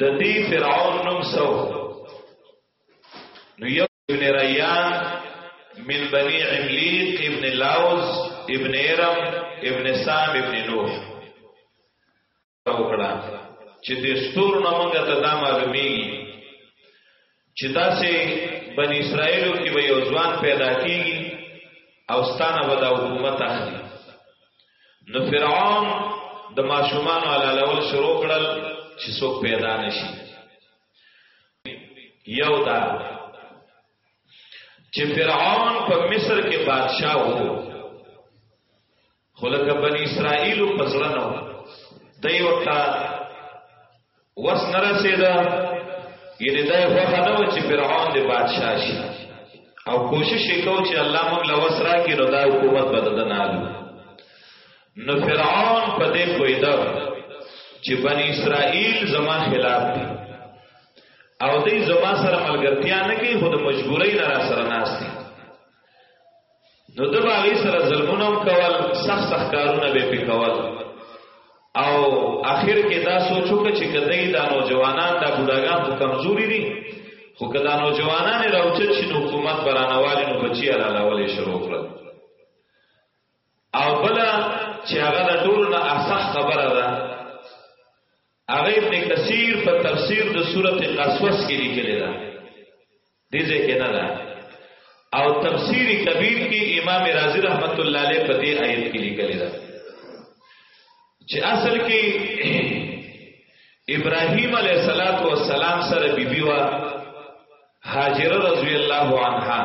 د دې فرعون نوم سو نو یو ابن ریان من بنی عملیق ابن لاوز ابن ارم ابن سام ابن نوح وکړه چې د ستور نه مونږ ته دا معلومیږي چې داسې بنی اسرائیلو کې به یو ځوان پیدا کیږي او ستانه به دا حکومت اخلي نو فرعون د ماشومان علی الاول شروع کړل چې څوک پیدا نشي یو دا چې فرعون په مصر کې بادشاه وو خو لکه بنی اسرائیل په زړه نه دی ورته وس نه رسېده یعنی دا یې خوښه نه وه چې فرعون د بادشاه شي او کوشش یې کو چې الله موږ له وس راکړي نو دا حکومت به د ده نه نو فرعون په دې پوهېده چې بنی اسرائیل زما خلاف دي او دوی زما سره ملګرتیا نه کوي خو د مجبورۍ نه را سره ناست دي نو د باغی سره ظلمونم کول سخت سخت کارونه به پکول او اخر کې دا سوچو کې چې کدی دا نوجوانان دا بډاګان په کمزوري دي خو کدا نوجوانان راوچت شي نو حکومت برانوالي نو بچي را لاولې شروع کړل او بل چې هغه د ټول نه اصح خبره ده هغه ابن کثیر په تفسیر د سورته قصص کې لیکلی ده دې ځای کې نه ده او تفسیر کبیر کې امام رازی رحمت الله علیه په دې آیت کې لیکلی ده چې اصل کې ابراهیم علیه الصلاۃ والسلام سره بیبي وا هاجر رضی الله عنها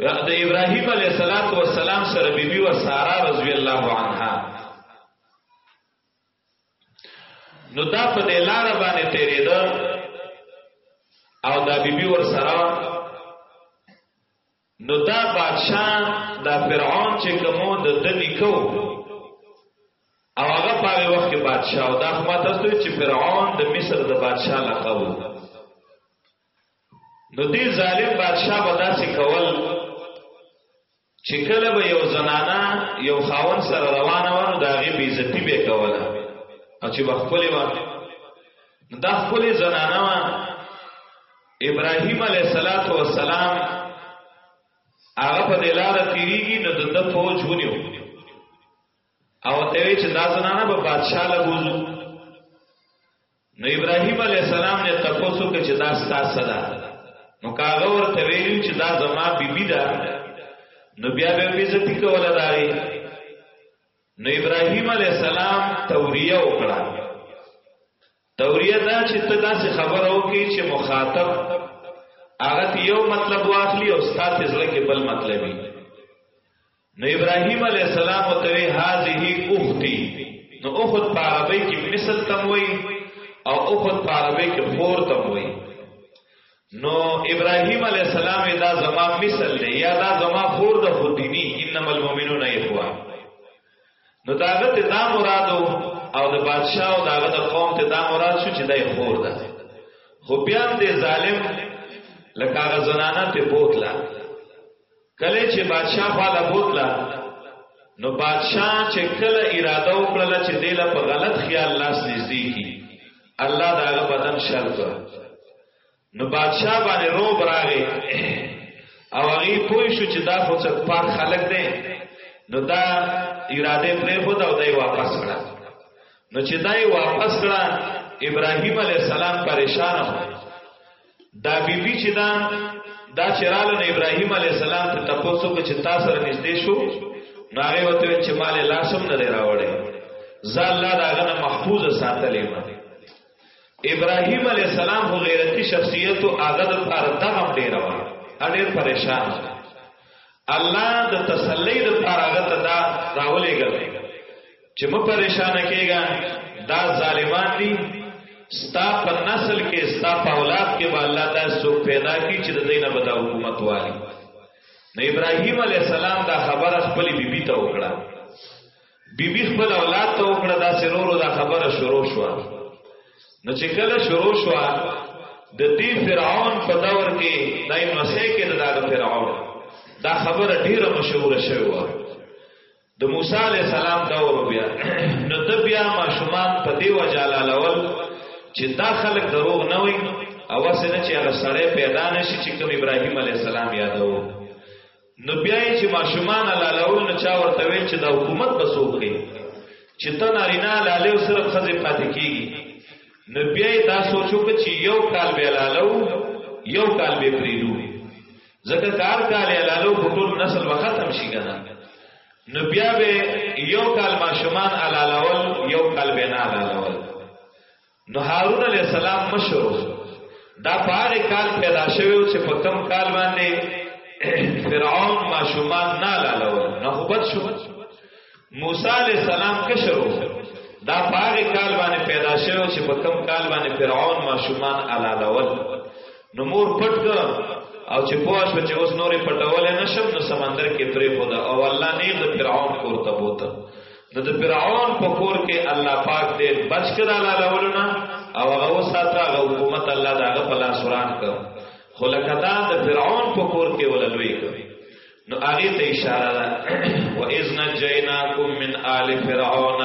د ابراهیم علیه الصلاۃ والسلام سره بیبي وا سارا رضی الله عنها نو دا په دې لار باندې تیرېده او دا بیبي ور سره نو دا بادشاہ دا فرعون چې کومو د دنی کو او هغه په هغه وخت کې بادشاہ او دا خما تاسو چې فرعون د مصر د بادشاہ لقب نو دې ظالم بادشاہ به داسې کول چې کله به یو زنانه یو خاون سره روانه وه نو د هغې بې عزتي به یې کوله او چې به ښکلې وه نو دا ښکلې زنانه وه ابراهیم علیه الصلاة والسلام هغه په دې لاره تېرېږي نو د ده فوج ونیو او ته وی چې دا زنانه به بادشاہ له بوزو نو ابراهيم عليه السلام نه تاسو کې چې دا ستاسو ده نو کاغه ورته ویلو چې دا زما بیبي ده نو بیا به عزت کوله دا وی نو ابراهيم عليه السلام توریه وکړه توریه دا چې ته داسې خبره وکړي چې مخاطب هغه یو مطلب واخلي او ستاسو ځل کې بل مطلب وي نو ابراهيم عليه السلام وتوي هذه اختي نو اخت په عربی کې مثل تم وي او اخت په عربی کې خور تم وي نو ابراهيم عليه السلام دا زما مثل دی یا دا زما خور د خودینی انما المؤمنون اخوه نو داغه ته دا مرادو او د بادشاہ او داغه د قوم ته دا مراد شو چې دای خور ده خو بیا دې ظالم لکه هغه زنانه ته بوتلا کله چې بادشاہ خواله بوتله نو بادشاہ چې کله اراده وکړه چې دله په غلط خیال لاس نږدې کی الله دا هغه بدن شر کړ نو بادشاہ باندې رو براغه او هغه پوه شو چې دا خو څه پاک خلک دي نو دا اراده پرې خو دا دی واپس کړه نو چې دای واپس کړه ابراهیم علی السلام پریشان دا بیبي چې دا دا چراله نه ابراهيم عليه السلام ته تاسو کو چې تاسو سره نږدې شو ناغه وته چې مال لاسم نه راوړې زال الله دا غنه محفوظ ساتلې ما ابراهيم عليه السلام هو غیرتی شخصیت او هغه د پر دغه ډیر و اړیر پریشان الله د تسلی د پاره هغه ته دا راولېږل چې مه پریشانه کېږه دا ظالمان دي ستا په نسل کې ستا په اولاد کې به الله دا څوک پیدا کړي چې د دینه به دا حکومت والي نو ابراهیم علی السلام دا خبره خپل بیبي ته وکړه بیبي بی خپل اولاد ته وکړه دا سرورو دا خبره شروع شو نو چې کله شروع شو د دې فرعون په دور کې دای نو سې کې دا د فرعون دا خبره ډیره مشهوره شوې و د موسی علی السلام دور بیا نو د بیا ماشومان په دی وجاله لول چې دا خلک دروغ نه وي او سره چې هغه سړی پیدا نشي چې کوم ابراهیم علی السلام یادو نو بیا چې ماشومان لالول نو چا ورته ویل چې دا حکومت به سوخي چې ته نارینه لاله او صرف خزه پاتې کیږي نو بیا دا سوچو چې یو کال به لالو یو کال به پریدو ځکه کار کال لالو په ټول نسل و ختم شي کنه نو بیا به یو کال ماشومان علالول یو کال به نه علالول نو هارون علیه السلام مشر و دا په هغه کال پیدا شوی و چې په کم کال باندې فرعون ماشومان نه لالول نه خوبت شو موسی علیه السلام کشر و دا په هغه کال باندې پیدا شوی چې په کم کال باندې فرعون ماشومان لالول نو مور پټ کړ او چې پوه شو چې اوس نورې پټولې نشم نو سمندر کې پرې خدا او الله نه د فرعون کور ته بوته نو د فرعون په کور کې الله پاک دې بچ کړه لاله ولنا او هغه وساته هغه حکومت الله داغه په لاس وران کړ خو لکه دا د فرعون په کور کې وللوي کړ نو هغه ته اشاره ده و اذ نجیناکم من آل فرعون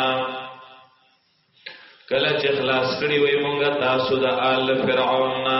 کله چې خلاص کړی وي مونږه تاسو د آل فرعون نه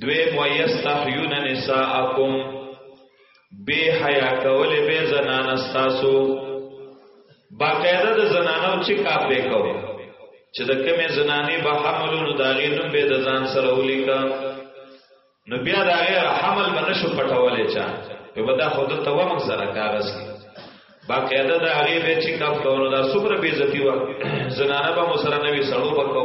دویم و یستحیون نساءکم بی حیا کول به زنان استاسو باقاعده د زنانو چې کاپې کو چې د کمې زنانې به حملونو داغې نوم به د ځان سره ولیکا نو بیا دا غیر حمل باندې شو پټولې چا په بدا خود ته ومن سره کاغذ کې باقاعده دا غې به چې کاپ کولو دا څومره بی عزتی و زنانه به مسره نوي سړو بکو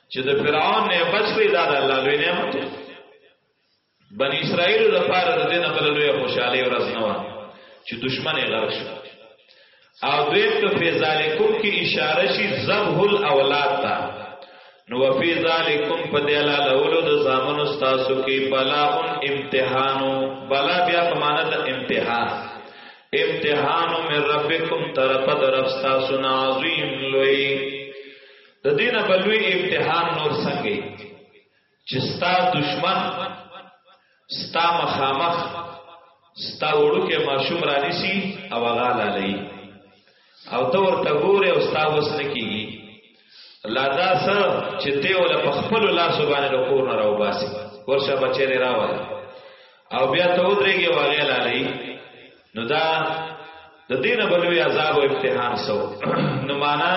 چې د فرعون نه بچ کړي دا د الله لوی نعمت دی بنی اسرائیل د پاره د دین بل لوی خوشاله ورځ نه و چې دشمن یې غرق شو او دوی ته فی ذالکم کی اشاره شي ذبح الاولاد تا نو فی ذالکم په دی لولو د زامن استاسو کې بلا ان امتحانو بلا بیا په معنا د امتحان امتحانو من ربکم طرف در استاسو عظیم لوی د دې نه بلوي امتحان نور څنګه چې ستا دشمن ستا مخامخ ستا وړوکه ماشوم را نسی او هغه لالي او ته ورته ګوره او ستا وس نه کیږي لا دا سر چې ته ول په خپل لاس باندې د کور نه راو باسي ورشه بچی راوړ او بیا ته ودرېږي واغې لالي نو دا د دین بلوی عذاب او امتحان سو نو معنا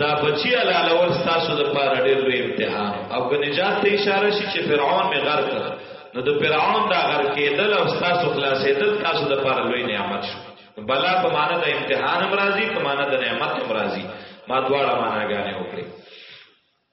دا بچی علاله ور تاسو د پاره ډېر لوی امتحان او که نجات ته اشاره شي چې فرعون می غرق نو د فرعون دا غرق کېدل او تاسو خلاصېدل تاسو د پاره لوی نعمت شو بلا په معنا د امتحان مرضی په معنا د نعمت مرضی ما دواړه معنا غانې وکړي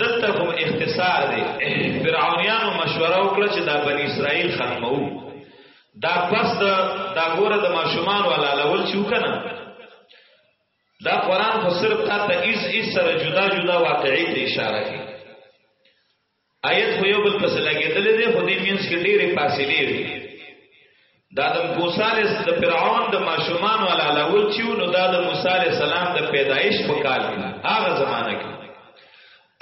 دلته هم اختصار دی فرعونیانو مشوره وکړه چې دا بنی اسرائیل ختمو دا پس دا دا ګوره د ماشومان ولا لول چې وکنه دا قران خو صرف تا ته ایز ایز سره جدا جدا واقعي ته اشاره کوي آیت خو یو بل پس لګیدل دي خو دې مینس کې ډېرې فاصلې وي دا د موسی علیه د فرعون د ماشومان ولا لول چې نو دا د موسی علیه السلام د پیدایش په کال کې هغه زمانہ کې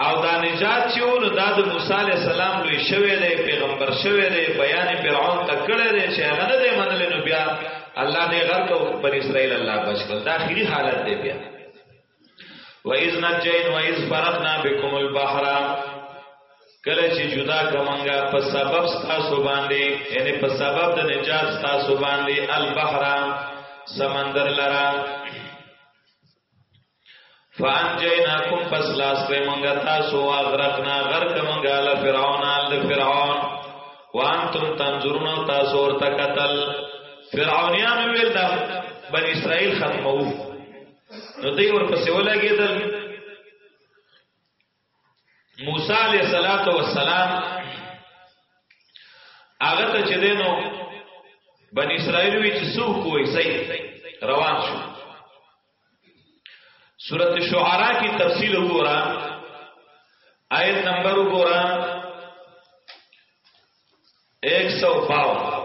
او دا نجات چې نو دا د موسی علیه السلام لوی شوی دی پیغمبر شوی دی بیان فرعون ته کړی دی چې هغه نه دی منل نو بیا الله دې غرق او بنی اسرائیل الله بچ کړ دا اخیری حالت دی بیا و اذ نجین و اذ فرقنا بكم البحر کله چې جدا کمنګا په سبب تاسو باندې یعنی په سبب د نجات تاسو باندې البحر سمندر لرا فانجیناکم پس لاس کړه مونږه تاسو اغرقنا غرق مونږه ل فرعون ال فرعون وانتم تنظرون تاسو ورته قتل فرعونیان ویل دا بنی اسرائیل ختمو نو دوی ورپسې ولګېدل موسی علیه صلوات و سلام هغه ته چې دینو بنی اسرائیل وی چې سو کوی سي روان شو سورت شعراء کی تفصیل وګورا آیت نمبر وګورا 152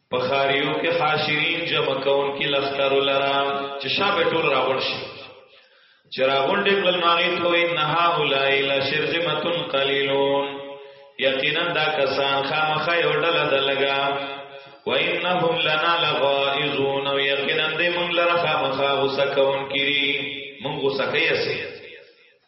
په خاریو کې حاشرین جمع کون کې لختر لرا چې شابه ټول راوړ شي چې راغونډ کړل ماغي ته وي نه هاولای لا شرذمتن قلیلون یقینا دا کسان خامخا یو ډل د لگا و انهم لنا لغائزون او یقینا دې مونږ لره خامخا غوسه کون کړي مونږ غوسه کوي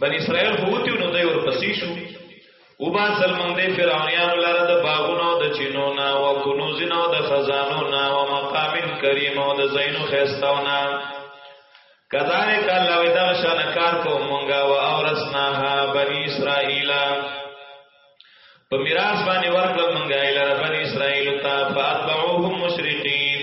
بنی اسرائیل هوتی نو دی ورپسې شو او با سلمان دی فرعونیان لره د باغونو د چینو نا و کنوزینو د خزانو نا و مقام کریم او د زینو خیستاو نا کذالک الله وی دا شان کار کو مونږه و اورسناها بنی اسرائیل په میراث باندې ورکړل مونږه ایلره بنی اسرائیل ته فاتبعوهم مشرقین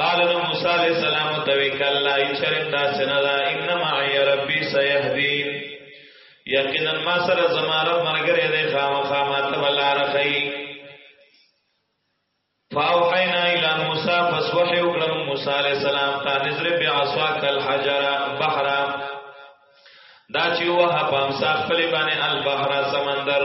قال نو موسی علیہ السلام ته وکلا چرم دا سندا انما ای ربی سیهدین یقینا ما سره زما رب مرګره دی خامخا ما ته ولار خی فاوحینا الی موسی فسوح وکړم موسی علیہ السلام ته نظر بعصا کل حجر بحر دا چې وه په امسا خپل باندې البحر سمندر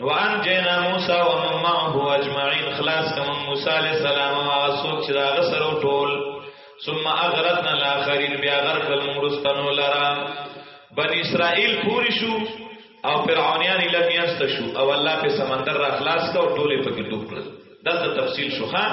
وانجینا موسی و من معه اجمعین خلاص کمن موسی علیہ السلام او هغه څوک چې دا غسر او ټول ثم اغرقنا الاخرین بیا غرق المرستنو لرا بنی اسرائیل پوری شو او فرعونیان اله میاست شو او الله په سمندر را خلاص کا او ټوله پکې ډوب کړل دلته تفصیل شو خان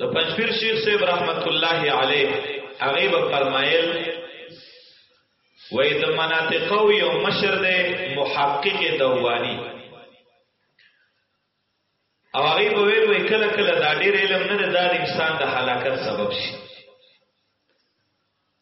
د پنځپیر شیخ صاحب رحمت الله علیه هغه به فرمایل وې د مناطق او یو مشر دی محقق دوانی او هغه به ویل وې کله کله دا ډیر علم نه دا د انسان د هلاکت سبب شي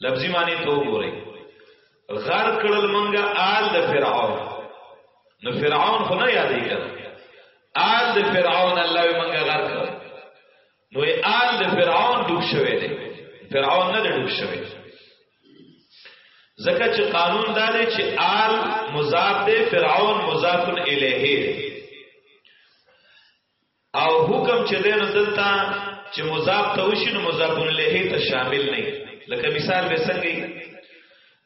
لفظي معنی ته وګورئ غر کړل منګه آل د فرعون نو فرعون خو نه یادې کړ آل د فرعون الله یې منګه غر کړ نو آل د فرعون ډوب شوی دی فرعون نه ډوب شوی ځکه چې قانون دا دی چې آل مضاف دی فرعون مضاف الیه دی او حکم چې دینو دلته چې مضاف ته وشي نو مضاف الیه ته شامل نه لکه مثال به څنګه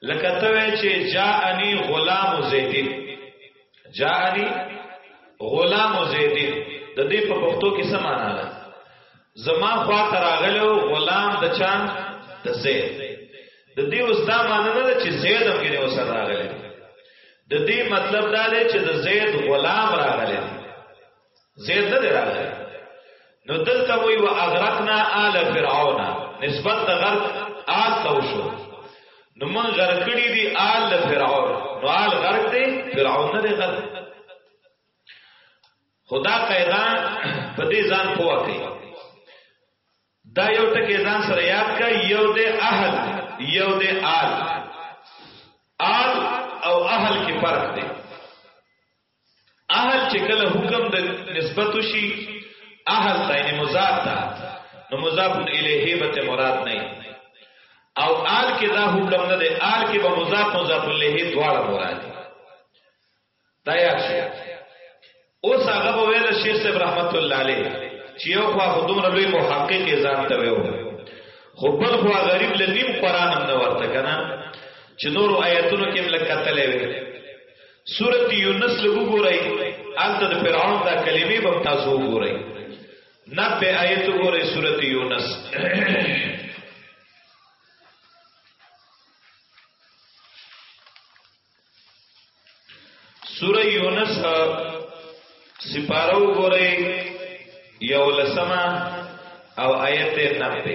لکه ته چې جاءنی غلام زیدین جاءنی غلام زیدین د دې په پښتو کې څه معنا ده زما خوا ته راغلو غلام د چا د زید د دې اوس دا معنا نه ده چې زید هم کې اوس راغلی د دې مطلب دا دی چې د زید غلام راغلی زید نه دی راغلی نو دلته وی و اغرقنا آل فرعون نسبت د غرق آل ته وشو نو من غرق کړي دي آل فرعون نو آل غرق دی فرعون نه دی غرق خدا قاعده په دې ځان پوه کوي دا یو ټکی ځان سره یاد کا یو د اهل یو د آل آل او اهل کې فرق دی اهل چې کله حکم د نسبت شي اهل ته یعنی مضاف ته نو مضاف الیه به مراد نه او آل کې دا حکم نه دی آل کې به مضاف مضاف الیه دواړه مراد دا یاد شي اوس هغه به ویل شیخ صاحب رحمت الله علیه چې یو خو خودم لوی محقق ځان ته ویو خو بل خو غریب لنیم قران هم نه ورته کنه چې نور آیاتونو کې ملکتلې وي سورت یونس له وګورئ انت د فرعون دا کلمې به تاسو وګورئ نه په آیت وګورئ سورت یونس سورہ یونس سپارو گورے یو لسما او آیت نبی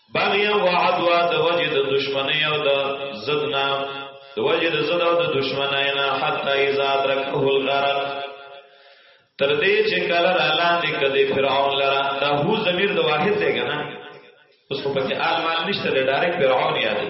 بغیا و عدوا د وجه د دشمنی او د زدنا د وجه د زد او د دشمنی نه حتا اذا درکه الغرق تر دې چې کله را لاندې کده فرعون لرا دا هو ضمیر د واحد ځای کنه اوس په کې آل مال نشته ډایرک فرعون یادې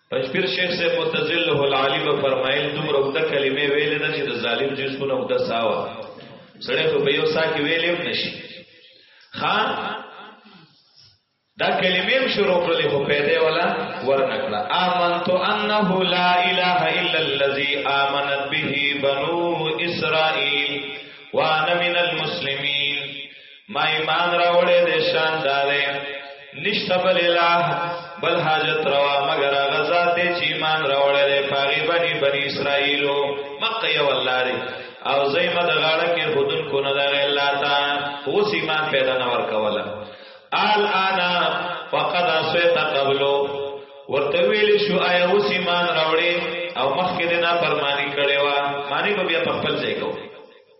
پنځپیر شیخ صاحب متذله العالی به فرمایل دومره وګړه کلمې ویلې ده چې د ظالم جز کو نه وګړه ساوه سړی خو په یو سا کې ویلې هم نشي ها دا کلمې هم شروع کړلې خو پیدا ولا ورنکړه امنت انه لا اله الا الذي امنت به بنو اسرائيل وانا من المسلمين ما ایمان راوړې دې شان دارې نشته بل الہ بل حاجت روا مگر هغه ذات چې ایمان راوړې دې پاغي بني بني اسرائیلو مکه یو الله دې او زېما د غاړه کې خودن کو نه دغه الله تا اوس ایمان پیدا نه ور کوله آل انا فقد اسویت قبلو ورته ویل شو آیا اوس ایمان راوړې او مخکې نه پرمانی کړې وا معنی به بیا په خپل ځای کوو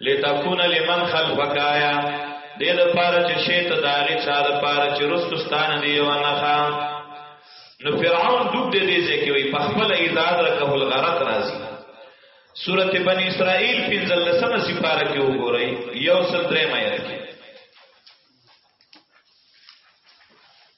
لتكون لمن خلفك آیا دې د پاره چې شی ته داغه چا د پاره چې رستستان دی او نه خام نو فرعون دوب دې دې ځکه وي په خپل ایجاد رکه الغرق راځي سورته بنی اسرائیل پنځل لسمه سپاره کې وګورئ یو سل درې مې راکې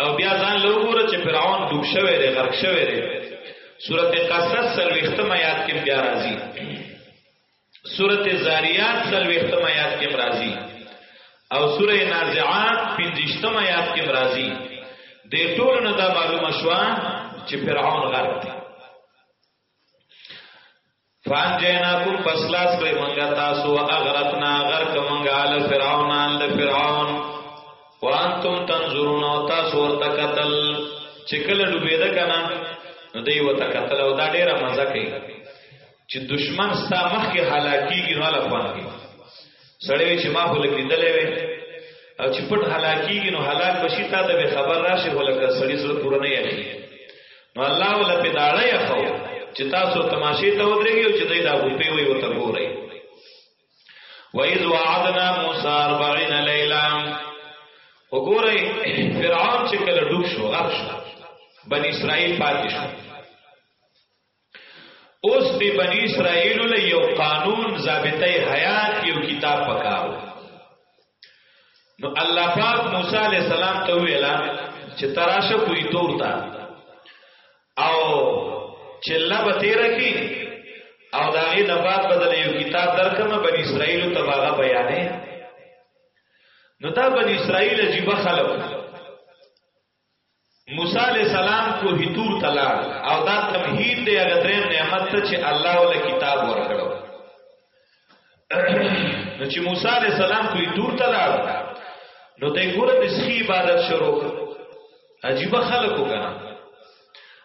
او بیا ځان له وګوره چې فرعون ډوب شوی دی غرق شوی دی سورته قصص سلوختم آیات کې بیا راځي سورته زاریات سلوختم آیات کې راځي او سوره نازعات پنځشتم آیات کې راځي د ټولو نه دا معلومه شوه چې فرعون غرق دی فان جینا کوم پسلاس به منګه تاسو اغرقنا غرق منګه ال فرعون ال فرعون وانتم تنظرون او تاسو ورته قتل چکل ډوبېد کنه نو دی وته قتل او دا ډیره مزه کوي چې دشمن ستا مخ کې هلاکیږي نو لفن کې سړی چې ما خو لګیدلې وې او چې پټ هلاکیږي نو هلاک بشي تا ته به خبر راشي ولکه سړی زړه پوره نه یخي نو الله ولا په داړه یخو چې تاسو تماشې ته ودرېږي او چې دوی دا غوپې وي او ته ګورئ وَإِذْ وَعَدْنَا مُوسَى أَرْبَعِينَ لَيْلًا وګورئ فرعون چې کله ډوب شو غرق شو بنی اسرائیل پاتې شو اوس دی بنی اسرائیل له یو قانون ضابطه حیات یو کتاب پکاو نو الله پاک موسی علی السلام ته ویلا چې تراشه کوی تور تا او چې لب تیر کی او دا غي نه بعد بدل یو کتاب درکم بنی اسرائیل ته باغه بیانې نو دا بنی اسرائیل عجیب خلک موسی علیہ السلام کوه تور ته لاړ او دا تمهید دی هغه درې نعمت ته چې الله ول کتاب ورکړو نو چې موسی علیہ السلام کوه تور ته لاړ نو دې ګوره د سخی عبادت شروع کړ عجیب خلکو کنه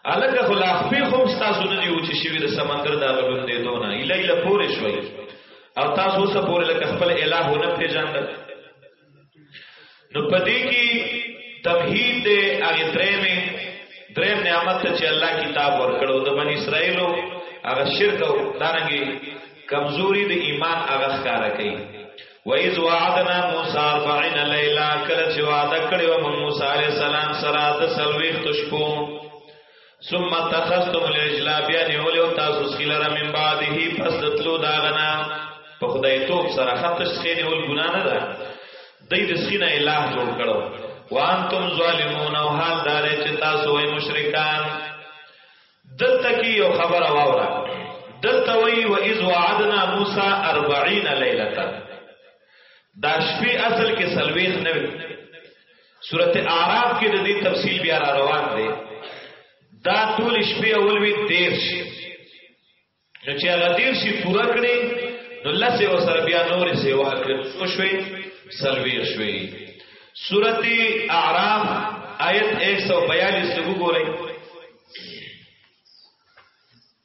الګه خلاف په خو تاسو نه دی او چې شوی د سمندر دا غلون دی دونه اله اله پورې شوی او تاسو سره پورې لکه خپل الہ نه پیژاندل نو پدې کې تمهید دې هغه درې مې درې نعمت ته چې الله کتاب ورکړو د بنی اسرائیلو هغه شرک او دانګي کمزوري د ایمان هغه ښکارا کوي وَإِذْ وَعَدْنَا مُوسَى أَرْبَعِينَ لَيْلًا کله چې وعده کړې و موسی عليه السلام سره د سلويخت شپو ثم تخستم الاجلا بیا نیولیو تاسو سخیلره من بعده پس دتلو داغنا په خدای توب سره خطش سخینه ول ګنا نه ده دای د سخینه الہ جوړ کړو وانتم ظالمون او حال دار چې تاسو وای مشرکان دلته کې یو خبره واوره دلته وای و اذ وعدنا موسی 40 ليله دا شپې اصل کې سلويخ نه وي سورته اعراف کې د دې تفصیل بیا را روان دی دا ټول شپې اول وی دیر شي نو چې هغه دیر شي پوره کړي نو لسه و سره بیا نور سیوا کړي څو شوي سلوي شوي سورتي اعراف آیت 142 وګورئ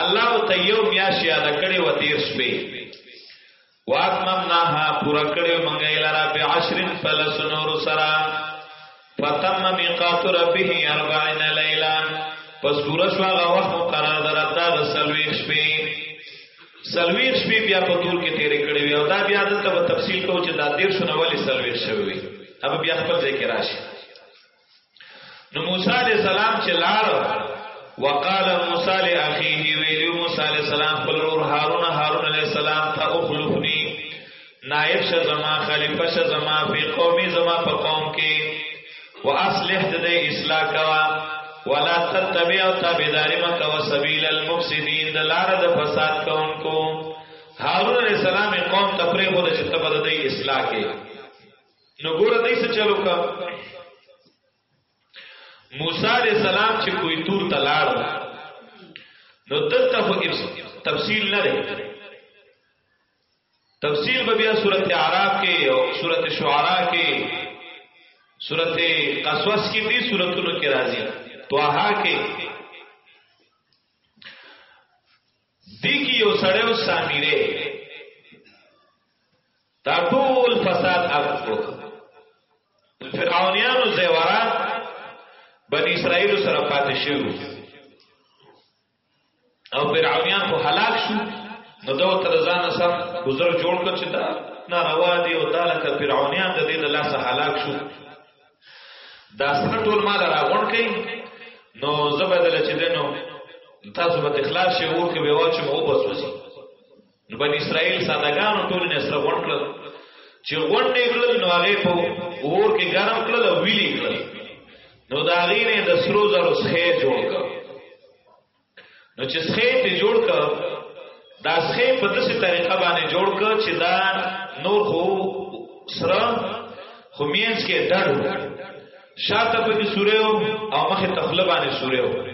الله او ته یو میاش یاد کړي و تیر شپې واتممناها پورا کړي مونږه لرا په عشرن فلس نور سرا فتم میقات ربه 40 لیلا پس پورا شو هغه وخت مقرر درته د سلوي شپې سلوي شپې بیا په تور کې تیرې کړي وي او دا بیا دلته په تفصیل کوو چې دا دیر شنه ولې سلوي شوی اب بیا خپل ځای کې راشي نو موسی علیہ السلام چې لار وقال موسی لاخيه ویل موسی علیہ السلام خپل ور هارون هارون علیہ السلام ته اخلفني نائب شه زما خلیفہ شه زما په قومي زما په قوم کې واصلح د اصلاح کوا ولا تتبع تابعداري مکه وسبيل المفسدين د لار د فساد کوونکو هارون علیہ السلام قوم تفریح ول چې تبدل اصلاح کې نو ګوره دای څه چلو کا موسی علی السلام چې کوی تور ته لاړ نو دته خو تفصیل نه دی تفصیل به بیا سورته اعراف کې او سورته شعرا کې سورته قصص کې دي سورته کې راځي توها کې دی کی یو سړی او سامیره دا ټول فساد هغه کړو فرعونانو زیورات بنی اسرائیل سره پاتې شو او فرعونان خو هلاک شو نو دا تر ځان سره گزر جوړ کړ چې دا ناروا دی او دا لکه فرعونان د دې له لاسه هلاک شو دا سره ټول مال راغون کړي نو زبدل چې دینو تاسو به اخلاص شي او کې به واچو مو بس وسی نو بنی اسرائیل سادهګانو ټول نه سره غون کړل چې غون نه کړل نو هغه په اور کې ګرم کړل او ویلې کړل نو دا غینه د سرو زرو څخه جوړ کړ نو چې سخې ته جوړ ک دا سخې په داسې طریقه باندې جوړ ک چې دا نور خو سره خو مینس کې ډډ شاته په کې سورې او مخه تخله باندې سورې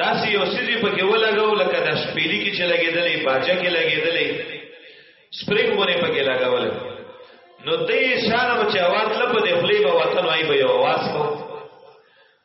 دا سی یو سیزی په کې ولګاو لکه د شپېلی کې چې لګېدلې باجه کې لګېدلې سپرینګ ونه په کې لګاول نو دې شانه چې اواز لپاره د خپلې به وطن وای به یو اواز کو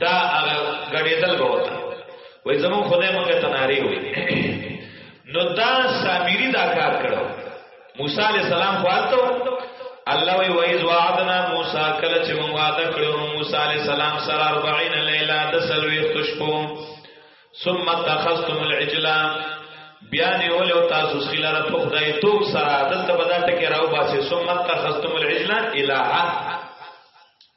دا هغه غړېدل به وته وای زمو خدای مونږ ته ناری وای نو دا سامری دا کار کړو موسی علی السلام خواته الله وی وایز وعدنا موسی کله چې مونږ وعده کړو موسی علی السلام سره 40 لیلا د سلوي تشکو ثم تخصتم العجلا بیا نیول او تاسو خلاره په خدای توب سره دلته بدا ټکی راو باسي ثم تخصتم العجلا الها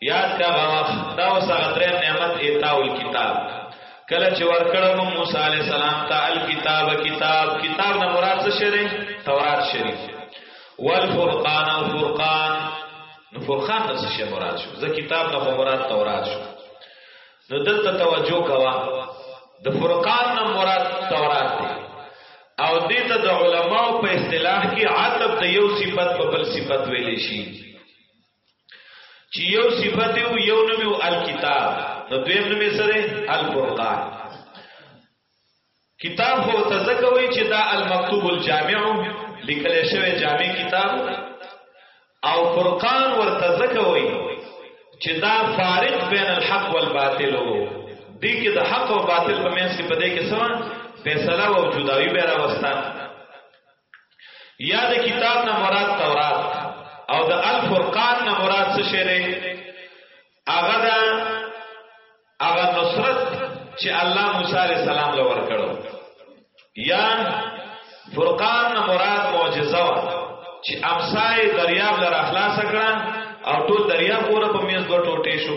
یاد که هغه وخت، دا اوس هغه دریم نعمت، ايتاء الکتاب، کله چې ورکړه مونږ موسی علیه السلام ته الکتاب کتاب، کتاب نه مراد څه شی دی؟ تورات شریف والفرقان او فرقان، نو فرقان نه څه شی مراد شو؟ زه کتاب نه خو مراد تورات شو. نو دلته توجه کوه د فرقان نه مراد تورات دی او دې ته د علماو په اصطلاح کې عتب د یو صفت په بل صفت ویل شي چې یو صفت یو یو نوم یو الکتاب نو دویم نوم یې سره الفرقان کتاب هو تزکوي چې دا المکتوب الجامع لیکل شوی جامع کتاب او فرقان ور تزکوي چې دا فارق بین الحق والباطل وو دې کې د حق او باطل په منځ کې پدې کې سم فیصله او جداوی به راوستا یاد کتاب نه مراد تورات او د الفرقان نه مراد څه شی دی هغه دا هغه نصرت چې الله موسی علی السلام له ورکړو یا فرقان نه مراد معجزه و چې امسای دریاب لر اخلاص کړه او ټول دریاب پورا په میز دوه ټوټې شو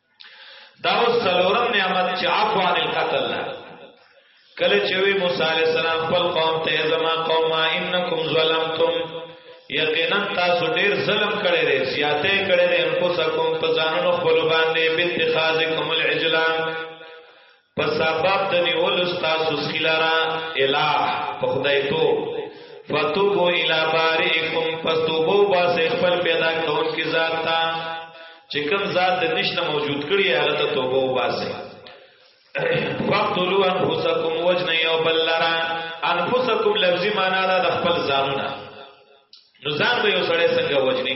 دا اوس څلورم نعمت چې عفو عن القتل نه کله چې وی موسی علی السلام خپل قوم ته زما قوم انکم ظلمتم یقینا تاسو ډیر ظلم کړی دی زیاتې کړی دی انفسکم په ځانونو خپل باندې بنت خازکم العجلان په سبب د نیولو ستاسو څخه لاره الہ په خدای توب فتوبو الی بارئکم فتوبو باس خپل پیدا کون کی ذات تا چې کوم ذات د نشته موجود کړي هغه ته توبه وباسه فقتلوا انفسکم وجن یو بل لرا انفسکم لفظی معنا دا د خپل ځانونه نو ځان به یو سړی څنګه وجنی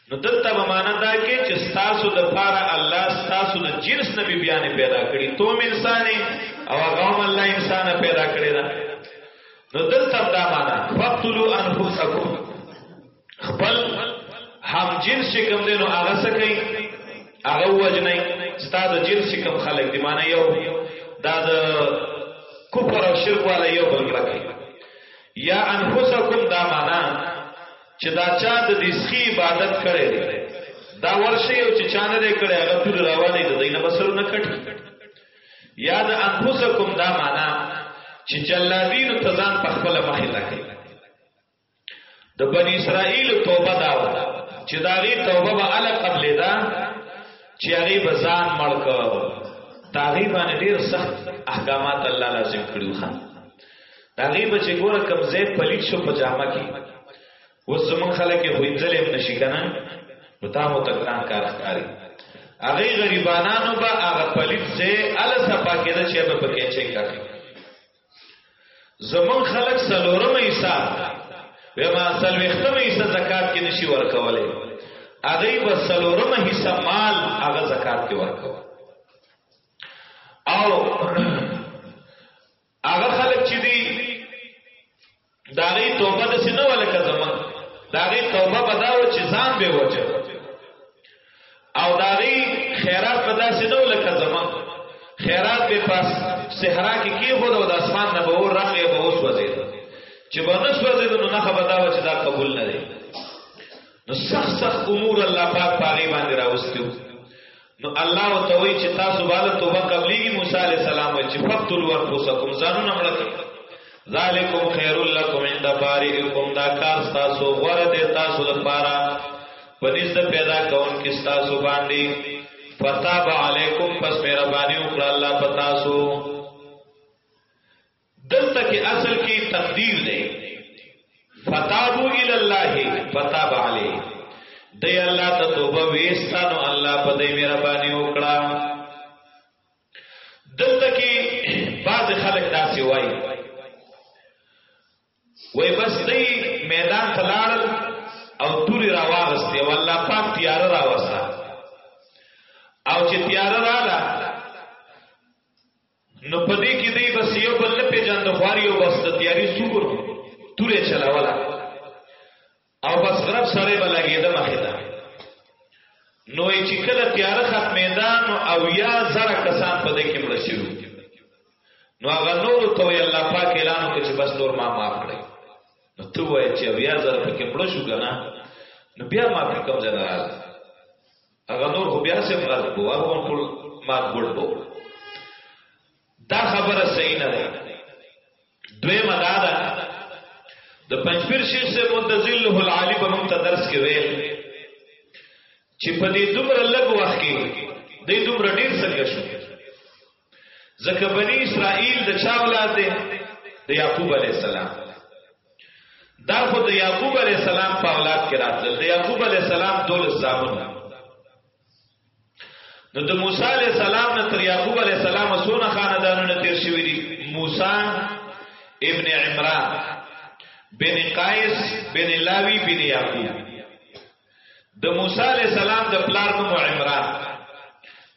نو دلته به معنا دا کې چې ستاسو د پاره الله ستاسو د جنس نه بیان پیدا کړی تو انسان او هغه هم الله انسان پیدا کړی دا نو دلته دا معنا فقتلوا انفسکم خپل هم جنس چې کوم دی نو هغه څه کوي هغه وجنه ستاسو جنس چې کوم خلق دی معنا یو دا د کفر او شرک والا یو بل راکړي یا انفسکم دا معنا چې دا چا د دې سخي عبادت کړي دی دا ورشي او چې چا نه کړي هغه ټول رواني د دینه بسر نه کټي یاد انفسکم دا معنا چې جلادین تزان په خپل مخې لکې د بنی اسرائیل توبه دا و چې دا غي توبه به ال قبل دا چې هغه بزان ملک تاغي باندې ډیر سخت احکامات الله لازم کړو خان هغه به چې ګوره کم ځای پلیت شو په جامه کې اوس زمون خلک یې وینځل هم نشي کنه نو تا مو تکران کار ښکاری هغه غریبانانو به هغه پلیت ځای ال صفا کېده چې به پکې چي کړی زمون خلک سلورم ایسا وما سلوختم ایسا زکات کې نشي ورکولای هغه به سلورم حصہ مال هغه زکات کې ورکول او هغه خلک چې دی داغي توبه د سینه ولکه زمون داغي توبه بداو چې ځان به وجه او داغي خیرات په داسې نه ولکه زمون خیرات به پاس صحرا کې کی خو د اسمان نه به ور راغی به اوس وځي چې به نس وځي نو نه خبر دا چې دا قبول نه دی نو سخت سخت امور الله پاک پاغي باندې راوستیو نو الله وتوي چې تاسو باندې توبه قبليږي موسی عليه السلام چې فقتل ورفسکم ځانونه مړ کړئ ذالکم خیر لکم عند بارئکم دا کار تاسو غره دي تاسو لپاره پنځ پیدا کون کې تاسو باندې فتاب علیکم پس مهرباني وکړه الله پتا سو دلته کې اصل کې تقدیر دی فتابو الی الله فتاب علی دی الله ته توبه وېستانو الله په دې مهرباني وکړه دلته کې بعض خلک داسې وایي وای بس دی میدان ته لاړل او توري راوغسته والله پاک تیار راوسته او چې تیار رااله نو په دې کې دی بس یو بل په جان د خواري او بس د تیاری سوګر تورې چلاوله او بس غرب سره بلګې د مخې ده نو چې کله تیار ختمې ده نو او یا زره کسان په دې کې مړ شي نو هغه نور ته وی الله پاک اعلان وکړي چې بس نور ما معاف کړي نو ته وای چې او یا زره په کې مړ شو کنه نو بیا ما په کوم ځای راځه هغه نور خو بیا سم غلط وو هغه هم خپل مات ګړ وو دا خبره صحیح نه ده دوی مدا ده د پنځپیر شیخ سے متذل له العالی په هم درس کې ویل چې په دې دومره لږ وخت کې دې دومره ډیر څنګه شو ځکه بنی اسرائیل د چا اولاد دی د یعقوب علی السلام دا خو د یعقوب علی السلام په اولاد کې راتلل د یعقوب علی السلام دولس زامن نو د موسی علی السلام نه تر یعقوب علی السلام سونه خاندانونه تیر شوی دي موسی ابن عمران بن قیس بن لاوی بن یعقوب د موسی علی السلام د پلار نوم عمران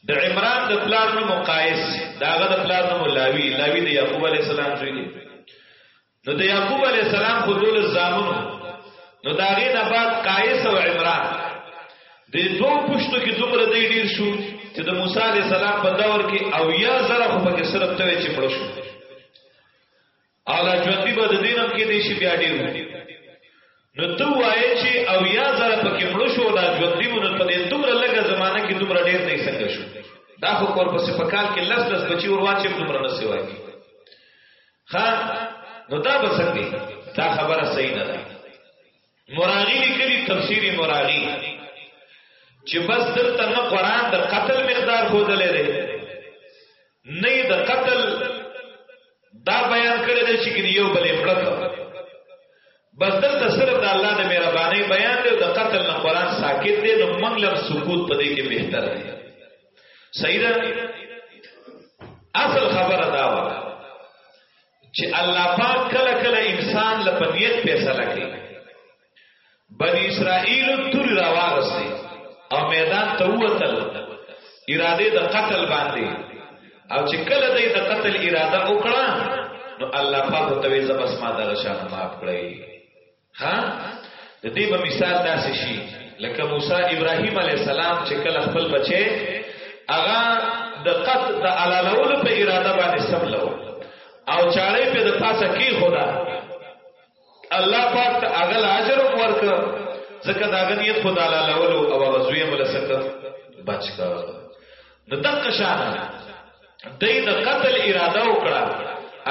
د عمران د پلار نوم قایس داغه د پلار نوم لاوی لاوی د یعقوب علی السلام زوی دی نو د یعقوب علی السلام خو دول زامنو نو داغه نه بعد قایس او عمران د دوه پښتو کې دومره دی ډیر شو چې د موسی علی السلام په دور کې او یا زره خو پکې صرف ته چې پړ شو اعلی ژوندی به د دینم کې دي شي بیا ډیر نو ته وایې چې او یا زره پکې مړ شو دا ژوندی مونږ په دې دومره لږه زمانہ کې دومره ډیر نه څنګه شو دا خو کور پسې په کال کې لس لس بچي ور واچې دومره نه سیوای ها نو دا به څنګه دا خبره صحیح نه ده مراغی لیکلی تفسیر مراغی چې بس دلته نه قران د قتل مقدار خودلې دی نه د قتل دا بیان کړی دی چې یو بلې مړک بس دلته صرف د الله د مهرباني بیان دی او د قتل نه قران ساکت دی نو موږ لم سکوت پدې کې بهتر دی صحیح ده اصل خبره دا وه چې الله پاک کله کله انسان له پنیت فیصله کوي بنی اسرائیل تور راوغستی او میدان ته وتل اراده د قتل باندې او چې کله دې د قتل اراده وکړه نو الله پاک ته وې زبس ما دغه شان معاف کړی ها د دې په مثال داسې شي لکه موسی ابراهیم علی السلام چې کله خپل بچي هغه د قط د علالول په اراده باندې سملو او چاړې په د پاسه کې خدا الله پاک ته هغه اجر ورک ځکه دا غنیت خدا علالول او هغه زوی مل سکه بچ کړ نو دغه شان دای د قتل اراده وکړه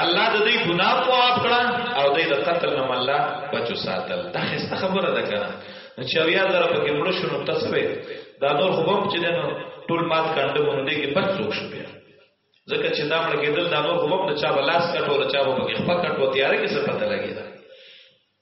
الله د دې ګناه په اپ کړه او دای د قتل نه الله بچو ساتل دا خسته خبره ده کنه چې اویا زره په کې مړ شو نو تاسو به دا نور خو هم چې نو ټول مات کاندو نو دې کې بچ څوک شو بیا ځکه چې دا مړ کېدل دا نور خو هم د چا بلاس کټو د چا په کې خپل کټو تیارې کې څه پته لګی دا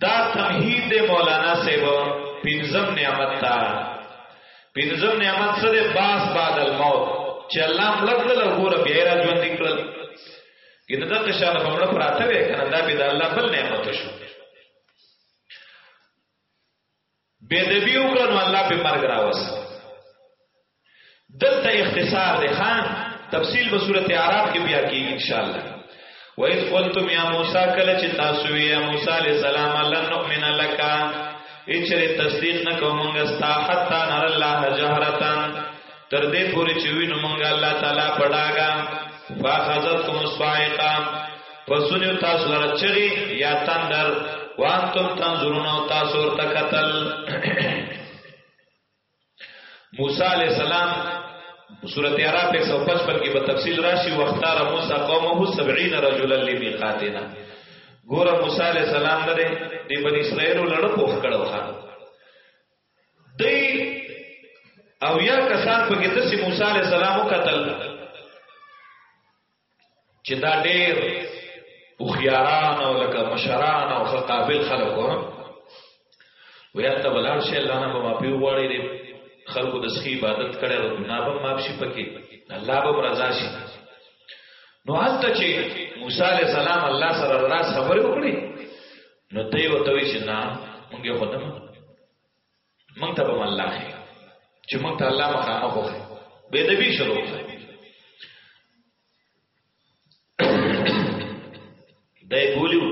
دا تمهید دی مولانا صاحب پنځم نعمت تا پنځم نعمت څه دی باس بعد الموت چې الله ملکل غوړ بیا را ژوند کړل کله دا شان په مړه پراته وې کنه دا به د الله بل نعمت شو بے دبی وکړه نو الله په مرګ راوست دلته اختصار دی خان تفصیل به سورته اعراف کې بیا کیږي ان شاء الله وَإِذْ قُلْتُمْ يَا مُوسَى کله چې تاسو وی یا موسی علیہ السلام لن نؤمن لك اچره تصدیق نکومږه ستا حتا نر الله جهرتن تر دې پورې چې وینو مونږ الله تعالی پډاګا فاخذتکم الصاعقه پسونو تاسو لره چغي یا تندر وانتم تنظرون او تاسو ورته قتل موسی علی السلام سورۃ اعراف 155 کې په تفصیل راشي وختار موسی قومه 70 رجلا لمیقاتنا ګور موسی علی السلام لره د بنی اسرائیل لړ پوښ کړو خان دی او یا کسان په کې دسی موسی علی السلام قتل چې دا ډېر وخياران او لکه مشران او قابل خلک و ویا ته بلار شي الله نه ما پیو غواړي دې خلکو د سخي عبادت کړي او ګناه به معاف شي پکې الله به رضا شي نو حالت چې موسی علی السلام الله سره راز خبرې وکړي نو دی ورته وایي چې نه مونږ یې خو نه منو مونږ ته به هم الله ښي چې مونږ ته الله مخامخ وښي بېدبي شروع کړه دی بولیو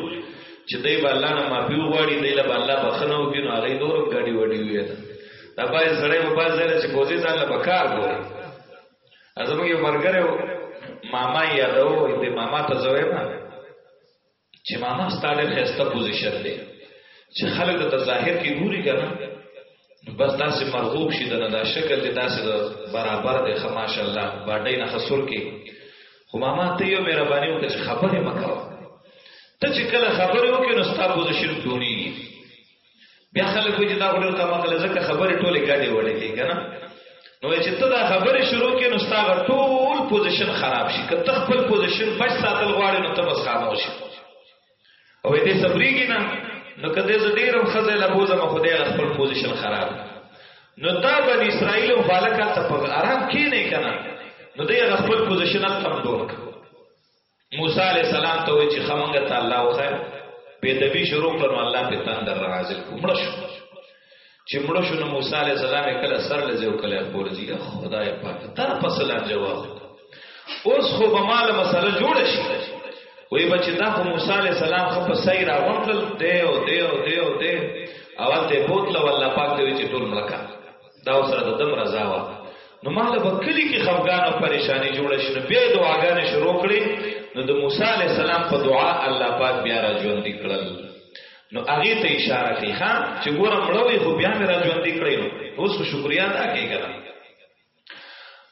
چې دی به الله نه معافي وغواړي دی له به الله بخښنه وکړي نو هغوی نور هم ګډې وډې وویل دا باید سړی په بعض ځای چې پوځي ځان له به کار ګوري زموږ یو ملګری ماما یادوو د ماما ته زه وایم چې ماما ستاره خسته پوزیشن دی چې خلک ته ظاهر کې ګوري کنه بس داسې مرغوب شي دنه دا شکل دې داسې برابر دی خماش الله باډې نه خسور کې خو ماما ته یو مهرباني وکړه چې خبره مکو ته چې کله خبره وکې نو ستاره پوزیشن کونی بیا خلک وایي دا غلو کما کله ځکه خبرې ټوله ګډې وړې کې کنه نو چې ته دا خبرې شروع کې نو ستاسو ټول پوزیشن خراب شي که ته خپل پوزیشن بچ ساتل غواړې نو ته بس خاموش شي او دې صبرېږي نه نو کده زه ډیرم خزه له بوزه ما خدای خپل پوزیشن خراب نو دا بن اسرائیل او بالکه ته په آرام کې نه کنه نو دې خپل پوزیشن تم ډور کړ موسی علیہ السلام ته وی چې خمنګ ته الله وخیر په دبی شروع کړو الله په تندر نازل کومړ شو چې مړ شو نو موسی علیہ السلام کله سر لځي او کله خور لځي خدای پاک تر فصل جواب اوس خو به مال مسله جوړ شي وای بچ دا خو موسی علیہ السلام خو په سیر راوړل دی او دی او دی او دی اول ته بوتله والله پاک دی چې ټول ملکه دا سره د دم رضا وا نو مال په کلی کې خفګان او پریشانی جوړ شنه به دعاګانې شروع کړې نو د موسی علی السلام په دعا الله پاک بیا را ژوند کړل نو هغه ته اشاره کوي ها چې ګورم مړوي خو بیا مې را ژوند کړی نو اوس شکریا ادا کوي ګرام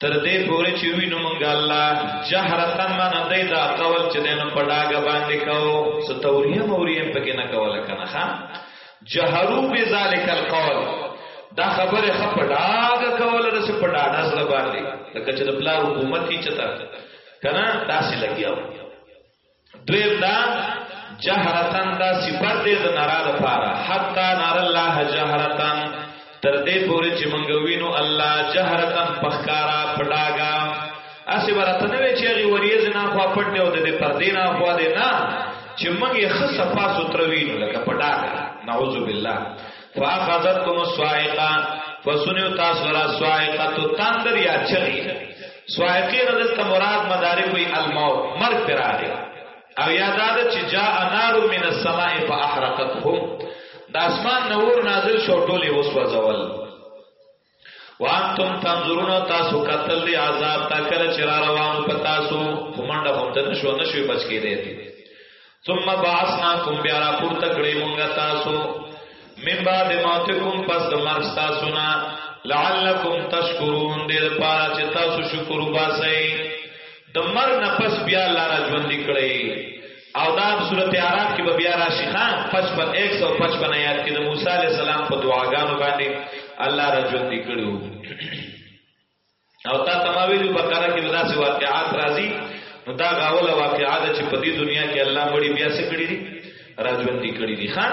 تر دې پورې چې وی نو مونږ الله جهرتن من دې دا قول چې دې نو پډاګه باندې کو ستوريه موريه پکې نه کوله کنه ها جهرو به ذالک القول دا خبره خپډاګه کوله د سپډاډا سره باندې لکه چې د پلا حکومت کی چتا کنه داسې لګیاو دویم دا جهرتن دا صفت دې د نارا د پاره حتا نار الله جهرتن تر دې پورې چې مونږ وینو الله جهرتن پخکارا پډاګا اسی ورته نه وی چې هغه وریز نه خو پټ نه ود دې پر دې نه خو دې نه چې مونږ یې خصه پاسو تر وینو لکه پډاګا نعوذ بالله فاخذتکم الصاعقه فسنوا تاسو را صاعقه تو تندر یا چغی صاعقه نه دلته مراد مدارک وی الموت مرګ پر راغی او یاد ده چې جاء نار من السماء فاحرقتهم د اسمان نور نازل شو ټوله وسوځول وانتم تنظرون تاسو قتل دی عذاب تا کله چې را روان په تاسو کومنده هم دنه شو نشوي بچ کې دی ثم بعثناکم بیا را پورته کړی مونږه تاسو من بعد موتکم پس د مرګ تاسو نه لعلکم تشکرون دې لپاره چې تاسو شکر وباسئ د مرګ نه پس بیا الله را ژوندې کړی او دا سورته اعراف کې به بیا راشي ها 55 155 آیات کې د موسی علی السلام په دعاګانو باندې الله را ژوندې کړو او تا تماویلو بقره کې ودا سي واقعات راځي نو دا غاوله واقعات چې په دې دنیا کې الله مړي بیا څه کړی دي را ژوندې کړی دي خان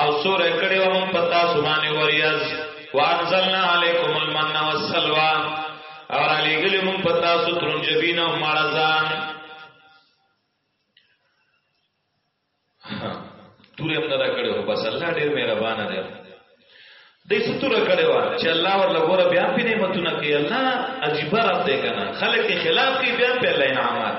او سور کړي و مون پتا سبحانه وریاض وانزلنا علیکم المن والسلوى اور علی گلی مون پتا سو ترون جبین او مالزان تورې هم نه را کړې هو بس الله ډېر مهربان دی دې ستوره کړې و چې الله ورله ګوره بیا په نعمتونه کې الله عجیب رب دې کنه خلک خلاف کې بیا په الله انعامات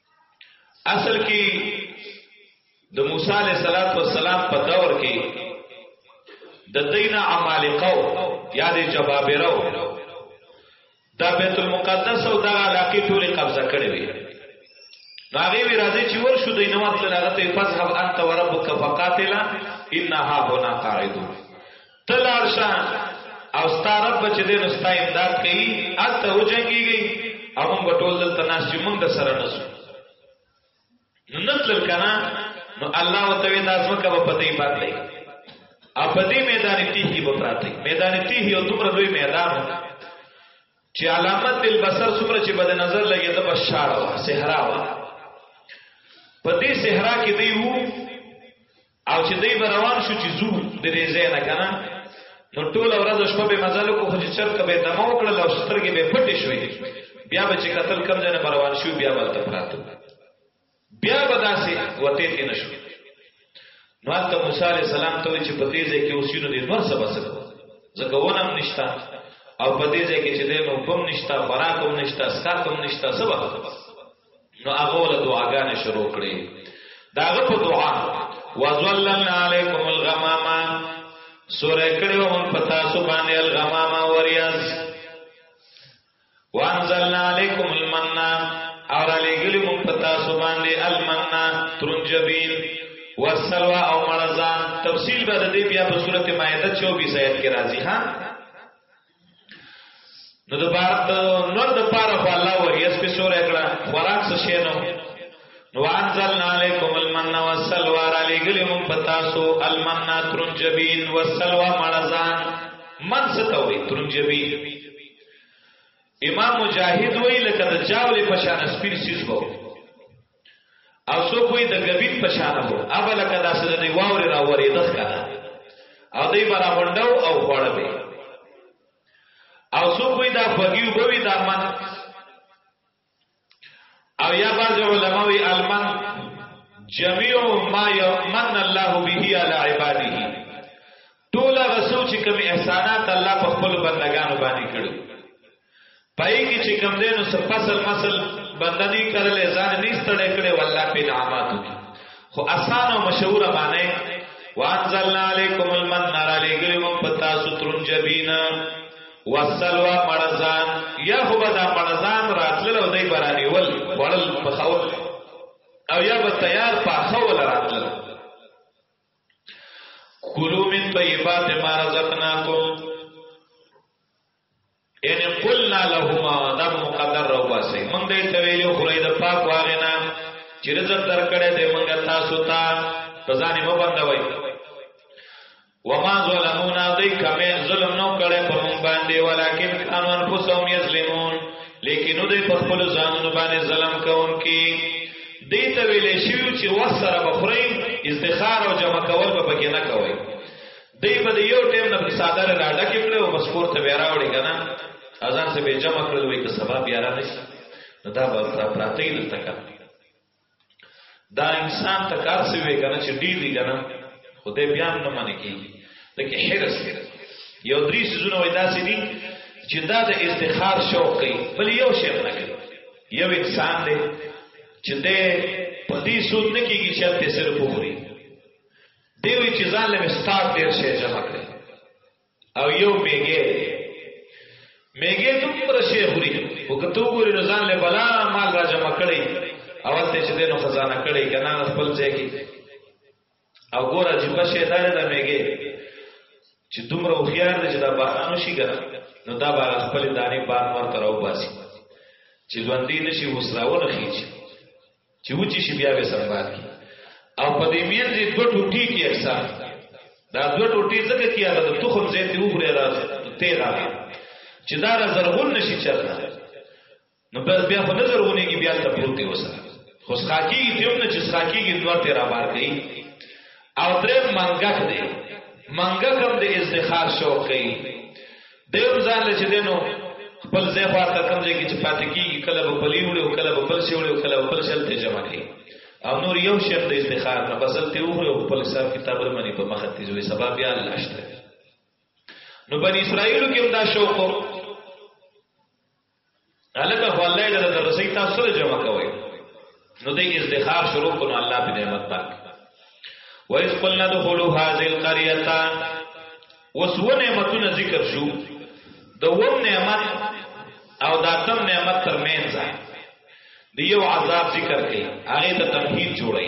اصل کې د موسی علیه السلام په دور کې د دین عمالقو یا د جبابرو دا بیت المقدس او دا علاقه ټول قبضه کړې وي راغي وی راځي چې ور شو دینه وتل هغه ته فذهب انت وربک فقاتلا انها هنا قاعدون ته لاړ شه او ستا رب چې دې نو ستا امداد کوي هلته وجنګېږي او موږ به ټول دلته ناست یو موږ د سره نه ځو نو نه تلل که نه نو الله ورته وایي دا ځمکه به په دې باندې او په دې میدان تیه کې به پراته میدان تیه یو دومره لوی میدان و چې علامت بالبصر څومره چې بد نظر لګي د بشار و صحرا و په دې صحرا کې دی وو او چې دوی به روان شو چې زو د دې ځای نه کنه نو ټول ورځ شپه به مزل کو خو چې چرته به دمو کړل او سترګې به پټې شوې بیا به چې قتل کم ځنه روان شو بیا ولته پراتو بیا به داسې وته تي نشو نو حضرت موسی عليه السلام ته چې په دې ځای کې اوسینو دې نور سبا سره ځکه ونم نشتا او په دې ځای کې چې دې نو کوم نشتا خوراک هم نشتا سکا کوم نشتا سبا نو هغه ول دعاګانې شروع کړې داغه په دعا وظللنا علیکم الغمامه سوره کړو مون پتا سو باندې الغمامه وریاز وانزلنا علیکم المننا اور علی گلی مون پتا سو باندې المننا ترنجبین والسلوى او مرزان تفصیل به د دې بیا په سورته مائده 24 آیت کې راځي ها نو د بار د نور د پاره خو الله وحی اس په سور کړه خوراک څه شي نو نو انزلنا علیکم المن والسلوى را لګل مون پتا سو المن ترنجبین والسلوى مړزان من ستوي ترنجبین امام مجاهد وی لکه د چاولې په شان سپیر سیس وو او څوک وي د غبین په شان وو ابا لکه داسې د نه واوري را ورې دخ کنه او دای برا غونډو او خوړه به او څوک وي دا خوږیو بوي دا من او یا بعض علماء وی المن جميع ما يمن الله به على عباده ټول رسو چې کوم احسانات الله په خپل بندگانو باندې کړو پای کی چی کم دی نو څه فصل مسل بنده نی کرلی ځان نی ستړی کړی والله په انعاماتو کی خو اسان او مشهور معنی وانزلنا علیکم المن نار علیکم مم پتا سترون جبینا وسلوا مرزان یا هو بدا مرزان راتلل او دای برانی ول وړل په خول او یا به تیار په خول راتلل کلو من طیبات ما رزقناکم ان قلنا لهما دا مقدر رو باسي موږ دې ته ویلو خوري د پاک واغې نه چې رزق درکړې دې موږ تاسو ته په ځان مو بندوي وما ظلمونا دې کمه ظلم نو کړې په موږ باندې ولکن انوان فسوم یظلمون لیکن دوی په خپل ځانونو باندې ظلم کوونکي دې ته ویلې شو چې وسره بخوري استخاره او جمع کول به پکې نه کوي دی په یو ټیم نه صادر را ډکه کړو او بس کور ته بیا راوړی کنه اذان سے به جمع کړل وای که سبا بیا را نشي نو دا به پراته یې لته کړه دا انسان ته کار سی وی کنه چې ډیر دی کنه خدای بیا نه منې کیږي لکه حرس یو درې سيزونه وای داسې دي چې دا د افتخار شوق کوي بل یو شی نه کوي یو انسان دی چې د پدی سود نه کیږي چې ته صرف وخوري دی وی چې ځان له مستار ډیر شي جمع کړي او یو میګه میګه دومره شي خوري وکته وګوري نو ځان له بلا مال را جمع کړي او ته چې دینو خزانه کړي کنه خپل ځای کې او ګوره چې په شي دار نه میګه چې دومره خوخيار دي چې دا باران شي ګره نو دا به خپل دانه بار ورته راو باسي چې ژوندې نشي وسراونه خيږي چې وچی شي بیا به سنبال کی او په دې مین دې دوه ټوټي کې اکثر دا دوه ټوټي ځکه کې هغه د تخم زیت یو غره راځي تیر راځي چې دا زرغون نشي چرته نو بس بیا په نظر ونه کې بیا ته پروت دی وسه خو سخاکی دیوم نه چې سخاکی کې دوه تیر بار کوي او درې منګک دی منګک هم د ازدخار شوق کوي دی هم ځان له چې دی نو خپل ځای خوا ته کوم ځای کې چې پاتې کېږي کله به پلی وړي او کله به بل شي وړي او کله به بل شي هلته جمع کوي او نور یو شیخ د استخار نه بس هلته وخوري او خپل حساب کتاب رمني په مخ ته ځوي سبا بیا الله شته نو بني اسرائیلو کې هم دا شوق الکه خو الله دې د رسې تاسو سره جمع کوي نو دې ازدخار شروع کړو الله په نعمت پاک وایس قلنا دخلوا هذه القريه وسو نعمتونه ذکر شو د وم نعمت او داتم نعمت تر مینځه دیو عذاب ذکر کړي هغه ته تمهید جوړي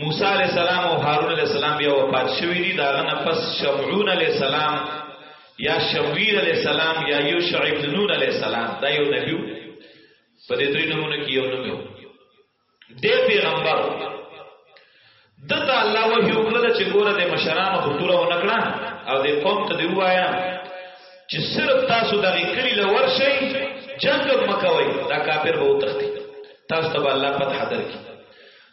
موسی علی السلام او هارون علی السلام بیا وفات شوی دي داغه نه پس شمعون علی السلام یا شمویل علی السلام یا یوشع ابن نون علی السلام دا یو نبیو په دې درې نمونه کې یو نبیو دې پیغمبر دته الله وحی وکړه چې ګوره د مشرانو خطوره ونکړه او د قوم ته دی وایا چې صرف تاسو دغه کلی لور شئ جنگ مکوئ دا کافر به وتختی تاسو ته الله فتح درکړي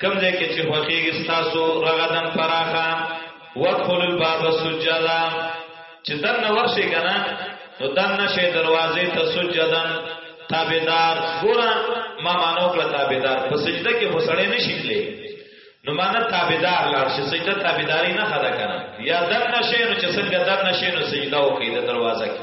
کوم ځای کې چې خوخیږي تاسو رغدن پراخه وقفل الباب سجدا چې دنه ورشي کنه نو دنه شي دروازې ته سجدن تابعدار ګورا ما مانو کړه تابعدار په سجده کې وسړې نه شیدلې نو معنا تابعدار لاړ شي سجده تابعداري نه خدا کنه یا دنه شي نو چې څنګه دنه شي نو سجده وکړي د دروازه کې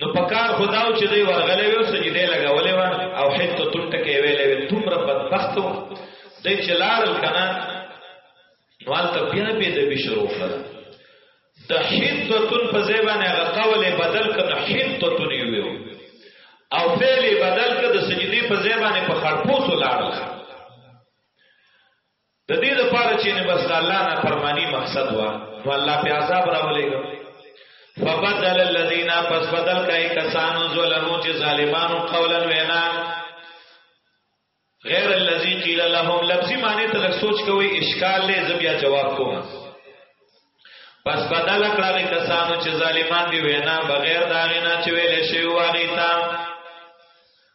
نو پکار خداو چې دوی ورغلې وي سجده لګولې و او حته تلټه کې ویلې وي دومره بدبخت و دوی چې لارل کنه نو البته بیا به د بشرو خر د حدتون په ځای باندې هغه قول بدل کړه حدتون یو او فعل بدل کړه د سجدي په ځای باندې په خړپوسو لاړل د دې لپاره چې نه بس الله نه فرمانی مقصد وا نو الله په عذاب راولېږي فبدل الذين پس بدل کای کسانو ظلمو چې ظالمانو قولا وینا غیر الذي قيل لهم لفظي معنی ته لږ سوچ کوی اشکال لې زبیا جواب کوم پس بدل کړه کسانو چې ظالمان دی وینا بغیر دا غینا چې ویل شي واغی تا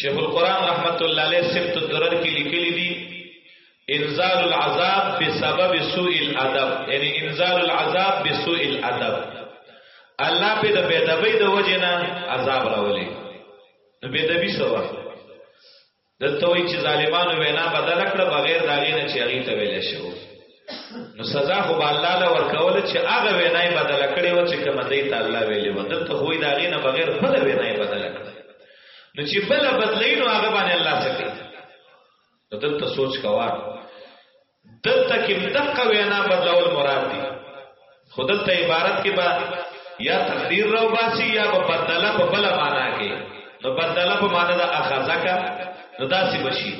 شیخ القرآن رحمت الله علیه سبت الدرر کې لیکلي دي انزال العذاب بسبب سوء الادب یعنی انزال العذاب بسوء الادب الله په د بیدبی د وجنه عذاب راولي نو بیدبی سوا دلته وی چې ظالمانو وینا بدل کړه بغیر داغې نه چې هغه ته ویل شو نو سزا خو الله له ورکول چې هغه وینای بدل کړي و چې کوم دی ته الله ویلې و دلته خو دا غي نه بغیر بل وینای بدل کړي نو چې بل بدلې نو هغه باندې الله سکی نو دلته سوچ کوا دلته کې دقه وینا بدلول مراد دی خودل ته عبارت کې با یا تقدیر راو باسی یا په بدله په بل معنا کې نو بدله په معنا د اخذکا نو داسې بشي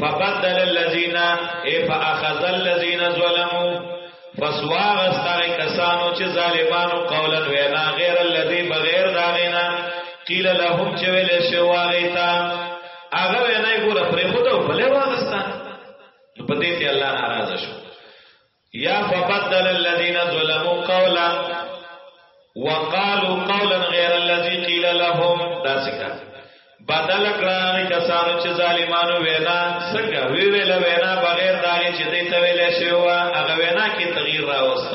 فبدل الذين اي فاخذ الذين ظلموا فسواغ استغه کسانو چې ظالمانو قولا وینا غیر الذي بغیر داغینا قیل لهم چې ویل شو واغیتا هغه وینا ګوره پرې خو ته بلې واغستا نو پدې ته الله ناراض شو یا فبدل الذين ظلموا قولا وقالوا قولا غير الذي قيل لهم دا څنګه بدل کړه کسانو چې ظالمانو وینا څنګه وی ویل وینا بغیر دا چې دې ته ویل شوی هغه وینا کې تغییر راوست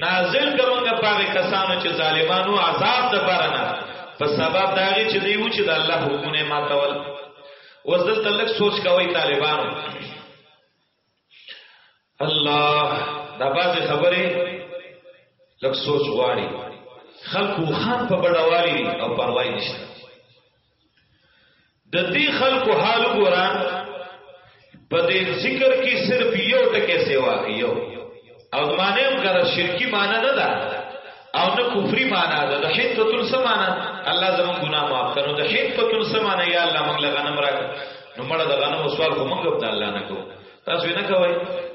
نازل کومګه پاره کسانو چې ظالمانو عذاب د پاره نه په سبب دا غي چې دیو چې د الله حکمونه ماتول اوس د تلک سوچ کوي طالبانو الله دا باز خبره لک سوچ غواړي خلکو خان په بډوالي او پروايي نشته د دې خلکو حال ګورا په دې ذکر کې صرف یو ټکی سیوا یو او معنی هم کړه شرکی معنی نه ده او نه کفری معنی ده د حیت په تل سمانه الله زمون ګناه معاف کړو د حیت په تل سمانه یا الله موږ له غنم راک نو مړه د غنم سوال کوم موږ ته الله نه کو تاسو نه کوی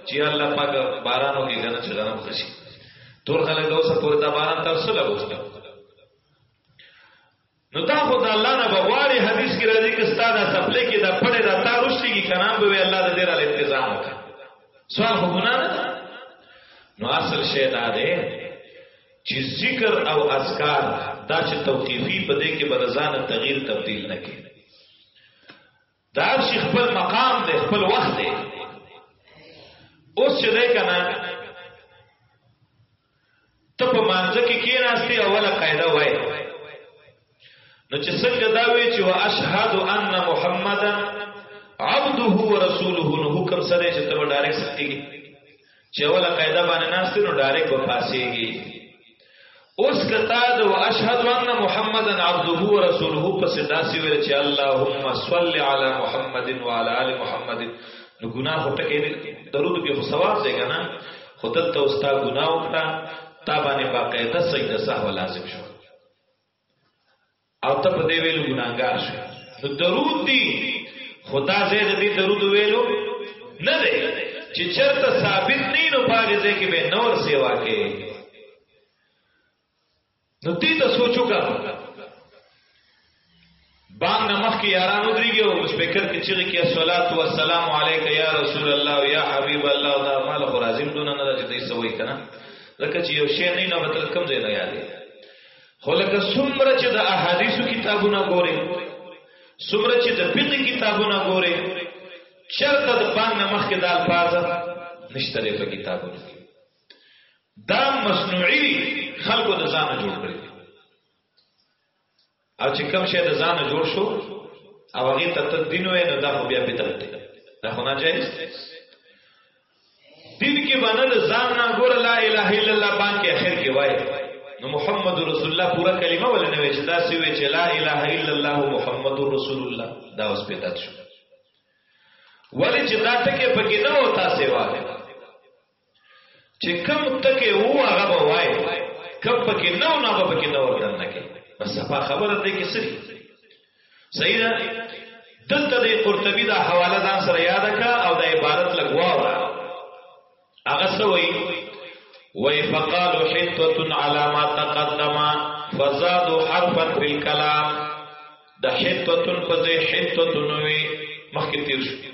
چې الله پاک بارانو کې غنم چې غنم خشي تور خلک دوسه پورته باران تر سره لګوسته نو تا خو د الله نه بغواړي حدیث کې راځي چې ستاد سپلې کې دا پړې دا تا رشتي کې کنام به الله د دې را التزام وکړي سوال خو ګنا نه نو اصل شی دا دی چې ذکر او اذکار دا چې توقیفي په دې کې برزان تغییر تبديل نه کې دا چې خپل مقام دی خپل وخت دی اوس چې ده کنه ته په مانځه کې کېناستې اوله قاعده وای نو چې څنګه دا وی چې واشهد ان محمدن عبده ورسوله نو حکم سره چې ته ډایرک سکیږي چې اوله قاعده باندې ناستې نو ډایرک به پاسېږي اوس کتا د واشهد ان محمدن عبده ورسوله پس داسې ویل چې اللهم صل علی محمد وعلى ال محمد نو ګناه خو ټکې نه درود کې خو ثواب دی کنه خو دلته اوستا ګناه وکړه تا باندې باقاعده سجده سهو لازم شو او ته په دې ویلو ګناګار شو نو درود دی خدا زید دې درود ویلو نه دی چې چرته ثابت نه نو پاګه دې کې به نور سیوا کې نو دې ته سوچو کا بام نمخ کې یاران ودرېږي او سپیکر کې چیغي کې صلوات و سلام علیک یا رسول الله یا حبیب الله دا مال خرازم دونه نه چې دې سوي کنه لکه چې یو شی نه نه بدل کم ځای نه یادې خو لکه څومره چې د احادیثو کتابونه ګوري څومره چې د فقې کتابونه ګوري چرته د بام نمخ کې دال پازه نشته په کتابونو کې دا مصنوعي خلکو د ځانه جوړ کړی او چې کوم شی د ځانه جوړ شو او هغه ته تدین وې نو دا خو بیا بدعت دی دا خو نه جایز دین کې باندې د ځان نه ګور لا اله الا الله باندې اخر کې وای نو محمد رسول الله پورا کلمه ولې نه وې چې دا سی وې چې لا اله الا الله محمد رسول الله دا اوس بدعت شو ولې چې دا ټکي پکې نه وتا سیوا چې کوم تکه وو هغه به وای کوم پکې نو نه به پکې نو ورته نه کې بس په خبره دې کې سری صحیح ده دلته د قرطبي دا حواله ځان سره یاد کا او د عبارت لګوا ورا هغه سوي وای فقالو حتتن علی ما تقدم فزادوا حرفا فی الكلام د حتتن په ځای حتتن وی مخکې تیر شو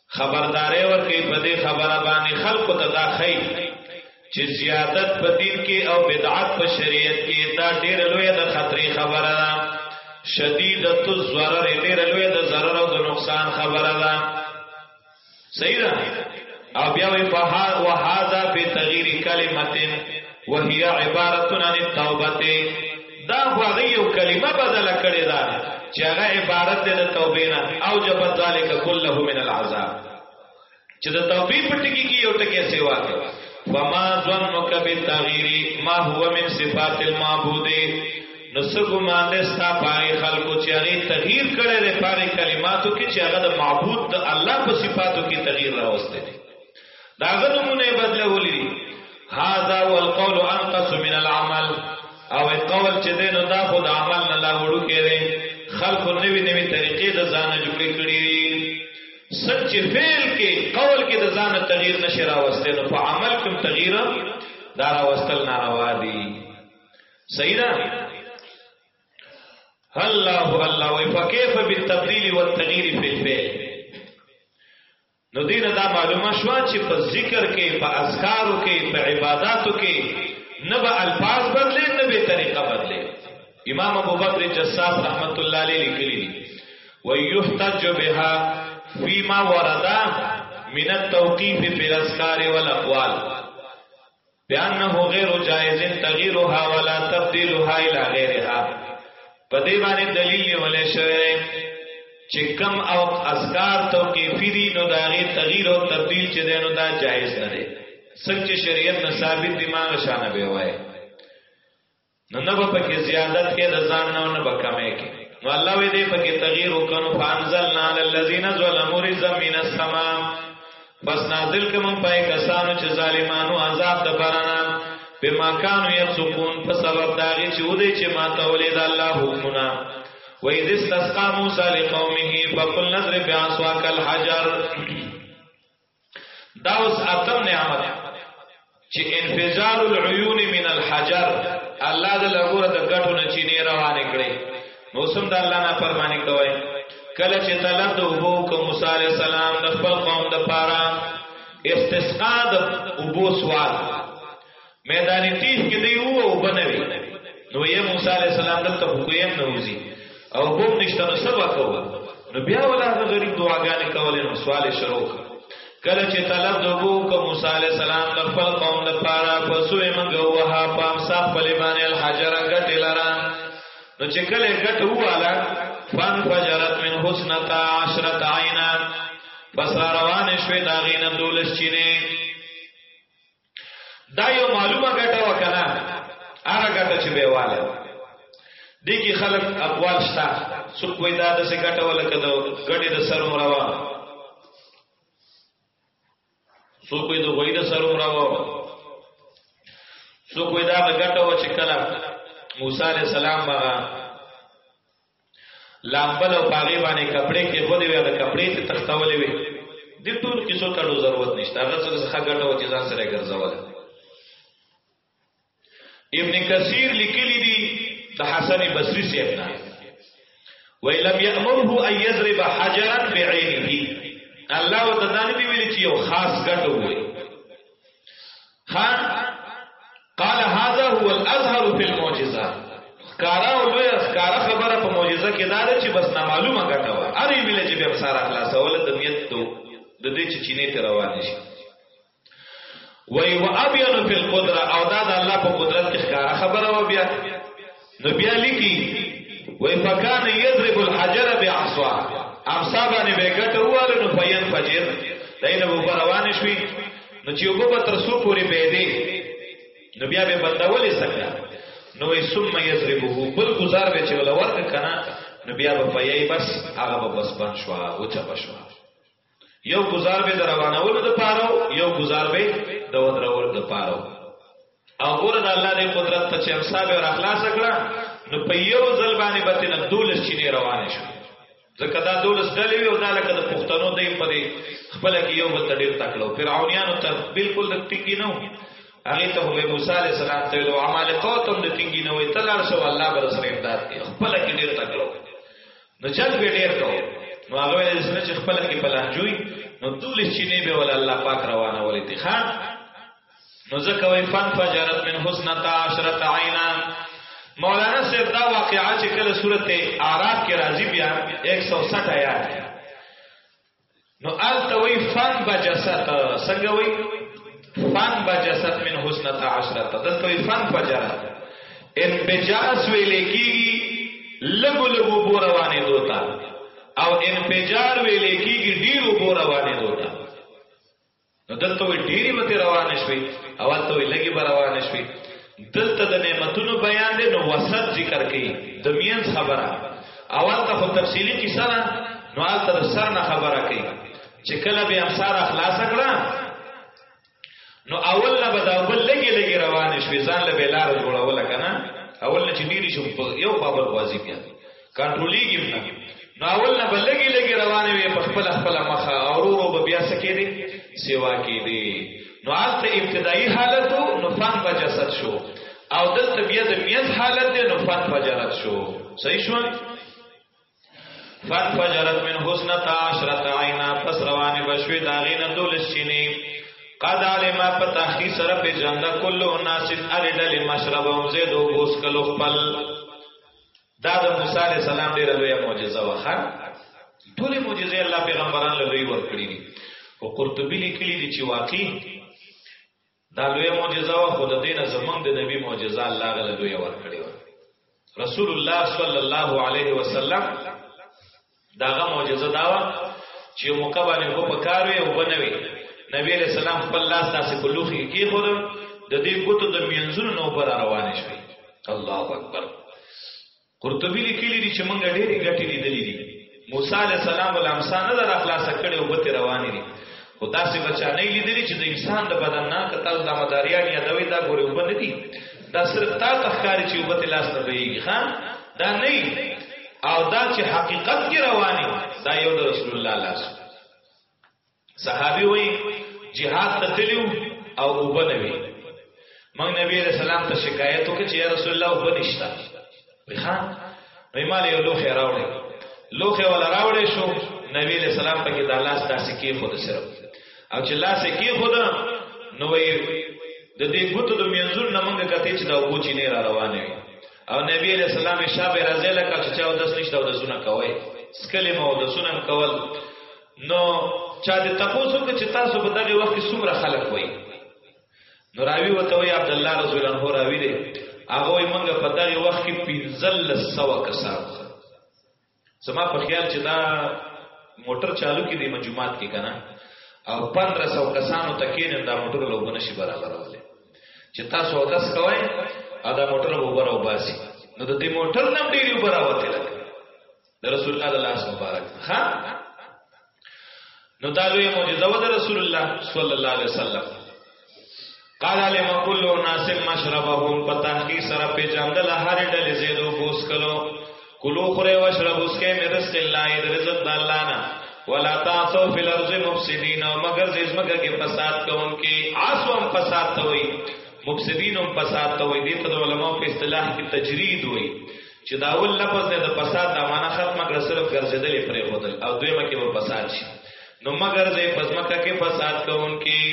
خبردارې ورکې په دې خبره باندې خلق ته دا خی چې زیادت په دین کې او بدعت په شریعت کې دا ډېر لوی د خطرې خبره ده شدیدت الضرر ډېر لوی د ضرر او د نقصان خبره ده صحیح ده او بیا وی فهاد وهذا بتغیر کلمتين وهي عبارتنا عن التوبه دا خو هغه یو کلمه بدله کړې ده چې هغه عبارت ده د توبې نه او جب ذالک کله من العذاب چې د توبې په ټکی کې یو ټکی سیوا ده فما ظنک بالتغیر ما هو من صفات المعبود نو سګو مانده ستا پای خلکو چې هغه تغییر کړي د پاره کلماتو کې چې هغه د معبود د الله په صفاتو کې تغییر راوستي دا غنمونه بدلولې دي هاذا والقول انقص من العمل او قول چې دین دا خو د عمل نه لا وړو کېږي خلق نوې نوې طریقې د ځان جوړې کړې سچ فعل کې قول کې د ځان تغییر نشي راوستل نو په عمل کې تغییر دا راوستل ناروا دي صحیح ده الله الله وفكيف بالتبديل والتغيير في الفعل نو دې نه دا معلومه شوه چې په ذکر کې په اذکارو کې په عباداتو کې نه به الفاظ بدلې نه به طریقه بدلې امام ابو بکر جساس رحمت الله علیه لیکلی دی ويحتج بها فيما ورد من التوقيف في الاذكار والاقوال بانه غیر جائز تغییرها ولا تبدیلها الی غیرها په دې باندې دلیل نیولې شوی چې کم او اسکار توقیفی دي نو دا غي تغییر او تبدیل چې دی نو دا جایز نه دی څنګه شریعت نه ثابت دماغ شانه به وای نو نه به پکې زیادت کې د ځان نه نه به کمې کې نو الله وی دې پکې تغییر وکړو فانزلنا علی الذین ظلموا رزا من السماء بس نازل کوم پای کسانو چې ظالمانو عذاب د باران بما كانوا يفسقون په سبب داږي چې ودې چې ما تولې د الله حکمونه و اذ استسقى موسى لقومه فقل نضرب بعصاك الحجر دا اوس اتم نعمت چې انفجار العيون من الحجر الله د لګور د غټو نه چینه روانه کړي نو سم د الله نه فرمانی کوي کله چې طلب د ابو کو موسی عليه السلام د خپل قوم د پاره استسقا د ابو سوال میدان تیه کې دی وو او بنوي نو یې موسی علی السلام دلته حکویم نه وزي او بوم نشته نو سبا کوه نو بیا ولا د غریب دعاګانې کولې نو سوال شروع کله چې طلب دوبو کو موسی علی السلام د خپل قوم لپاره پسوې منګو وها پام صاحب په لبان الحجر غټ لرا نو چې کله غټ واله فن فجرت من حسنتا عشرت عینا بس روان شوې داغینه دولس چینه دا یو معلومه ګټه وکنه هغه ګټه چې به واله دي کې خلک اقوال شته څوک وای دا د څه ګټه ولا کده ګټه د سر مروا څوک وای د غوی د سر مروا څوک وای دا د ګټه و چې کله موسی عليه السلام هغه لامبل او پاغي باندې کپڑے کې خو دی هغه کپڑے ته تختولې وي د ټول کیسو ته ضرورت نشته هغه څه څخه ګټه و چې ځان سره ګرځول ابن کثیر لیکلی دی د حسن بصری صاحب نه وی لم یامره ان یضرب حجرا بعینه الله تعالی دی ویل چې یو خاص ګټه وي خان قال هذا هو الاظهر في المعجزه خکارا او لوی خکارا خبره په معجزه کې دا ده چې بس نه معلومه غټه و اری ویل چې به سارا خلاصول د نیت دو د دې چې چینه ته روان شي وای و ابین فی القدره او دا د الله په قدرت کې خکارا خبره و بیا نو بیا لیکي وای فکان یضرب الحجر بعصا امسا باندې بیګټ واله نو فین فجر دینه وو روان شوي نو چې وګ په تر سو پورې به دی نو بیا به بندولې څنګه نو یې ثم یضربه بل گزار به چې ولا ورک کنه نو بیا به پي بس هغه به بس بند شو او چا بشو یو گزار به د روانولو د پاره یو گزار به د ودرولو د پاره او ګور د الله د قدرت ته چې امصاب او اخلاص کړه نو په یو ځل باندې به تنه دولس چینه روانه شو ځکه دا دولس ډلې وي او دا لکه د پښتنو دی په دې خپل کې یو بل ډیر تکلو فرعونانو ته بالکل د ټینګی نه وي هغه ته به موسی علی السلام ته او عمالقه ته د ټینګی نه وي تلار شو الله بر سره امداد کوي خپل کې ډیر تکلو نو جنگ به ډیر کو نو هغه ویل چې چې خپل کې پلانجوي نو ټول چینه به ول الله پاک روانه ولې دي خان نو ځکه وی فن فجرت من حسنت عشرت عینا مولانا صاحب دا واقعا چې کله سورته اعراف کې راځي بیا 160 آیات نو الته وی فن بجست څنګه وی فن بجست من حسن تعشرت دلته وی فن فجر ان بجاس ویل کیږي لګو لګو بو روانه دوتا او ان بجار ویل کیږي ډیرو بو روانه دوتا نو دلته وي ډېری متي روان شوي او هلته وي لګي به روان شوي دلته د نعمتونو بیان دی نو وسط ذکر کوي د مینس خبره اول ته خو تفصیلی قصه ده نو هلته د سر نه خبره کوي چې کله به امسار خلاص کړه نو اول نه به دا بل لګي لګي روان شوي ځان له بلار جوړول کنه اول نه چې ډېری شو یو بابر غوازی بیا کنټرولېږي هم نه نو اول نه به لږې لږې روانې وې په خپله خپله مخه او ورو ورو به بیا څه کېدې سیوا کېدې نو هلته ابتدایي حالت و نو فن به جسد شو او دلته بیا د میز حالت دی نو فن به جرت شو صحیح شو فن فجرت من حسنت عشرت عینا پس روانې بشوي د هغې نه دولس چینې قد علم په تحقیق سره په جنده کلو ناس ارډل مشربهم زید او بوس کلو خپل دا د موسی علی السلام ډیره لویه معجزه وه خان ټول معجزې الله پیغمبران له لوی ور کړی دي او قرطبی لیکلی دي چې واقعي دا لویه معجزه وه خو د دینه زمنګ د نبی معجزه الله غل لوی ور کړی و رسول الله صلی الله علیه وسلم داغه معجزه دا و چې یو موقع باندې هو په کار وي او بنه وي نبی علیہ السلام خپل لاس داسې په لوخي کې خور د دې ګوتو د مینځونو نو پر روان شي الله اکبر قرطبی لیکلی دی چې مونږ ډېری ګټې لیدلې دي موسی علیہ السلام ولامسا نه در اخلاص کړي او بته روان دي خو داسې بچا نه لیدلی چې د انسان د بدن نه که تاسو دا مداریان یادوي دا ګورې اوبه نه دي دا صرف تا ته ښکاري چې اوبه ته لاس نه بهېږي ښه دا نه او دا چې حقیقت کې رواني دا یو د رسول الله لاس صحابي وایي جهاد ته تلو او اوبه نه وي موږ نبی رسول الله ته شکایت وکړ چې یا رسول الله اوبه نشته ویخا نو مال یو لوخه راوړې لوخه ولا راوړې شو نبی له سلام پکې د الله ستاسو سکی خود سره او چې الله سکی خود نو وی د دې ګوتو د منزور نه مونږه کته چې دا وو چې نه را روانه وي او نبی علیہ السلام شابه رضی لکه چې چاو دس نشته او دسونه کوي سکلم او دسونه کول نو چا دې تاسو کې چې تاسو په دغه وخت کې څومره خلک وای نو راوی وته وی عبد الله رسول الله راوی دی هغه وی موږ په دغه وخت کې پنځل سو کسان زما په خیال چې دا موټر چالو کې دی مجموعات کې کنه او 1500 کسانو تکین دا موټر لوبونه شي برابرولې چې تاسو اودس کوئ او دا موټر وبره وباسي نو د دې موټر نم ډیری وبره وته د رسول الله د لاس مبارک ها نو دا لوی معجزه و د رسول الله صلی الله علیه وسلم قال علم كل الناس مشربهم فتحقی سره په جندل هر ډل زیدو بوس کلو کلو خره وشرب اس کے من رزق اللہ اید رزق دا اللہ نا ولا تاسو فی الارض مفسدین او مگر زمکه کې فساد کوونکي عاصم فساد ته وي مفسدین هم فساد ته وي دې ته علماء په اصطلاح کې تجرید وي چې دا اول لفظ دی د فساد دا معنا ختمه کړه صرف ګرځیدل یې پرې خودل او دویمه کې به فساد شي نو مگر زه پزمکه کې فساد کوونکی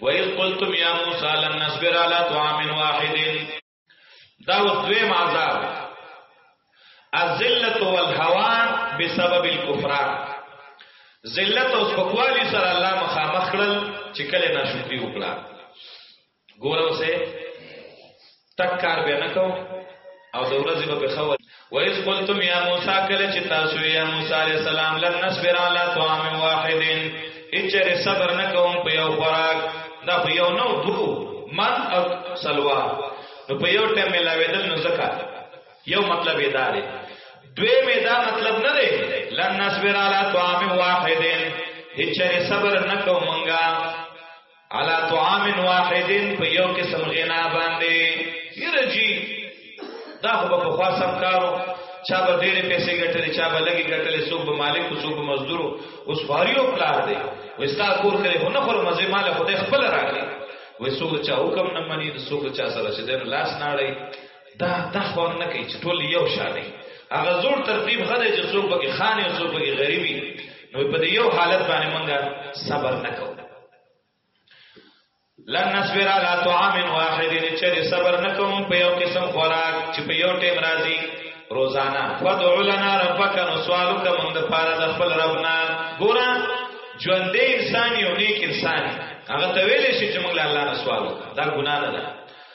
وَإِذْ قُلْتُمْ يَا مُوسَى لَن نَّصْبِرَ عَلَى طَعَامٍ وَاحِدٍ دا دویم عذاب الذلت والهوان بسبب الكفران ذلت او سپکوالی سره الله مخامخ کړل چې کله ناشکری وکړه ګوره اوسه تک کار به نه کو او د ورځې به بخو وایز قلتم یا موسی کله چې تاسو یا موسی علی السلام لن نصبر علی طعام واحد اچره صبر نه کوم په یو خوراک دا په یو نو دو من او سلوا نو په یو ټیم ملاویدل نو زکا یو مطلب یې دا دی دوی می دا مطلب نه دی لن نصبر علی طعام واحد اچره صبر نه کوم منګه علی طعام واحد په یو قسم غنا باندې یرجی دا خو په خوا سم کارو چا به ډېرې پیسې ګټلې چا به لګي ګټلې څوک به مالک او څوک مزدور اوس فاریو پلار دی وستا کور کړي هو نه خور مزه مال خدای خپل راغلی وې څوک چا حکم نه مني څوک چا سره چې دین لاس نه اړي دا دا خو نه کوي چې ټول یو شان دي هغه زور ترتیب غره چې څوک به خاني او څوک به غریبي نو په دې یو حالت باندې مونږه صبر نه کوو لن نصبر على طعام واحد چې صبر نکوم په یو قسم خوراک چې په یو ټیم راځي روزانا فدع لنا ربك نسوالك من د پاره د خپل ربنا ګور ژوندې انسان یو نیک انسان هغه ته ویل شي چې موږ له الله نه سوال وکړو دا ګناه نه ده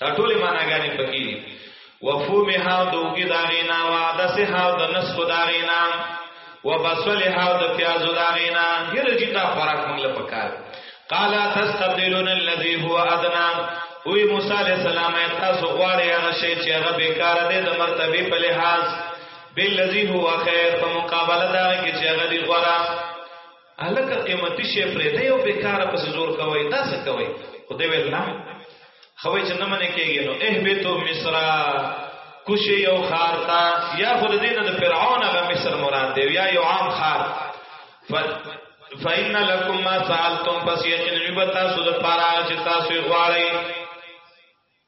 دا ټول معناګانې پکې دي وفومها دوګي داغینا وعده سها د نسخ داغینا وبصلها د پیاز داغینا هر جی دا خوراک موږ له پکار قال تستبدلون الذي هو ادنى وی موسی علیہ السلام تاسو غواړی هغه شی چې هغه بیکاره دی د مرتبه په لحاظ بالذي هو خیر په مقابله دا کې چې هغه دی غواړه الکه قیمتي شی پرې دی او بیکاره پس زور کوي دا څه کوي خو دی ویل نه خوي چې نه منې کېږي نو اهبتو مصر کوشي یو خار تا یا خود دین د فرعون غ مصر مراد دی یا یو عام خار ف فإن لكم ما سألتم پس یقینا یبتا سود پارا چې تاسو غواړئ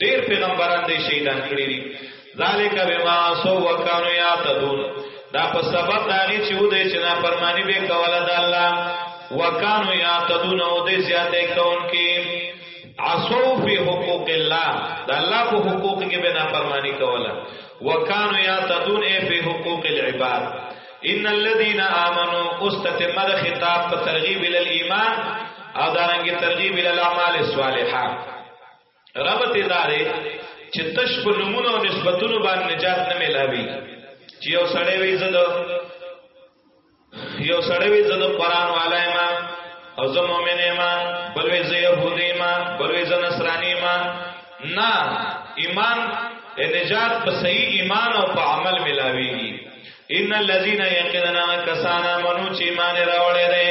ډیر پیغمبران دې شهیدان کړی دي ذالک بما سو وکانو یاتدون دا په سبب داږي چې و دې چې نه فرمانی به کوله د الله وکانو یاتدون او دې زیاتې کون کې عصو فی حقوق الله دا الله په حقوق کې به نه فرمانی کوله وکانو یاتدون ای فی حقوق العباد ان الذين امنوا استتمر خطاب په ترغیب ال ایمان او دارنګ ترغیب ال اعمال الصالحات ربط دا دی چې تش په نمونه او نسبتونو باندې نجات نه ملاوي چې یو سړی وي زده یو سړی وي زده قران والای ما او زه مؤمن ما بل وي زه يهودي ما بل وي زه نصراني ما نه ایمان نجات په صحیح ایمان او په عمل ملاويږي ان الذين يقيننا كسانا منو چې ایمان راوړل دي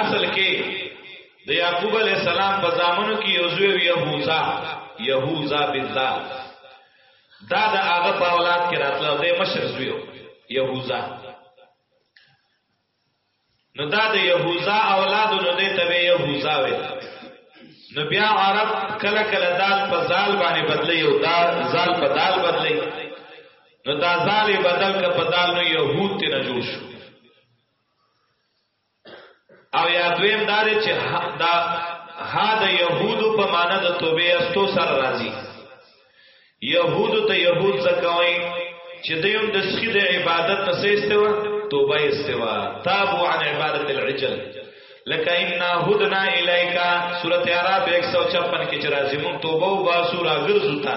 اصل کې د یعقوب علی السلام په زامنو کې یو زوی یهوذا یهوذا بالذات دا د هغه په اولاد کې راتله د مشر زوی یهوذا نو دا د یهوذا اولاد نو دې ته یهوذا وي نو بیا عرب کله کله دال په زال باندې بدلی او دا زال په دال بدلی نو دا زال بدل ک په دال نو یهود ته نه جوړ شو او یا دویم دا دی چې دا ها د يهودو په معنا د توبه استو سره راځي يهودو ته يهود زکوي چې دویم د سخی د عبادت نه سېستوا توبه استوا تابو عن عبادت العجل لکه ان هدنا الیک سورۃ اعراف 156 کې چې راځي مون توبه او باسو راګرځو تا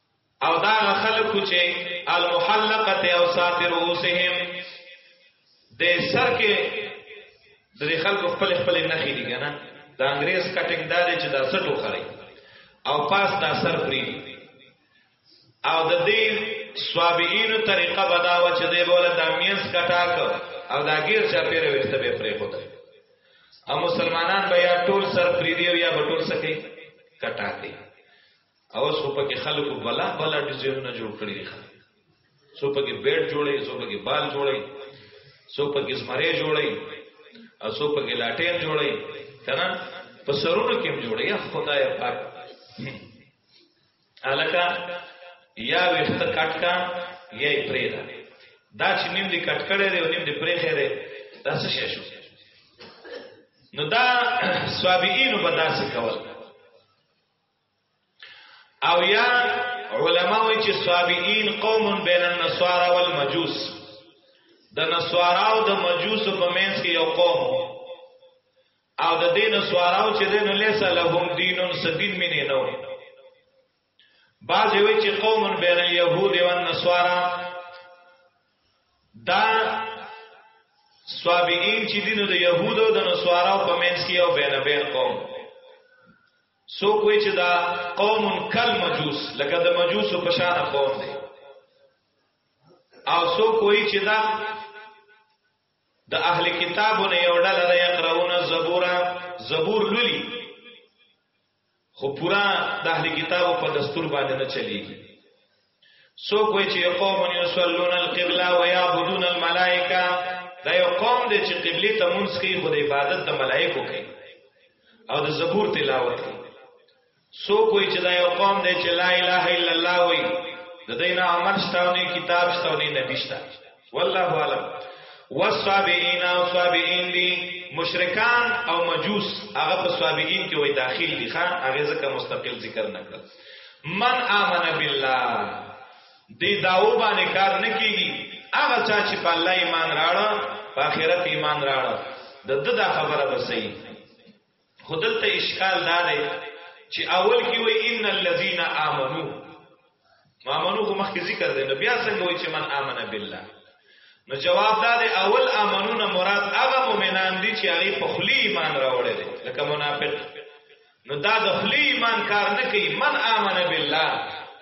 او دا خلق چې المحلقه او ساتر اوسهم د سر کې د خلکو خپل خپل نه خېږي کنه د انګريز کټنګ دار چې دا سټو خري او پاس دا سر پری او د دې سوابینو طریقه بداوه چې دی بوله د مینس کټاک او دا غیر چا پیره وخت به پرې خود او مسلمانان به یا ټول سر پری دی یا به ټول سکے کټاکې او اوس په کې خلکو بلا بلا ډیزاینونه جوړ کړی دي څو په کې بیډ جوړي څو په کې بال جوړي څو په کې زمره جوړي او څو په کې لاټین جوړي کنه په سرونو کې جوړي یا خدای پاک الکا یا وخت کټ کا یا پرې دا دا چې نیم دې کټ کړي دی او نیم دې پرې خېره دا څه شې شو نو دا سوابینو بداسه کول او یا علما وی چې صابئین قوم بین النصارى والمجوس د نصارا او د مجوس په منځ کې یو قوم او د دین نصارا او چې دین لیس لهم دین سدین مینه نو بعض وی چې قوم بین الیهود و النصارا دا صابئین چې دین د یهودو د نصارا په منځ کې یو بین بین قوم څوک وی چې دا قوم کل مجوس لکه د مجوس په شان قوم دی او څوک وی چې دا د اهل کتابونو یو ډله د یقرؤون الزبور زبور لولي خو پورا د اهل کتابو په دستور باندې نه چلیږي سو کوئی چې قوم یصلون القبلة ويعبدون الملائکه دا یو قوم دی چې قبله ته مونږ کوي خو د عبادت د ملائکو کوي او د زبور تلاوت کوي سو کوئی چې دا یو قوم دی چې لا اله الا الله وایي د دینه عمل شتاونی کتاب شتاونی نبی شتاونی والله عالم والصابئین او صابئین دی مشرکان او مجوس هغه په صابئین کې وای داخل دي ښا هغه ځکه مستقل ذکر نه کړ من امن بالله دی داو باندې کار نه کیږي هغه چا چې په الله ایمان راړه په آخرت ایمان راړه د دغه خبره به صحیح خودل ته اشکال دا دی چې اول کې وای ان الذين امنوا ما منو خو مخکې ذکر دی نو بیا څنګه وای چې من امنه بالله نو جواب دا دی اول امنون مراد هغه مؤمنان دي چې هغه په خلی ایمان راوړل دي لکه منافق نو دا د خلی ایمان کار نه کوي من امنه بالله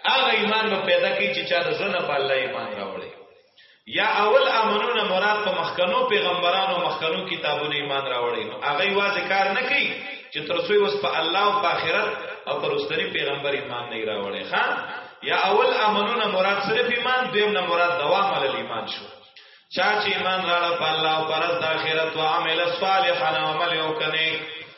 هغه ایمان به پیدا کوي چې چا د زنه په الله ایمان راوړل یا اول امنو نه مراد په مخکنو پیغمبرانو مخکنو کتابونو ایمان راوړی نو هغه واځه کار نه کوي چې تر څو وس په الله او په آخرت او پر استری پیغمبر ایمان نه راوړی ها یا اول امنو نه مراد صرف ایمان دویم نه مراد دوام علی ایمان شو چا چې ایمان راړه په الله او پر د آخرت او عمل صالحا عمل وکنه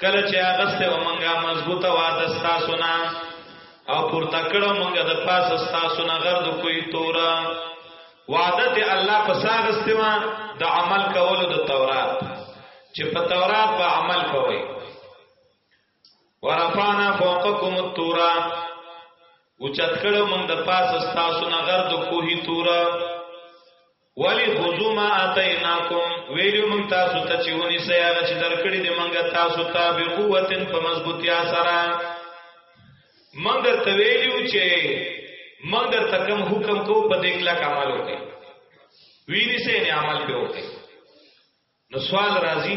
کله چې هغه سته ومنګه مضبوطه واده تاسو نه او پورته کړو مونږه د پاسه تاسو نه غرد کوی تورا وعده ته الله پساغسته ما د عمل کولو د تورات چې په تورات به عمل کوي ورفانا فوقکم التورا او چت کړو مونږ د پاسه تاسو نه غرد کوی تورا ولی خذو ما اتیناکم ویلو من تاسو ته چې ونی سي هغه چې درکړي دي منګه تاسو ته به قوتن په مضبوطیا سره من در ته ویلو چې من در ته کوم حکم کو په دې کلا کمال وکړي ویني سي نه عمل په وکړي نو سوال راځي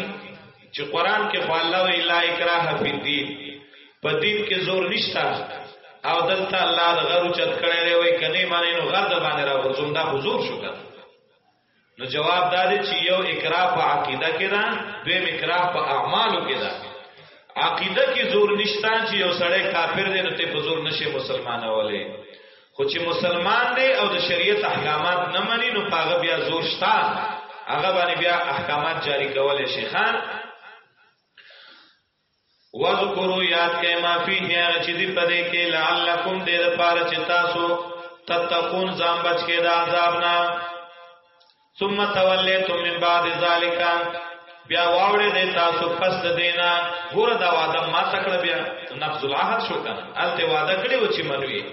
چې قران کې خو الله وی لا اکراه فی الدین په دین کې زور نشتا او دلته الله د غرو چت کړي دی وای کني معنی نو غر د باندې را ورزم دا حضور شو کړ نو جواب دا دی چې یو اکراه په عقیده کې ده دویم اکراه په اعمالو کې ده عقیده کې زور نشتا چې یو سړی کافر دی نو ته په زور نشي مسلمانولې خو چې مسلمان دی او د شریعت احکامات نه مني نو پاغه بیا زور شتا هغه باندې بیا احکامات جاری کول شي خان وذکروا یاد کئ ما فی هغه چې دی پدې کې لعلکم دې لپاره چې تاسو تتقون ځان بچ کې د عذاب نه ثم تولیتم من بعد ذالک بیا واوړې د تاسو پس د دینا ګور دا وعده ما تکړه بیا نقض العهد شو کنه الته وعده کړی و چې منوي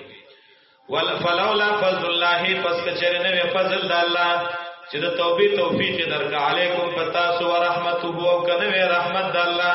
ول فلولا فضل الله پس کچره نه فضل د الله چې د توبې توفیق درک علیکم پتا سو رحمت هو او کنه رحمت د الله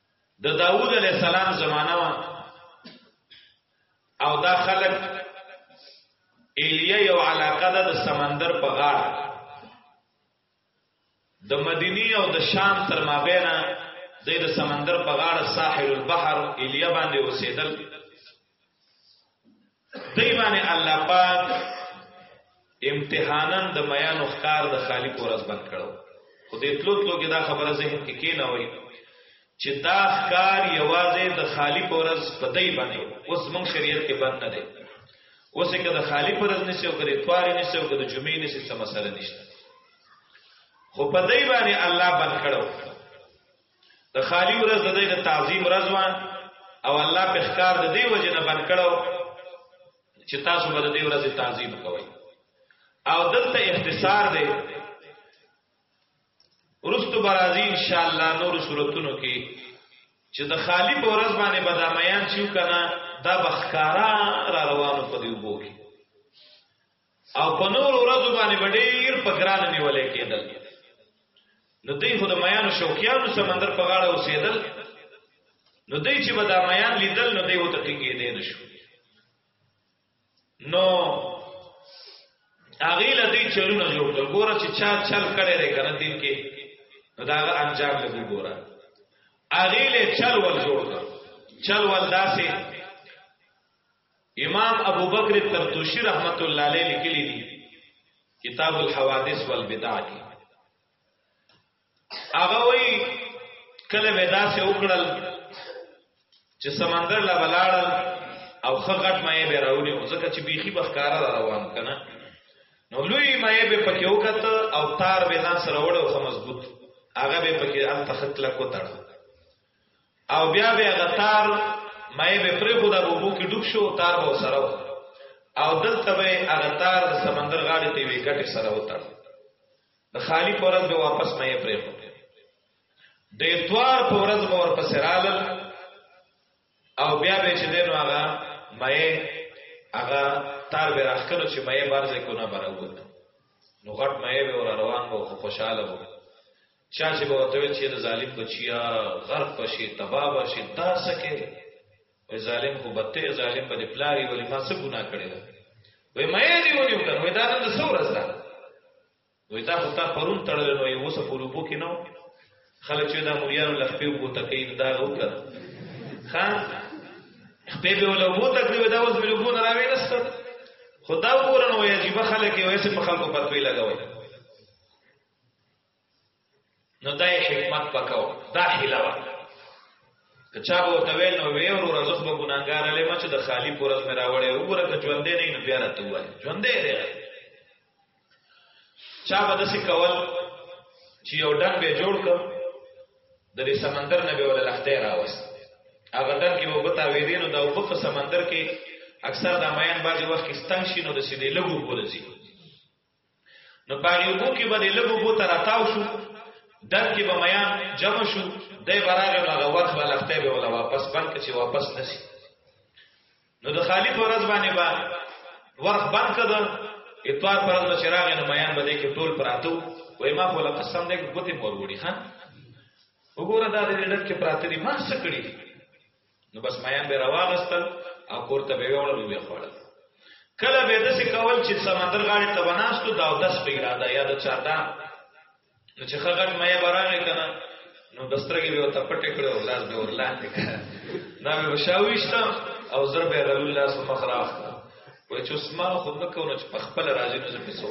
د داوود علی السلام زمانہ وا او دا خلک الیه یو علاقه ده د سمندر په غاړه د مدینی او د شام تر مابین د سمندر په غاړه ساحل البحر الیه باندې اوسېدل دی باندې الله پاک امتحانن د میان او ښکار د خالی پورز بند کړو خو دې تلو تلو کې دا خبره ذهن کې کې نه وای چې دا ښکار یوازې د خالی پورز په دی باندې اوس موږ شریعت کې بند نه دی اوس کې د خالی پورز نشي او کړي تواري نشي او کړي جمعې نشي څه مسله نشته خو په دی باندې الله بند کړو د خالی ورځ د دې د تعظیم ورځ و او الله په ښکار د دې وجه نه بند کړو چې تاسو به د دې ورځې تعظیم کوئ او دلته اختصار دی ورستو برازي ان شاء الله نور صورتونو کې چې د خالی په ورځ باندې بدامیان چې کنه دا بخکارا را روانو په دی وبو کې او په نور ورځو باندې به ډیر په ګران نیولې کېدل نو دوی خو د میانو شوقیانو سمندر په غاړه اوسېدل نو دوی چې به دا میان لیدل نو دوی وته ټینګې دی نشو نو هغه له دې چلونه جوړ کړ ګوره چې چا چل کړي لري کنه دین کې نو دا انجام له ګوره هغه له چل ول جوړ کړ چل ول داسې امام ابو بکر ترتوشی رحمت الله علیه لیکلی دی کتاب الحوادث والبدع کې هغه وی کله ودا سه وکړل چې سمندر لا بلاړل او خغټ مې به راونی او ځکه چې بیخي بخکارا روان کنه نو لوی مې به پکې وکړه او تار به ځان سره وړو خو مضبوط هغه به پکې ان تخت لا کوتړ او بیا به غتار مې به پرې خو د بوبو کې ډوب شو تار به سره و او دلته به هغه تار د سمندر غاړې ته وی کټه سره وتړ د خالی پرز به واپس مې پرې خو د اتوار پرز به ور پسې رالل او بیا به چې دینو هغه مې هغه تار به راخلو چې مې بارځه کو نه براوت نو غټ مې به ور روان وو خوشاله وو چا چې به ورته ویل چې د ظالم بچیا غرق بشي تباه بشي دا څه کې وای ظالم خو بته ظالم باندې پلاری ولی ما څه ګناه کړی دا وای مې دی ونیو کنه وای دا نن څو ورځ ده وای تا خو تا پرون تړل نو یې وسه پورو بو کې نو خلک چې دا مریانو لخپې وو تکین دا وکړه خان خپې به ولا وو تکلیف دا وز ملګو نه راوي نست خدا وګورن وای عجیب خلک یې وای څه په خلکو پتوي لګوي نو دا حکمت پکاو دا حیله وا که چا به ته ویل نو وی ورو رزق به ګناګار لې مچ د خالی پورز مې راوړې وګوره که ژوندې نه نو بیا راته وای ژوندې دی چا به دسی کول چې یو ډنګ به جوړ کړ د دې سمندر نه به ول لخته راوست هغه ډنګ کې وو بتا وې دینو دا وب په سمندر کې اکثر د ماین باجی وخت کې ستنګ شینو د سیدې لګو کولځي نو پاغي وبو کې به لګو بو تر تاو شو دک کې به میان جمع شو دای براره نو غوت به لخته به ولا واپس بند کې واپس نسی نو د خالی پر ورځ باندې با ورخ بند کړه اتوار پر ورځ چراغ نو میان به دې کې ټول پراتو وای ما په لقسم دې کې بوته مور وړي خان وګوره دا دې ډک کې پراته دي ما څه کړی نو بس میان به راوغستل او کورته به وړل به خوړل کله به د څه کول چې سمندر غاړې ته بناستو دا او داس په اراده یا د چاردا نو چې خغټ مې براغه کنه نو دسترګې به ته پټې کړې او لاس به ورلاندې کړه دا به وشاويشته او زر به رسول الله صلی الله علیه وسلم وای چې اسما خو نه کو نه چې په خپل راځي نه زه پیسو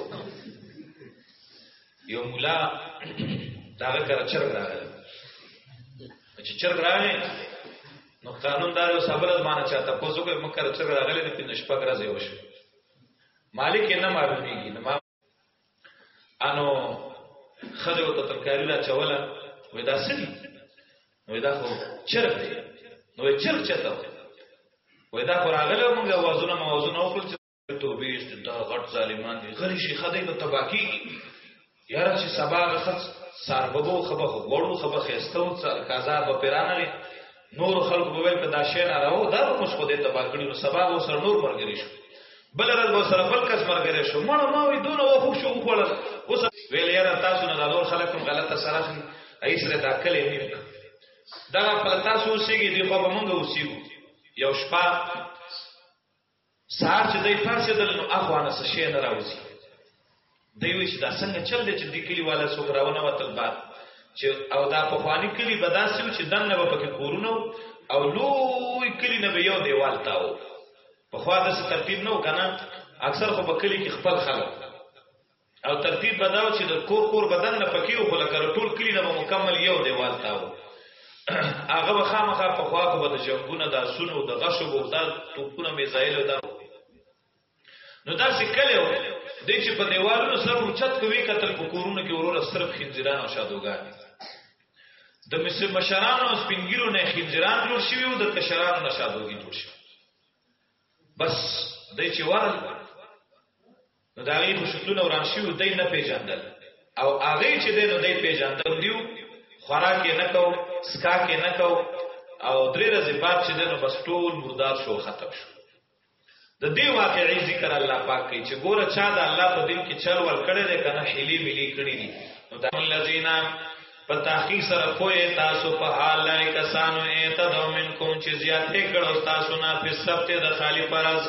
یو مولا دا کار چرګ راغی چې چرګ راغی نو قانون دار او صبر زمانه چاته پوسو کوي مکر چرګ راغلی د پینځ شپږ راځي وشو مالک نه معلومیږي نو ما انو خځه ته ترکاری را چولا وې دا سړي وې دا خو چرګ دی نو چرګ چته وې دا خو راغله موږ وازونه موازونه وکړ توبه است دا غټ ظالمان دي غری شي خدای په تباکی یاره چې سبا غخص سارببو خبه غوړو خبه خيستو سر قضا به پیرانه نور خلق به په داشې نه راو دا به مش خو دې تباکړي نو سبا و سر نور مرګري شو بل رد و سر بل کس مرګري شو مړ ما وي دونه و خو شو خو اوس ویل یاره تاسو نه نور خلک هم غلطه سره اخلي ایسره دا کله نه دا پر تاسو اوسېږي دی خو به مونږ اوسېو یو شپه سار چې دوی پاسېدل نو اخوانه څه شی نه راوځي دوی وی چې دا څنګه چل دی چې د کلی والا څوک راونه وتل بعد چې او دا په خواني کلی به داسې و چې دنه به پکې کورونه او لوی کلی نه به یو دیوال تاو په خوا داسې ترتیب نه و کنه اکثر خو په کلی کې خپل خلک او ترتیب بداو چې د کور کور بدن نه پکې او خلک ټول کلی نه مکمل یو دیوال تاو هغه وخامخه په خوا خو د جنگونو د سونو د غشو او د توپونو میزایل دا نو دا سکلو د چې په دیوالونو سره اوچت کوي قتل په کورونو کې ورور صرف خنجران او شادوګان د مصر مشرانو او سپینګیرو نه خنجران جوړ شوی او د کشرانو نه شادوګي جوړ شوی بس د چې ورل نو دا غي خشتونه وران شو دای نه پیژندل او هغه چې دای نو دای پیژندل دیو خوراک یې نه کو سکاک یې نه کو او درې ورځې بعد چې دنو بس ټول مردار شو ختم شو د دې واقعي ذکر الله پاک کوي چې ګوره چا د الله په دین کې چل ور کړی دی کنه حیلی ملي کړی دي نو د الذین په تحقیق سره کوی تاسو په حال لای کسانو ایتدو منکم چې زیاتې کړو تاسو نه په سبت د خالی پرز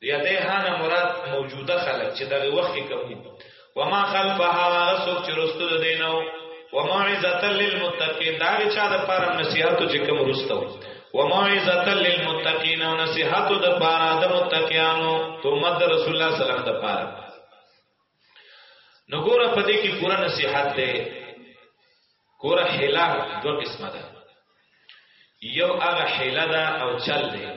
د یادې ها نه مراد موجوده خلک چې دغه وخت کې کوم دي وما خلفها غسوک چې رستو د دینو وموعظه للمتقین دا چا د پاره نصيحت چې کوم رستو وموعظه للمتقین او نصيحت د پاره د متقینانو تو مد رسول الله صلی الله علیه وسلم د پاره نو ګوره په دې کې پورا نصيحت ده ګوره حلا دو قسمه ده یو هغه حلا ده او چل ده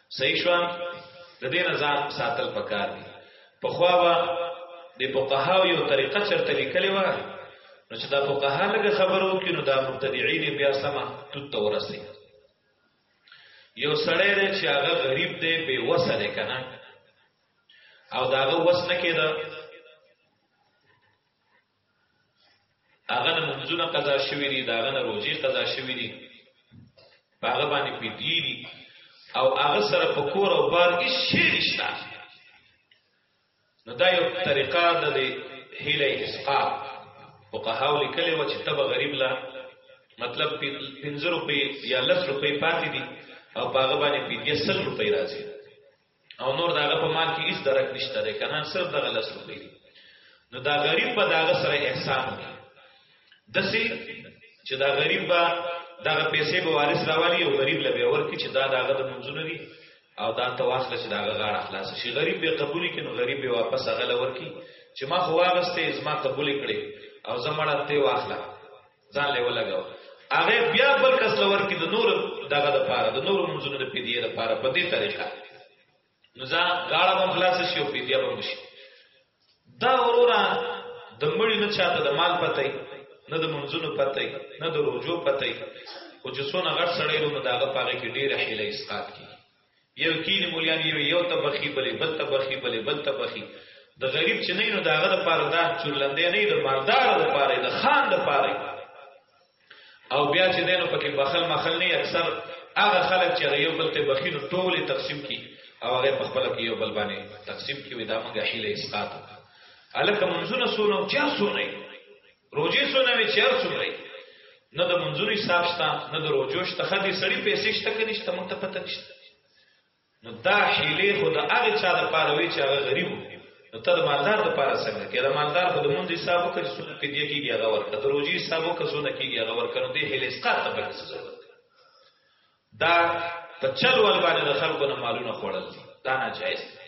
صحیح شو د دې نه ځان ساتل پکار دي په خوا به د فقهاو یو طریقه چرته لیکلې و نو چې دا فقها لږ خبرو کې نو دا مبتدعين بیا سما توت ورسي یو سړی دی چې هغه غریب دی بے وسه دی کنه او داغه وس نه کېده هغه نه منځونه قضا شوی دي دا هغه نه روزي قضا شوی دي په هغه باندې پیډی دي او هغه سره په کور او بار هیڅ شي نشته نو دا یو طریقه ده د هیله اسقاط او قهاو لیکلی و چې تب غریب لا مطلب 15 روپۍ یا 10 روپۍ پاتې دي او په هغه باندې پیډی 100 روپۍ راځي او نور داغه په مال کې هیڅ درک نشته ده کنه صرف دغه لس روپۍ دي نو دا غریب به داغه سره احسان وکړي دسی چې دا غریب به دغه پیسې به وارث راوالي او غریب لبه ورکړي چې دا داغه د منځونه دي او دا تواخله چې داغه غاړه خلاص شي غریب به قبول کړي نو غریب به واپس هغه لور کړي چې ما خو واغسته زما قبول کړي او زمړه ته واخله ځان له ولګاو هغه بیا بل کس لور کې د نور دغه د پاره د نور منځونو د پیډیا د پاره په دې طریقه نو ځا غاړه هم خلاص شي او پیډیا هم شي دا وروره د مړی نه چاته د مال پته نه د منځونو پته نه د روجو پته او چې څونه غټ سړی نو داغه پاره کې ډیره حیله اسقات کی یو کین مولیان یو یو ته بخی بلې بل ته بخی بلې بل ته بخی د غریب چې نه نو داغه د پاره دا چورلندې نه د مردار د پاره د خان د پاره او بیا چې دینو پکې بخل مخل نه اکثر هغه خلک چې یو بل ته بخی نو ټول تقسیم کی او هغه په خپل کې یو بل باندې تقسیم کی وې دا موږ هیله اسقاط الکه منځونه سونو چا سونه روجي سونه وی چیر څومره نه د منځونو حساب شته نه د روجو شته خدي سړی پیسې شته کې نشته مونږ ته پته نشته نو دا حیله خو د هغه چا د پاره وی چې هغه غریب نو ته د مالدار د پاره څنګه کې د مالدار خو د مونږ حساب وکړي څو په دې کېږي هغه ورکړه د روجي حساب وکړي څو نه کېږي هغه ورکړه دې حیله اسقاط ته پکې ضرورت دا په چل ول باندې د خلکو نه مالونه خوړل دي دا ناجایز دی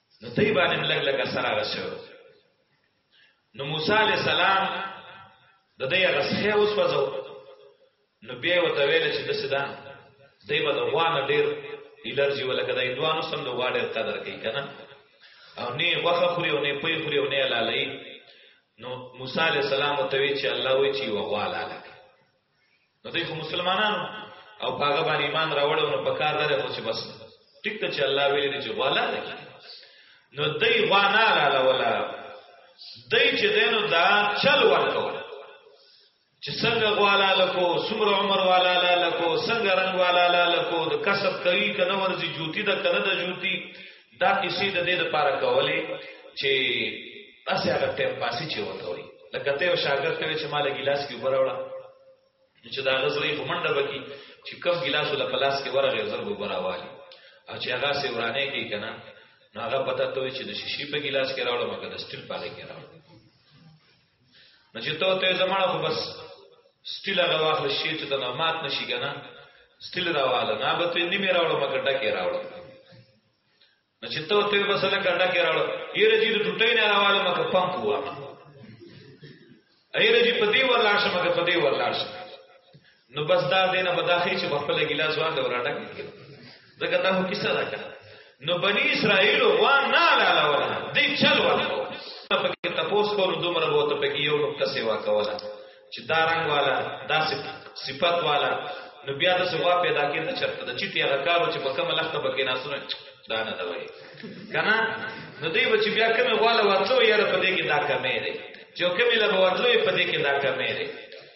نو دی باندې لګ لګ سره غسو نو موسی علی السلام د دې غسخه اوس وځو نو بیا وته ویل چې د سدا دی به د غوانه ډیر الرجی ولکه د دوانو سم د غواړې قدر کوي کنه او نه وخه خوري او نه پي خوري او نه لالي نو موسی علی السلام ته وی چې الله وی چې وغواله لکه نو دوی خو مسلمانانو او هغه باندې ایمان راوړل نو په کار ده خو چې بس ټیک ته چې الله ویلي دی چې غوالا ده نو دوی غوانا لاله ولا دوی چې دینو دا چل ورکو چې څنګه غوالا لکو سمر عمر والا لکو څنګه رنگ والا لکو د کسب کوي کنه ورزي جوتی ده کنه د جوتی دا کیسې د دې لپاره کولې چې تاسو هغه ټیم پاسي چې وته وي لکه ته یو شاګرد ته چې مال ګلاس کې وبراوړه چې دا غزرې په منډه بکی چې کم ګلاس ول په لاس کې ورغه زر وبراوالي او چې هغه سي ورانه کې کنه نو هغه پته ته چې د شیشې په ګلاس کې راوړم که د سټیل پاله کې راوړم نو چې ته ته زمړه خو بس سټیل راواخل شي چې ته نه مات نشي کنه سټیل راواله نه به ته نیمه راوړم که ډکه راوړم نو چې ته ته بس له ګډه کې راوړم یره چې ټټې نه راواله مکه پمپ وامه ایره چې پدی ورلاړ شم که پدی ورلاړ شم نو بس دا دینه بداخی چې خپل ګلاس وان دی وراټک کړي دغه دا هو کیسه ده کنه نو بنی اسرائیل وا نه لاله ولا دی چل ولا پکې تپوس کول دومره وو ته پکې یو نقطه سیوا کوله چې دا رنگ والا دا صفات والا نو بیا د سوا پیدا کېده چرته د چټي هغه کارو چې په کوم لخت به کې ناسونه دا نه دا وایي کنه نو دی به چې بیا کومه والا واتلو یاره په دې کې دا کمې دی چې کومه لا واتلو په دې کې دا کمې دی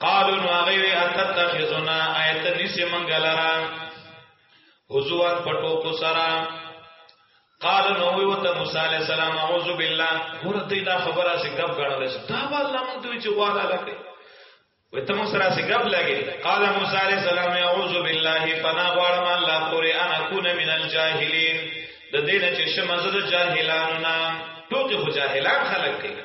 قالو نو هغه وی اتتخذنا ایت نسی منګلرا حضوات پټو کو سرا قال نو وی وته موسی علی السلام اعوذ بالله ورته دا خبره سي غب غړل شي دا والله مونږ دوی چې غواړه لکه وته موسی را سي غب لګي قال موسی علی السلام اعوذ بالله فنا غواړم الله پورې انا کون من الجاهلین د دې نه چې شمزه د جاهلانو نه ټوکی خو جاهلان خلق کوي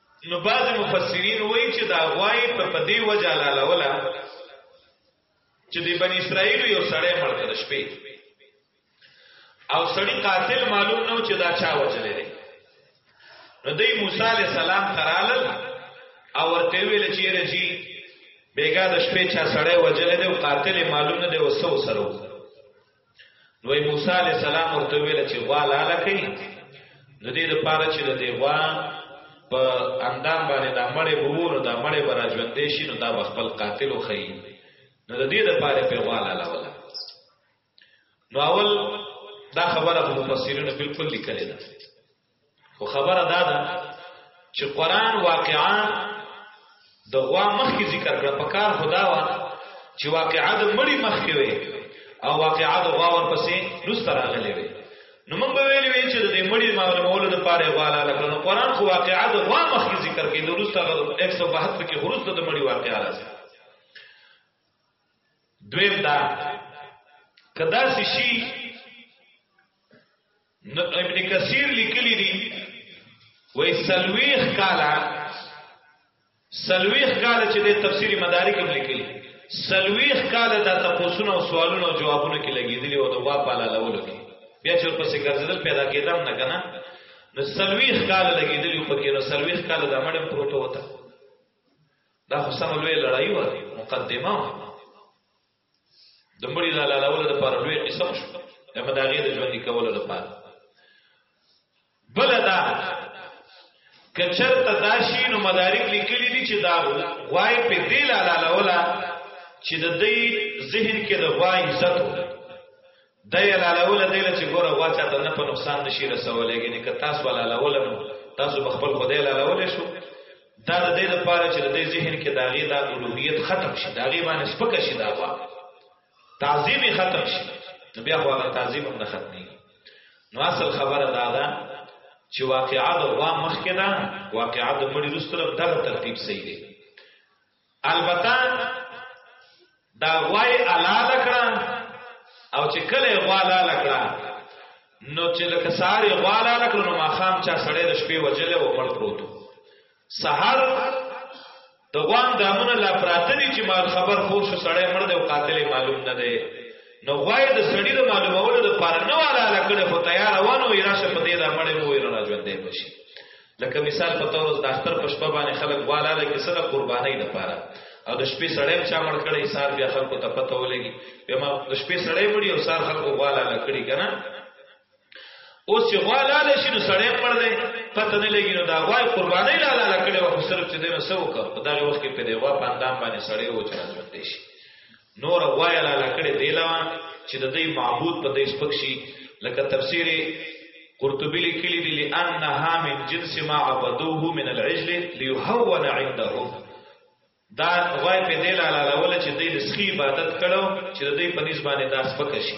نو بعض مفسرین وایي چې دا غوای په پدی وجه لاله ولا چې د بنی اسرائیل یو سړی مړ کړ شپې او سړی قاتل معلوم نه چې دا چا وجلې دی نو دی موسی علی السلام ترالل او ورته ویل چې رجی بیګا د شپې چا سړی وجلې دی او قاتل معلوم نه دی وسو سره نو موسی علی السلام ورته ویل چې غوا لاله کوي د دې لپاره چې د دې غوا په اندام باندې د مړې وګورو د مړې برا ژوندې شي نو دا خپل قاتل وخی نو د دې لپاره په غوا لاله ولا نو اول دا خبره په مفسرینو بالکل لیکلې ده خو خبره دا ده چې قران واقعا د غوا مخ کې ذکر کړ په کار خدا وا چې واقعا د مړی مخ کې وي او واقعا د غوا ورپسې دوست راغلي وي نو موږ به ویلې وی چې د دې مړی معلومولو د پاره غوا لاله کړ نو قران خو واقعا د غوا مخ کې ذکر کوي د روسته 172 کې خروج د مړی واقعا راځي دویم دا کدا شي نو ابن کثیر لیکلی دی وای سلویخ کالا سلویخ کالا چې د تفسیری مدارک هم لیکلی سلویخ کالا دا تاسوونه او سوالونه او جوابونه کې لګیدلی او د واپ علا لولو کې بیا چې ورپسې ګرځیدل پیدا کېدم نه کنه نو سلویخ کالا لګیدلی په کې نو سلویخ کالا د مړم پروت وته دا خو سم لوی لړای و مقدمه د مړي د حلالولو لپاره لوی قسم شو د مداغې د ژوندې کولو لپاره بل دا کچر ته داشي نو مدارک لیکلي دي چې دا غوای په دې حلاله ولا چې د دې ذهن کې د غوای عزت د یې لالوله دی چې ګوره غوا چا ته نه په نقصان نشي رسولی ګنې که تاسو لالوله نو تاسو به خپل خدای لالولی شو دا د دې لپاره چې د دې ذهن کې د هغې دا الوهیت ختم شي د هغې باندې سپکه شي دا غوا تعظیم یې ختم شي نو بیا خو هغه تعظیم هم نه ختمېږي نو اصل خبره دا ده چې واقعا د غوا مخکې ده واقعا د مړي رستره دغه ترتیب صحیح دی البته دا غوای الاله کړه او چې کله غواله لکړه نو چې لکه ساري غواله لکړه نو ماخام چا سړې د شپې وجلې و مړ پروت سحر د غوام دامونه لا پراتلی چې مال خبر خو شو سړې مړ دی او قاتل معلوم نه دی نو غوای د سړی د معلومولو لپاره نو والا لکړه خو تیار وانه یې راشه په دې د مړې مو یې راځوندې بشي لکه مثال په تور د اختر په شپه باندې خلک والاله کې سره قرباني د پاره او د شپې سړی چا مړ کړي سار بیا خلکو ته پته ولګي به ما د شپې سړی مړي او سار خلکو والاله کړي کنه اوس چې والاله شي نو سړی مړ دی پته نه لګي نو دا وای قرباني لاله کړي او صرف چې دینه سو کړ په دغه وخت کې په دیوا پاندام باندې سړی و چې راځي شي نور وای لاله کړي دی لا چې د دې معبود په دې سپک شي لکه تفسیر قرطبی لیکلی دی لانها من جنس ما عبدوه من العجل ليهون عندهم دا وای په دې لاله ول چې دې د سخی عبادت کړو چې د دې په نسبانه دا سپک شي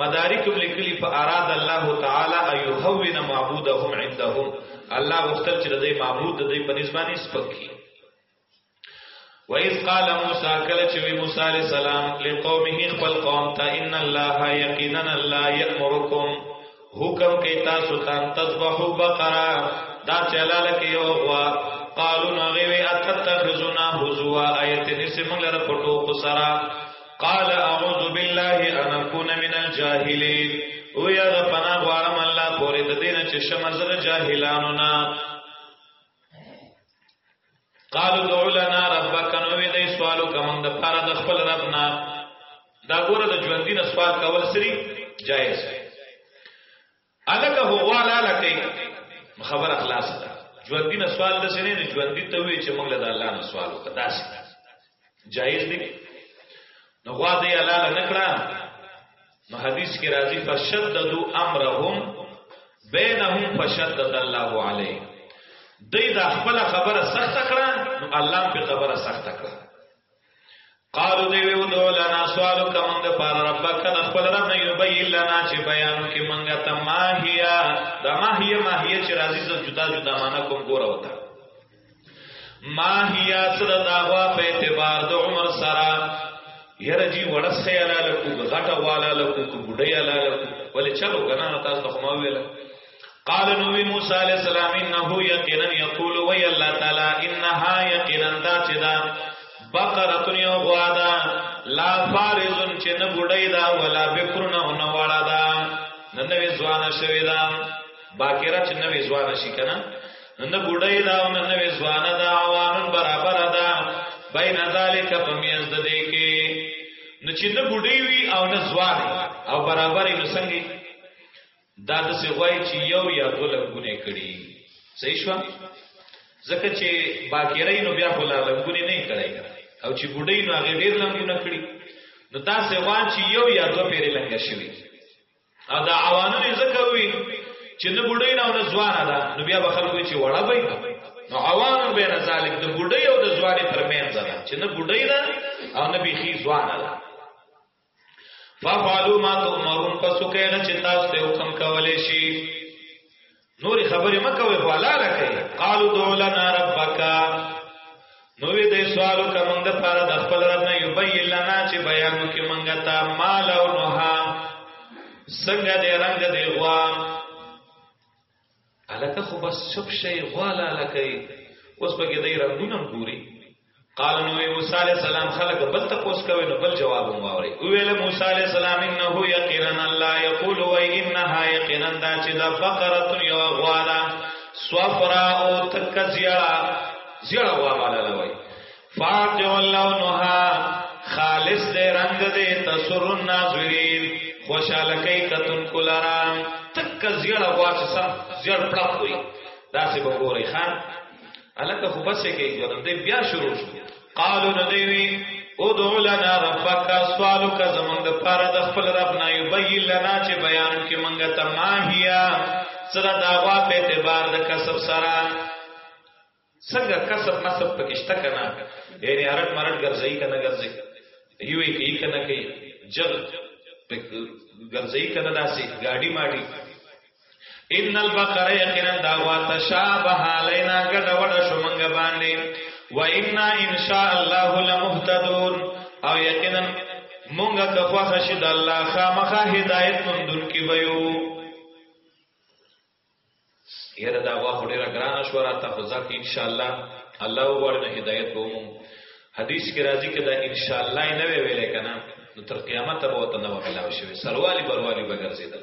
مدارکم لیکلی په اراد الله تعالی ايهون معبودهم عندهم الله وختل چې د دې معبود د دې په نسبانه سپک کی وَإِذْ قَالَ مُوسَى کله چې وی موسی علیہ السلام لقومه خپل قوم ته ان الله یقینا الله یامرکم حکم کوي تاسو ته تذبحوا بقره دا چلاله کې یو غوا قالو نغه وی اتتخذنا حزوا ایت نسم لره پټو قصرا قال اعوذ بالله ان اكون من الجاهلين او یا د پنا غوارم الله پورې د دین چې شمزغه جاهلانو نه قالو دعو لنا ربک نوې دې سوالو کوم د پاره د خپل رب نه دا ګوره د ژوند دین سوال کول سری جایز دی الګه هوا لا لکې خبر اخلاص ده ژوند دین سوال د سینې نه ژوند دي ته وی چې موږ له الله نه سوال وکړه داسې جایز دی نو غوا دی حلال نکړه نو حدیث کې راځي فشددوا امرهم بینهم فشدد الله علیه دوی دا خپل خبره سخت کړه نو الله په خبره سخت کړه قالو دی ویو دو لنا سوالو کمنگ پار ربک دا خپل رب نیو بی لنا چه بیانو که منگا تا ماهیا دا ماهیا ماهیا چه رازی زد جدا جدا مانا کم گورا وطا ما هي اصل دا غوا په اعتبار د عمر سره یره جی ورسه یلا لکو غټه والا لکو ګډه یلا لکو ولې چلو غنا تاسو خو ما ویل قال نبی موسی علیہ السلام انه یقینا یقول وی الله تعالی انها یقینا دا چې دا بقره یو غوا دا لا فارز چې نه ګډه دا ولا بکرنا او نه والا دا نن نوې ځوانه شوې دا باکره چې نوې ځوانه شي کنه نه بډای دا او نه نوې ځوان دا عوانن برابر ده بین ذالک په میز د دې کې نو چې نه بډای وي او نه ځوان او برابر نو څنګه دا د څه وای چې یو یا دوه لګونه کړي صحیح شو ځکه چې باکرای نو بیا خلا لګونه نه کړای او چې بډای نو هغه ډیر لګونه کړي نو دا څه وای چې یو یا دوه پیری لګیا شوی او دا عوانو یې ذکر وی چې نه بډای نه او نه ځوان ده نو بیا به خلکو چې وړه وي نو عوانو به نه ذالک د بډای او د ځوان ترمنځ ده چې نه بډای نه او نه بيخي ځوان ده ففعلوا ما تؤمرون پس وکړه چې تاسو ته حکم کولې شي نورې خبرې مکه وې خو الله لکه قالو دولنا ربک نو وی دې سوالو کوم د پاره د خپل رب نه یبین لنا چې بیان کې مونږه تا مال او نوها څنګه دې رنگ دې غوا الکه خو بس چپ شي غوا لا لکه اوس به دې رنگونه ګوري قال نو موسی علیہ السلام خلق بل تپوس کوي نو بل جواب هم واوري او ویل موسی علیہ السلام انه یقینا الله یقول و انها یقینا دا چې دا بقره یو غوالا صفرا او تک زیړا زیړا غوالا لوي فاقع لونها خالص دې رنگ دې تسر الناظرین خوشاله کوي کتن کولرام تک زیړا غوا چې سم زیړ پړق وي دا څه وګوري خان الکه خو بس کې ګورم دې بیا شروع شو قالو ندیوی ادعو لنا ربک سوالو کا زمون د پاره د خپل رب نه یبین لنا چې بیان کې منګه ته ماهیا سره داوا په اعتبار د کسب سره څنګه کسب مسب پکشته کنا یعنی ارټ مرټ ګرځي کنه ګرځي یو یې کوي کنه کوي جل ګرځي کنه داسې گاډي ماډي ان البقره یقینا دا وا تشابه علینا ګډ وډ شو مونږ باندې و انا ان شاء الله لمهتدون او یقینا مونږ که خوښ شي د الله خامخا هدایت مندون کې ویو یره دا وا هډه را ګران شو را ته ځکه ان شاء الله الله وګورنه هدایت ومو حدیث کې راځي کې دا ان شاء الله نه ویلې کنه نو تر قیامت به وته نو ملاوي شي سروالی بروالی بغیر زیدل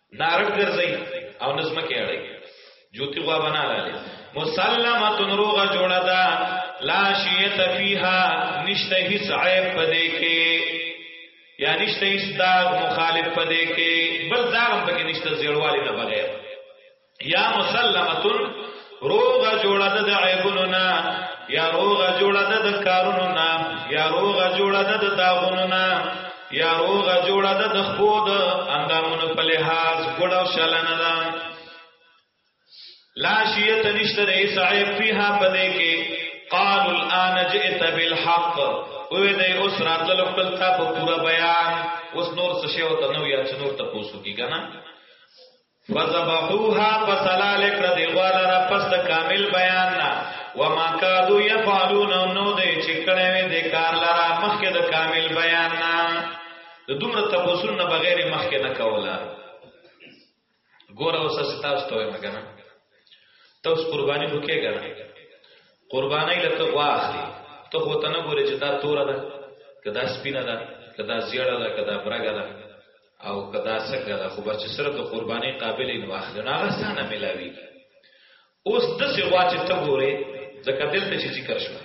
نه عرب ګرځي او نه زمکه اړي جوتی غوا بنا لاله مسلمه روغه جوړه ده لا شیت فیها نشته هیڅ عیب پدې کې یا نشته هیڅ داغ مخالف پدې کې بس داغ هم پکې نشته زیړوالی نه بغیر یا مسلمتون روغه جوړه ده د عیبونو نه یا روغه جوړه ده د کارونو نه یا روغه جوړه ده د داغونو نه یا روغه جوړه ده د خپو د اندامونو په لحاظ ګډ او شلنه ده لا شیت نشتر ایسعی فیها پدې کې قال الان جئت بالحق وې دې اوس راتل خپل تا په پورا بیان اوس نور څه شی او تنو یا چې نور تاسو کیږي نه فذبحوها فسلال کړه دی غواله را پس د کامل بیان نه وما کادو یفعلون نو دې چې کړه وې د کار لرا مخکې د کامل بیان نه د دومره تبوسر نه بغیر مخکې نه کوله ګور اوس ستاسو ته وایم کنه تاسو قرباني وکړئ کنه قرباني لته واخلي ته خو ته نه ګورې چې دا توره ده کدا سپینه ده کدا زیړه ده کدا برګه ده او کدا څنګه ده خو بچ سره د قرباني قابل نه واخلو نه غسانه ملاوي اوس د څه واچ ته ګوره ځکه دلته چې ذکر شو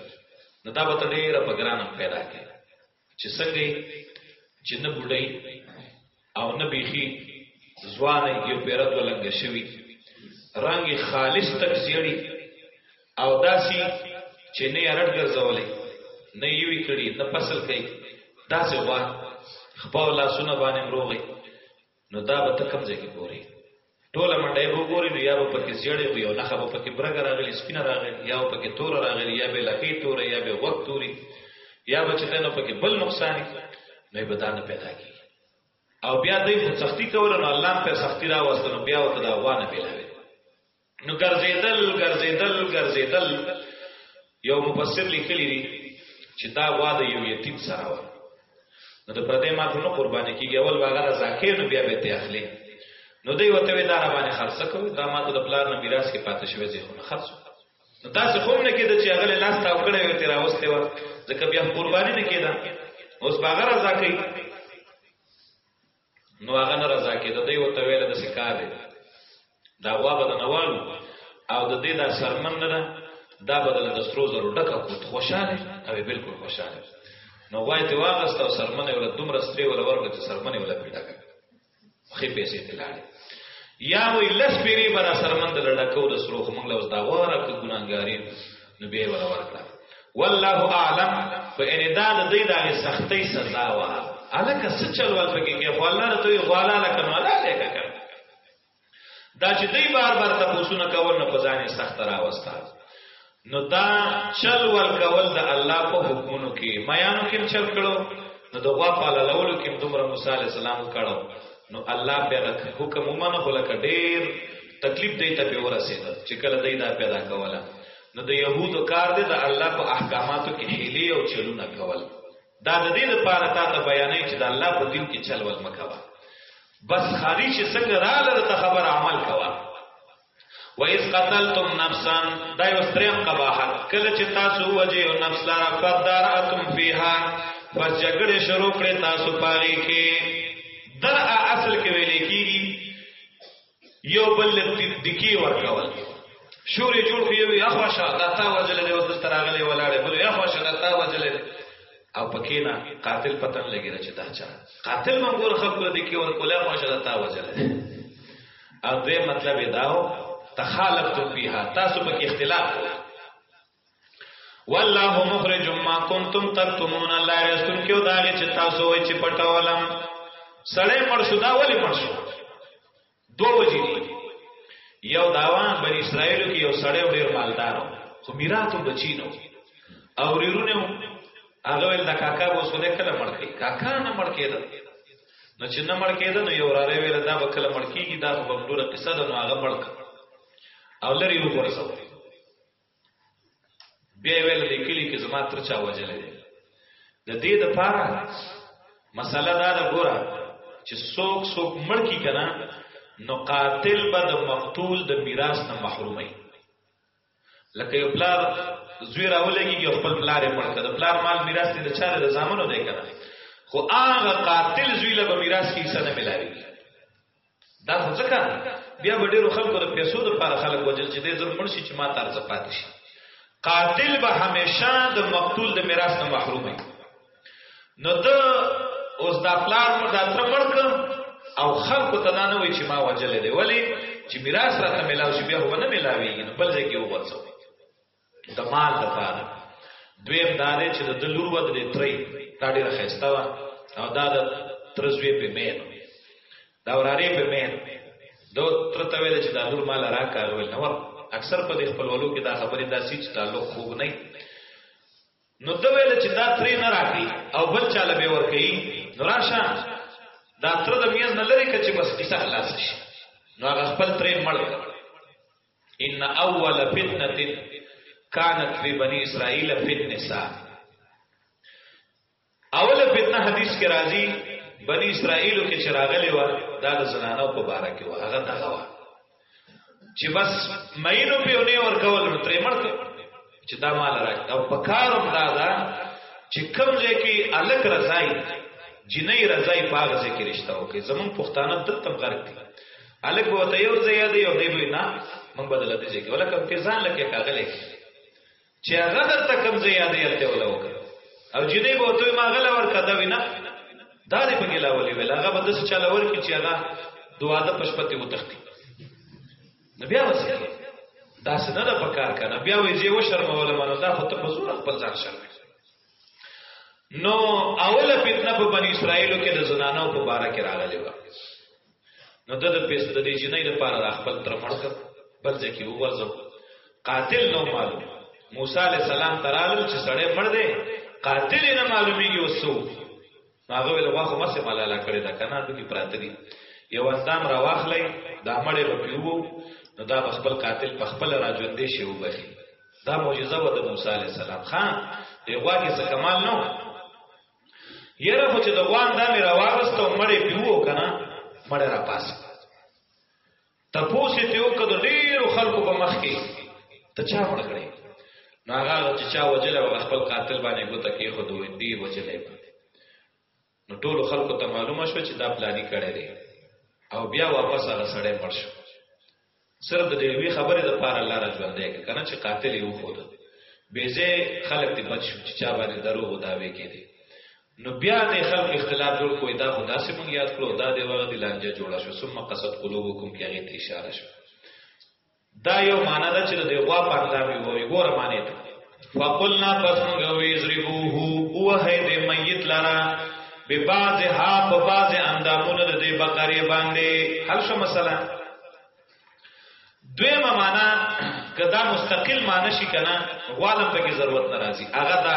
نو دا به ته ډیره په ګرانه پیدا کې چې څنګه چې نه بډای او نه بیخي ځوان یو پیرد ولنګ شوی رنگ خالص تک زیړی او داسي چې نه یې رټ ګرځولې نه یې وی کړی نه فصل کوي داسې غوا خپل لاسونه باندې مروغي نو دا به تکم ځای کې ګوري ټوله منډه یې وګوري نو یا به پکې زیړې وي او نه خبه پکې برګ راغلی سپینه راغلی یا پکې تور راغلی یا به لکې تور یا به وخت توري یا به چې نو پکې بل نقصان نه به دانه پیدا کی او بیا دوی خو سختی کول نو الله په سختی را وستنو بیا وته دا غوا نه پیلاوي نو ګرځیدل ګرځیدل ګرځیدل یو مفسر لیکلی دی چې دا غوا د یو یتیم سره و نو د پردې ما په نو قرباني کیږي اول واغه زاکه نو بیا به ته اخلي نو دوی وته وی دا را باندې خرڅ کوي دا ما ته د پلار نه میراث کې پاتې شوی ځي خو خرڅ نو تاسو خو نه کېد چې هغه لاس تا وکړې وي تیر اوسته و ځکه بیا قرباني نه کېده اوس باغره زاکه نو هغه نه رضا کېده دی ورته ویل د سکار دی دا غوا به د نوالو او د دې دا سرمن نه ده دا به د سرو زرو ډکه کوت خوشاله او بالکل خوشاله نو غوا ته واغست او سرمنه ول دومره ستري ول ورغله چې سرمنه ول پیدا کړ خې پیسې تلاړي یا وی لس پیری برا سرمن د لړکو د سرو خمنګ لوز دا وره ک ګناګاری نو به ولا ورکړه والله اعلم فان دا د دې د سختۍ سزا وا الکه څه چل ول پکې کې خو الله ته غوالا لکه نو الله لکه کړ دا چې دې بار بار تاسو نه کول نه پزانې سخت راوستا نو دا چل ول کول د الله په حکمونو کې میانو کې چل کړو نو د غوا په لولو کې دومره موسی عليه السلام کړو نو الله په حکم ومنه خلک ډېر تکلیف دی ته به ورسېدل چې کله دی دا پیدا کوله نو د يهودو کار دی د الله په احکاماتو کې حیلې او چلونه کول دا د دې لپاره تا ته بیانې چې د الله په دین کې چل ول مکوا بس خاري چې څنګه را لرته خبر عمل کوا و اذ قتلتم نفسا دا یو ستریم قباحت کله چې تاسو وجه او نفس لاره فدارتم فیها پس جګړه شروع کړې تاسو پاره کې در اصل کې ویلې کیږي یو بل دکی ورکول شورې جوړ کړی وي اخوا شه دا تا وجل دی وځل تراغلې ولاړې بل اخوا شه دا تا وجل او پکې نه قاتل پتن لګی رچ دا چا قاتل مونږ ور خپل دي کې ور کوله اخوا شه دا تا وجل او دې مطلب داو تخالفتم فيها تاسو پکې اختلاف والله مخرج ما کنتم تکتمون الله رسول کیو دا چې تاسو وای چې پټولم سړې مړ شو دا ولی مړ شو دوه وجې دي یو داوا بر اسرائیل کې یو سړې ډیر مالدار خو میراثو بچی نو او ریرونه هغه ول د کاکا وو سو ده کله مړ کې کاکا نه مړ کېده نو چې نه مړ کېده نو یو راره ویل دا به کله مړ کېږي دا په ډوره قصه ده نو هغه مړ او لري وګورځو بیا ویل د کلی کې زما تر چا وجل دی د دې د پاره مسله دا ده ګوره چې څوک څوک مړ کی کنه نو قاتل به د مقتول د میراث نه محرومي لکه یو پلار زوی راولېږي خپل پلار یې مړ کړ د پلار مال میراث دې د چا د زامنو دی کنه خو هغه قاتل زوی له میراث کې څه نه ملایږي دا خو ځکه بیا به ډیرو خلکو د پیسو د لپاره خلک وجل چې دې زر مړ شي چې ما تر څه پاتې شي قاتل به همیشه د مقتول د میراث نه محروم وي نو د اوس دا پلار مر دا تر مړ کړ او خلکو ته نه وي چې ما وجل دی ولی چې میراث راته ملاوي بیا هو نه ملاوي نو بل ځای کې وغوڅو د مال د پاره دویم دا دی چې د لور ود دې ترې دا ډیره خسته و او دا د ترزوی په مین دا وراره په مین دو تر ته ویل چې دا لور مال راکا ول نو اکثر په دې خپلولو کې دا خبرې داسې چې تعلق خوب نه نو د ویل چې دا ترې نه راکې او بل چاله به ور کوي نو راشه دا تر د میز نه لري کچې بس کیسه خلاص شي نو هغه خپل ترې مړ کړ ان اول فتنه كانت في بني اسرائيل في النساء اول فتنه حدیث کې راځي بني اسرائيل کې چراغلې و دا د زنانو په باره کې و هغه دغه و چې بس مینو په ونه ور کول نو ترې مړ چې دا مال راځي او په کاروم دا دا چې کوم ځای کې الک رضای جنې رضای باغ ځای کې رشتہ وکړي زمون پښتانه دلته غرق دي الک به ته یو ځای دی او دی به نه موږ بدل دي چې ولا کوم کې ځان لکه کاغلې چې هغه درته کوم ځای دی الته ولا وکړي او جنې به ته ما غلا ورکړه دا وینا دا دې په ګلا ولې ویل هغه به د څه چلور کې چې هغه دعا د پښپتي وتختی نو بیا وځي دا څنګه نه په کار کنه بیا وې زه و شرمول مانو دا خو ته په زور خپل ځان شرم نو اوله فتنه په بنی اسرائیلو کې د زنانو په باره کې راغلی و نو د د پیسې د دې جنۍ لپاره د خپل تر مړک بل ځکه وګرځو قاتل نو معلوم موسی علی السلام ترالل چې سړی مړ دی قاتل نه معلومیږي وسو نو هغه ویل غوښه مه سه ملاله کړی دا کنه ډوکی پراته دي یو اندام را واخلې دا مړې به پیوو نو دا خپل قاتل په خپل را ژوندې شي وبخي دا معجزه و د موسی علی السلام خان دی غواګه څه کمال نه و یره خو چې د غوان دا مې را واغستو مړې پیوو کنه مړې را پاس تپوس یې ترې وکړ د ډېرو خلکو په مخ کې ته چا مړ کړی؟ نو هغه هغه چې چا وجلی هغه خپل قاتل باندې ګوته کېښوده وایي ډېر وجلی به نو ټولو خلکو ته معلومه شوه چې دا پلاني کړی دی او بیا واپس هغه سړی مړ شو صرف د دې یوې خبرې دپاره الله را ژوندی کړه که نه چې قاتل یې وښوده بېځای خلک دې بد شو چې چا باندې دروغ دعوې کېدې نو بیا د خلق اختلاف جوړ کوی دا خدا سي مونږ یاد کړو دا د وغه د لانجه جوړه شو ثم قصد قلوبکم کې هغه ته اشاره شو دا یو معنا ده چې د غوا په اندام یو وی ګوره معنی ته فقلنا پس مونږ وی زریبوه او هه د میت لرا به بعض ها په بعض اندامونو د دې بقره باندې حل شو مثلا دویمه معنا کدا مستقل معنی شي کنه غوالم ته ضرورت ناراضي هغه دا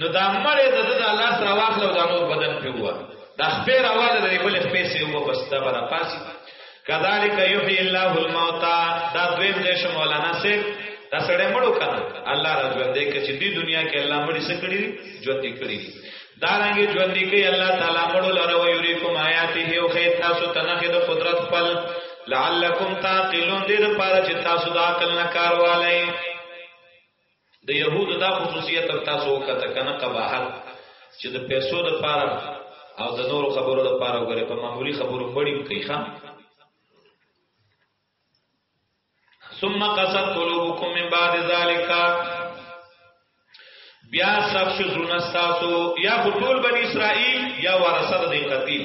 نو دا مړې د د لاس را واخلو دا نور بدن په هوا دا خپې را واله د بل خپې سي هو بس دا برا پاسي کذالک یحیی الله الموتى دا دویم دې شم مولانا سي دا سړی مړو کنه الله را ژوند دې کچې دې دنیا کې الله مړي سکړي ژوند دې کړی دا رنګ ژوند دې کې الله تعالی مړو لره وي یریکم آیاته او خیر تاسو تنخې د قدرت خپل لعلکم تعقلون دې لپاره چې تاسو د عقل نه کار والئ د يهودو دا خصوصیت تر تاسو وکړه کنه قباحت چې د پیسو د پاره او د نور خبرو د پاره وګوره په معمولی خبرو مړیم کوي ښا ثم قصد قلوبكم من بعد ذلك بیا سب شزرون استاسو یا خطول بنی اسرائیل یا ورسد دی قتیل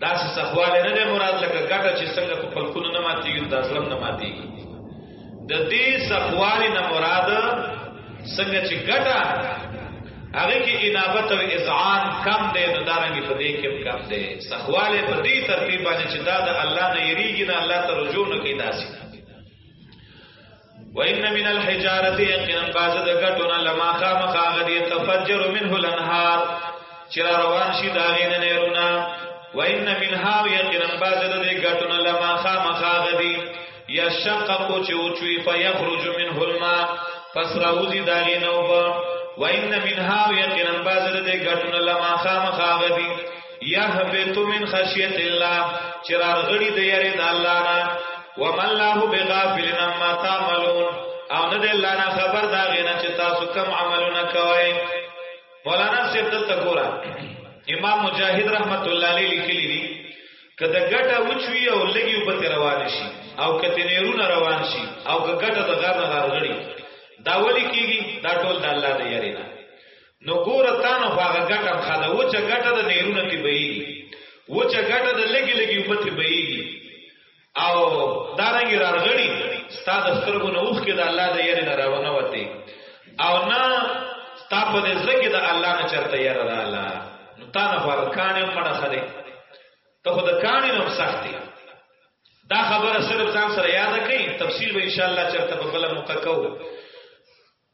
دا څه سخواله نه مراد لکه ګټه چې څنګه په خلکونو نه ماتي دا ظلم نه ماتي د دې سخواله نه مراد څنګه چې ګټه هغه کې انابت او اذعان کم دی نو دارنګ په دې کې کم دی سخواله په دې ترتیب باندې چې دا د الله نه یریږي نه الله ته رجوع نه کوي داسي وان من الحجاره یقینا باز د کټونه لما خامخ غدی تفجر منه الانهار چر روان شي دا غین نه رونا وان منها یقینا باز د کټونه لما خامخ غدی یشقق چوچوی فیخرج منه الماء پس راوزی دا غین او وان منها یقینا باز د کټونه لما خامخ غدی یهبت من خشیت الله چرار غړي د یری د الله نه وما الله بغافل عما تعملون او نه د الله نه خبر دا غنه چې تاسو کوم عملونه کوئ مولانا صاحب دلته ګورا امام مجاهد رحمت الله علیه لیکلی دی کله ګټه وچوي او لګي په تیر روان شي او کته نیرونه روان شي او ګټه د غار نه غړي دا ولي کیږي دا ټول د الله د یری نه نو ګوره تا نو هغه ګټه خا ده وچه ګټه د نیرونه کې بهیږي وچه ګټه د لګي لګي اوبه ته بهیږي او دارنګي رارغړي ستا د سترګو نه اوخ کې د الله د یاري نه راونه وته او نه ستا په دې زګي د الله نه چرته یار را الله نو تا نه هغه کانې مړه خره ته خو د کانې نو سختي دا خبره صرف ځان سره یاد کړئ تفصیل به ان شاء الله چرته په بل موقع کوو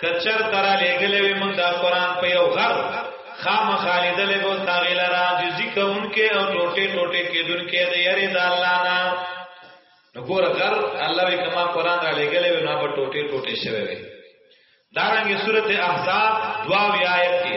کچر ترا لګلې وي مونږ دا قران په یو غر خام خالد له بو تاغیل را جزی کونکې او ټوټه ټوټه کېدونکې د یری د الله نه نګور غر الله وی کما قران را لګلې وي نه په ټوټه ټوټه شوی وي دارنګه سورته احزاب دوا وی آیت کې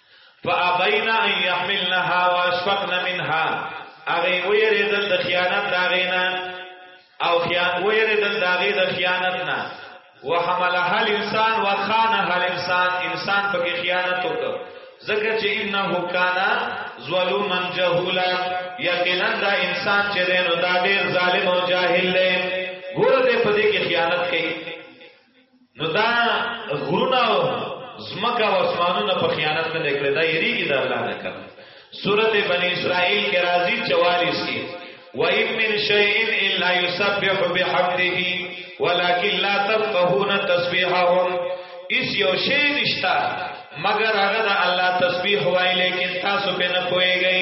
فابین ان يحملنها واشفقن منها اغه ویریدل د خیانت داغینا او خیان ویریدل داغی د خیانت نه وحملها الانسان وخانها الانسان انسان په خیانت وکړ ځکه چې انه کان ظلوما جهولا یقینا دا انسان چې دینو دا ډیر ظالم او جاهل دی ګور دې په دې کې خیانت کوي نو دا غرونه او زمکه او اسمانونه په خیانت نه لیکل دا یریږي د الله نه کړ سورت بنی اسرائیل کې راځي 44 کې و ان من شیء الا یسبح بحمده ولکن لا تفقهون تسبیحهم اس یو شی نشتا مگر هغه د الله تسبیح وای لیکن تاسو په نه پويږئ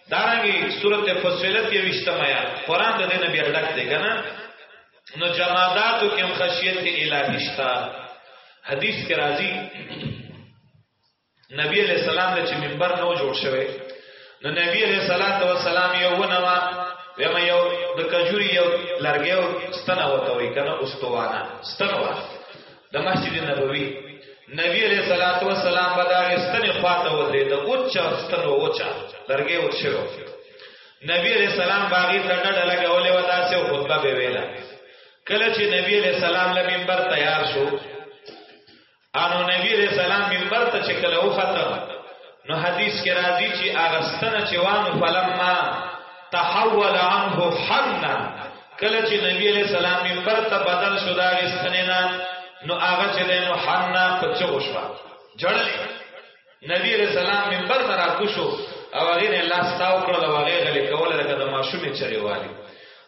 دارنګي سورت فصلت کې وشتمایا قران د دې نبی ډک دی کنه نو جماداتو کې هم خشیت الهی شتا حدیث کې راځي نبی علیہ السلام له چې منبر نو جوړ شوی نو نبی علیہ الصلوۃ والسلام یو ونوا ویم یو د کجوري یو لرګیو ستنه وته وی کنه استوانه ستنه د مسجد نبوي نبی علیہ الصلوۃ والسلام به دا استنې خواته ودرې د اوچ استنو اوچا لرګې اوچ شو نبی علیہ السلام باغی ډنډه ډله غولې ودا سه خطبه به ویلا کله چې نبی علیہ السلام له منبر تیار شو انو نبی علیہ السلام منبر ته چې کله وختم نو حدیث کې راځي چې اغستنه چې وانه فلما تحول عنه حنا کله چې نبی علیہ السلام منبر ته بدل شو دا غستنه نه نو هغه چې نو حنا پچ وشو جړل نبی علیہ السلام منبر نه راکوشو او هغه نه لاس تاو کړل او هغه غلې کوله لکه د ماشومې چغې والی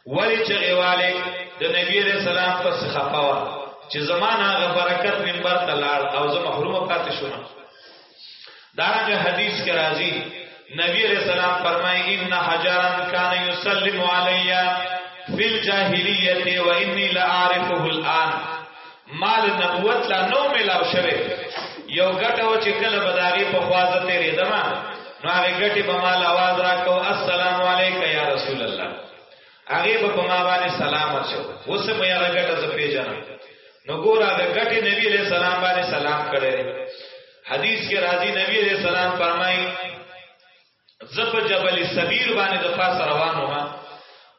ولی چغې والی د نبی علیہ السلام پس خفاوه چې زمانہ غ برکت منبر ته لاړ او زه محروم پاتې شوم دارنګه حدیث کې راځي نبی علیہ السلام فرمایي ان حجرا کان یسلم علی فی الجاهلیت و انی لعارفه الان مال نبوت لا نو ملاو شوه یو ګټه و چې کله بداغي په خوازه تیرې دما نو هغه ګټه به مال आवाज راکو السلام علیک یا رسول الله هغه به په ما باندې سلام اچو اوس مې هغه ګټه زه پیژنم نو ګور هغه ګټه نبی علیہ السلام باندې سلام کړي حدیث کې راځي نبی علیہ السلام فرمایي زپ جبل سبیر باندې د پاس روانو ما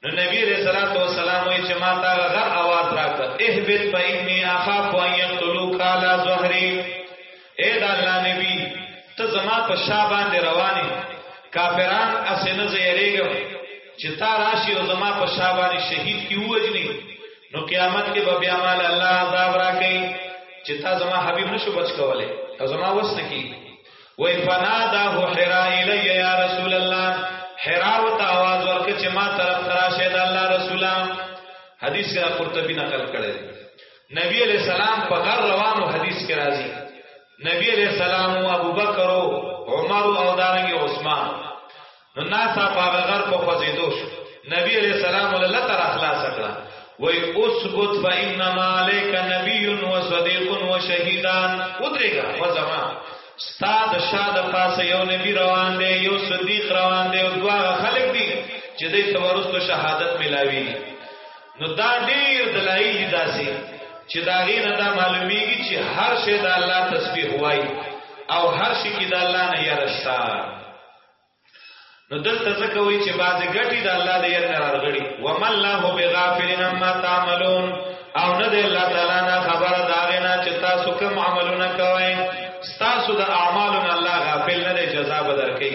نو نبی علیہ الصلوۃ والسلام وی چې ما تا غر اواز راکړ اهبت فإني اخاف ان يقتلوك على ظهري اې د الله نبی ته زما په شا باندې رواني کافران اسنه زیریږم چې تا راشي او زما په شا باندې شهید کی وجني نو قیامت کې به بیا مال الله عذاب راکړي چې تا زما حبیب نشو بچ کولای او زما وس نه کی وای فناده حرا الی یا رسول الله حرا وت आवाज ورکړي چې ما طرف تراشه د الله رسولا حدیث را قرطبی نقل کړي نبی علیہ السلام په غر روانو حدیث کې راځي نبی علیہ السلام او ابو بکر او عمر او دارنګ عثمان نو ناسا په غر په خوځیدو شو نبی علیہ السلام ول لتر اخلاص کړه وای اثبت فانما عليك نبي وصديق وشهيدان ودرېګه وزما استاد شاد پاسه یو نبی روان دی یو صدیق روان دی او دوا خلق دی چې دې تورستو شهادت ملاوي نو دا ډیر دلایل دي داسې چې دا غینه دا معلومیږي چې هر شی د الله تسبیح وای او هر شی کې د الله نه یارشتا نو دلته ځکه وایي چې بعضې ګټي د الله د یاد نه راغړي وما الله بغافل عما تعملون او نه دی الله تعالی نه خبره دا غینا چې تاسو کوم عملونه کوئ تاسو د اعمالو نه الله غافل نه دی جزا به درکړي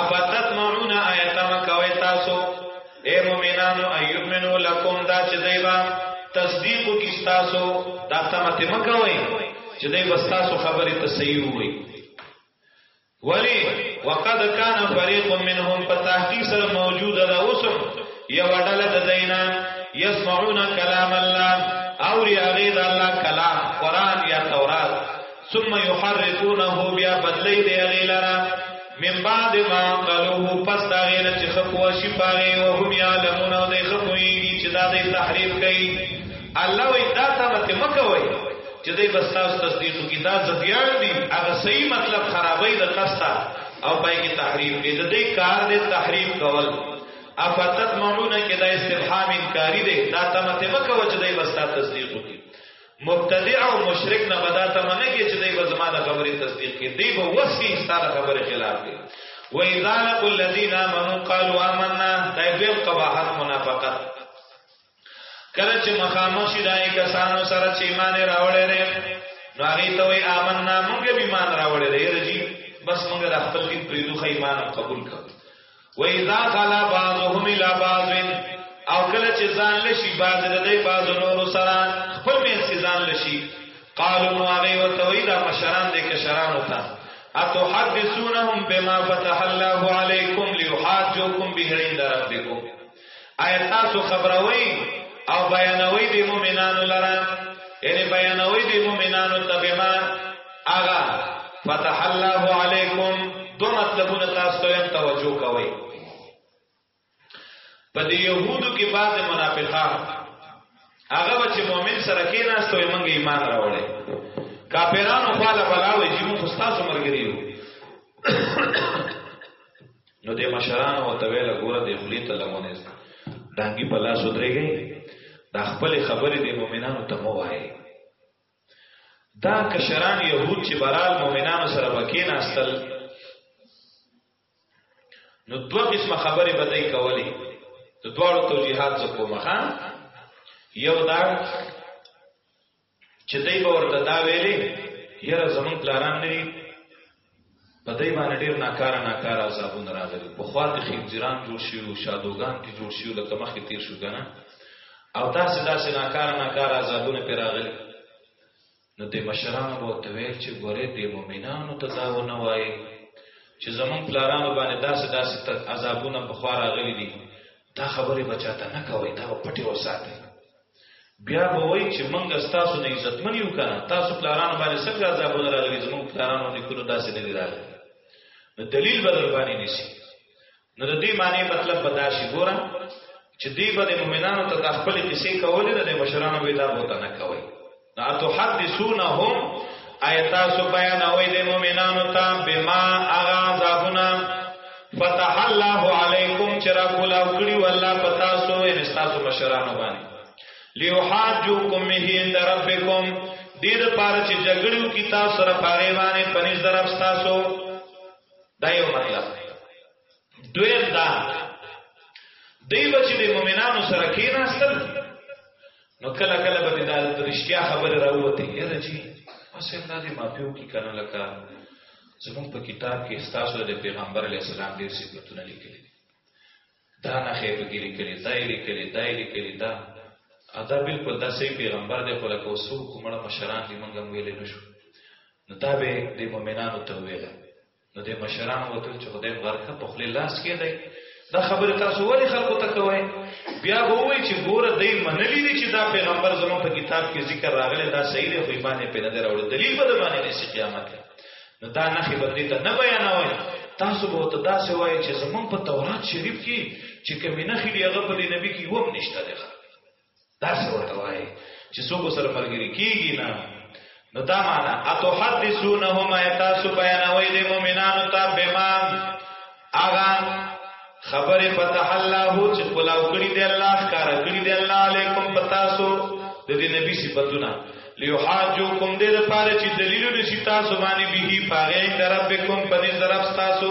ابتت معون ایتم کوي تاسو اے مومنانو ایمنو لکم دا چې دیبا تصدیق کی تاسو دا تمته مکوي چې دی بس تاسو خبره تصحیح وي ولی وقد کان فريق منهم فتحقیق سره موجود دا اوسم یو ډله د دینا یسمعون کلام الله او ری هغه د الله کلام قران یا تورات ثم يحرفونه بیا بدلی دی هغه لرا من بعد ما قالوه پس دا غیر چې خپوا شي پاره او هم یعلمون او دی خپویږي چې دا دی تحریف کوي الله وی دا ته مت مکوي چې دی بس تاسو تصدیق کی دا زدیان دي هغه صحیح مطلب خرابې د قصه او پای کې تحریف دی د دې کار دې تحریف کول افتت معونه کې دا استفهام انکاری دی دا ته مت مکوي چې دی بس تاسو تصدیق کی مبتدع او مشرک نه بدا ته منه کې چې دوی به زما د خبرې تصدیق کوي دوی به وسی ستاره خبره خلاف کوي و اذا لقوا الذين امنوا قالوا آمنا دا دویم قباحت منافقت کله چې مخامخ شي دای کسانو سره چې ایمان راوړی دی نو هغه ته وی آمنا موږ به ایمان راوړی دی رجی بس موږ د خپل دین پریدو خې ایمان قبول کړو و اذا خلا بعضهم الى بعض او کله چې ځان لشي بعض د دې بعض نور سره خپل مې چې ځان لشي قالوا نو هغه وتوي دا مشران دې کشران وتا اتحدثونهم بما فتح الله عليكم ليحاجوكم به عند ربكم آیا تاسو خبروي او بیانوي د مؤمنانو لره یعنی بیانوي د مؤمنانو تبما اغا فتح الله علیکم دو مطلبونه تاسو ته هم توجه کوئ په دې يهودو کې بعض منافقان هغه چې مؤمن سره کې نه استوي موږ ایمان راوړل کافرانو خاله بلاوي چې موږ تاسو مرګري یو نو د مشرانو او تویل ګوره د خلی ته لمونه دانګي په لاس ودرېږي دا خپل خبرې د مؤمنانو ته مو وایي دا کشران يهود چې برال مؤمنانو سره بکین استل نو دوه قسمه خبرې بدای کولې د دواړو توجيهات زکو مخه یو دا چې دوی به ورته دا ویلې یره زمون پلاران نه په دې باندې ډیر ناکاره ناکاره عذابونه راغلي په خوا کې خنجران جوړ شي او شادوغان کې جوړ شي لکه مخې تیر شو کنه او داسې داسې ناکاره ناکاره عذابونه پر راغلي نو د مشرانو به ته ویل چې ګوره د مؤمنانو ته دا ونه وایي چې زمون پلارانو باندې داسې داسې عذابونه په خوا راغلي دي دا خبره بچاته نه کوي دا پټي وساتي بیا به وای چې مونږ ستاسو نه عزتمن یو کنه تاسو پلارانو باندې څنګه عذابونه راغلي زموږ پلارانو لیکلو داسې نه راغلي نو دلیل بدل باندې نشي نو د دې معنی مطلب به دا شي ګوره چې دې باندې مؤمنانو ته د خپل کیسې کولې نه د مشرانو به دا بوته نه کوي دا تحدثونهم ایتا سو بیان اوی د مؤمنانو ته بما اغا عذابنا فتح الله علیکم چرا کولا کړي والله پتا سو ان تاسو مشرانو باندې لیحاجوکم به عند ربکم دې د پاره چې جګړو کی تاسو سره پاره باندې پنځ درف تاسو دا یو مطلب دویم دا دی به چې د مؤمنانو سره کېناستل نو کله کله به دا رښتیا خبره راوته یره چې اوسه دا دې ماپیو کې کنه لکه زموږ په کتاب کې استاسو د پیغمبر علی السلام ډېر صفاتونه لیکلي دا نه خې په کې لیکلي دا یې لیکلي دا یې لیکلي دا ادا بالکل دا سي پیغمبر دې خو لکه وسو کومړه مشران دې مونږ ویلې نشو نو دا به د مؤمنانو ته ویل نو د مشران وتل چې خدای ورکه په خپل لاس کې دی دا خبره تاسو ولې خلکو ته کوی بیا به وای چې ګوره دای منلی دي چې دا پیغمبر زمو په کتاب کې ذکر راغلی دا صحیح دی خو ایمان په نه دراوړ دلیل به باندې نشي قیامت نو دا نه خې باندې ته نه بیانوي تاسو به ته دا څه وای چې زمون په تورات شریف کې چې کمینه خې دی هغه په نبی کې ووم نشته دی داسې ورته وایي چې څوک سره ملګری کیږي نه نو دا معنا اتحدثونهم ایتاسو بیانوي د مؤمنانو ته بما اغا خبر فتح الله چې کلاو کړی دی الله کار کړی دی الله علیکم پتاسو د دې نبی صفاتونه لیحاجوکم دې لپاره چې دلیل نشي تاسو باندې به پاغه دربکم پنځ درب تاسو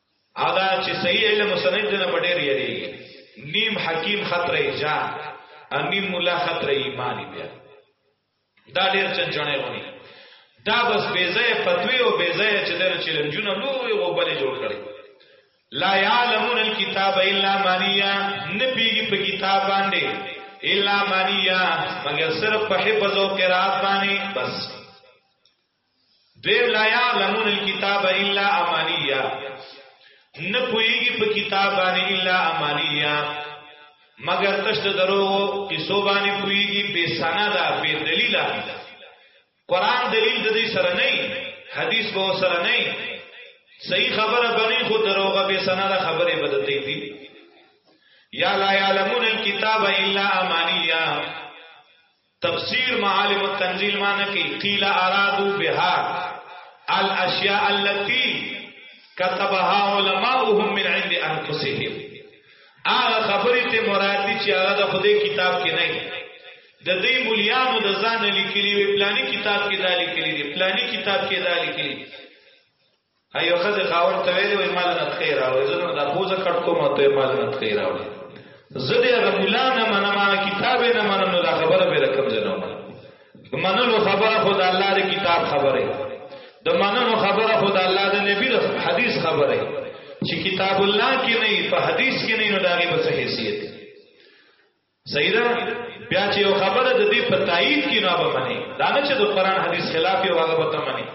ادا چې صحیح علم مسند نه پډې ریری نیم حکیم خطر جان انیم مولا خطر ایمان بیا دا ډیر چنچنه ونی دا بس بیزه فتوی او بیزه چې در چیلنجونه لوی غوبل جوړ کړي لا یعلمون الكتاب الا مانیا نه پیږي په کتاب باندې الا مانیا مگر صرف په حفظ او قرات باندې بس دوی لا يعلمون الكتاب الا امانيا نه پويږي په کتاب باندې الا امانيا مگر تشت درو قصو باندې پويږي بے سند بے دلیل قران دلیل د دې سره نه حدیث به سره نه صحیح خبره بنی خو دروغه بے سند خبره بدتې دي یا لا يعلمون الكتاب الا امانيا تفسیر معالم التنزیل معنی کی قیل ارادو بها الاشیاء التي كتبها علماؤهم من عند انفسهم هغه خبرې ته مراد دي چې هغه د خدای کتاب کې نه د دې مليانو د ځان لیکلي وي پلاني کتاب کې دا لیکلي دي پلاني کتاب کې دا لیکلي ایو خزه خاون ته ویلې وای مال نه تخې راوړې زه نو دا پوزه کټ کوم ته مال نه تخې راوړې زه دې هغه مولا نه منم کتاب نه منم نو دا خبره به رقم زنه منم منلو خبره خو د الله د کتاب خبره د منلو خبره خو د الله د نبی د حدیث خبره چې کتاب الله کې نه په حدیث کې نه نو دا غي بس حیثیت صحیح ده بیا چې یو خبره د دې په تایید کې نه به مني دا نه چې د قران حدیث خلاف یو هغه به مني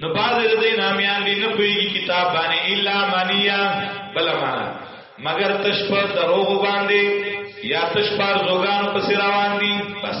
نو باز د دې نامیان دي نه کوي کتاب باندې الا مانیا بل معنا مگر تش په دروغ باندې یا تش پر زوګانو پس روان دي بس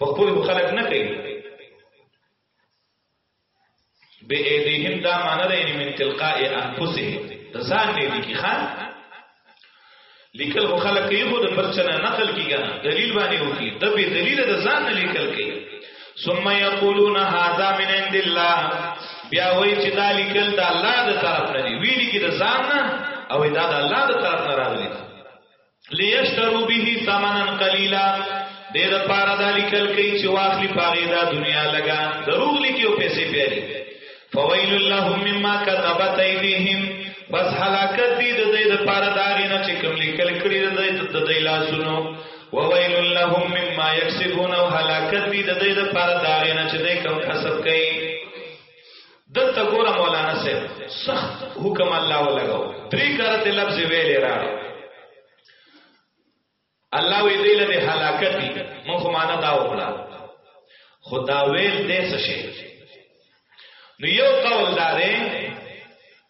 په خپل خلق نه کوي به ایدیهم دا معنی ده یعنی من تلقاء انفسهم د ځان نه دي کی خان لیکل خو خلق کوي خو د بل چنه نقل کیږي دلیل باندې وکي د به دلیل د ځان نه لیکل کوي ثم یقولون هذا من عند الله بیا وای چې دا لیکل د الله د طرف نه دی ویلي کې د ځان نه او دا د الله د طرف نه راغلی لیشترو به ثمنا قلیلا دې د پاره د لیکل کوي چې واخلي پاره دا دنیا لگا دروغ لیکي او پیسې پیري فویل لهم مما كتبت ایدیهم بس هلاکت دې د دې د پاره دا غینه چې کوم لیکل کړی د دې د دې لاسونو وویل لهم مما یکسبون او هلاکت دې د دې د پاره دا غینه چې دې کوم کسب کوي دلته ګوره مولانا صاحب سخت حکم الله ولګاو درې کرت لفظ ویلې را الله وی دی له هلاکت دی مون خو معنا دا وکړه خدا ویل دې څه شي نو یو قول دارې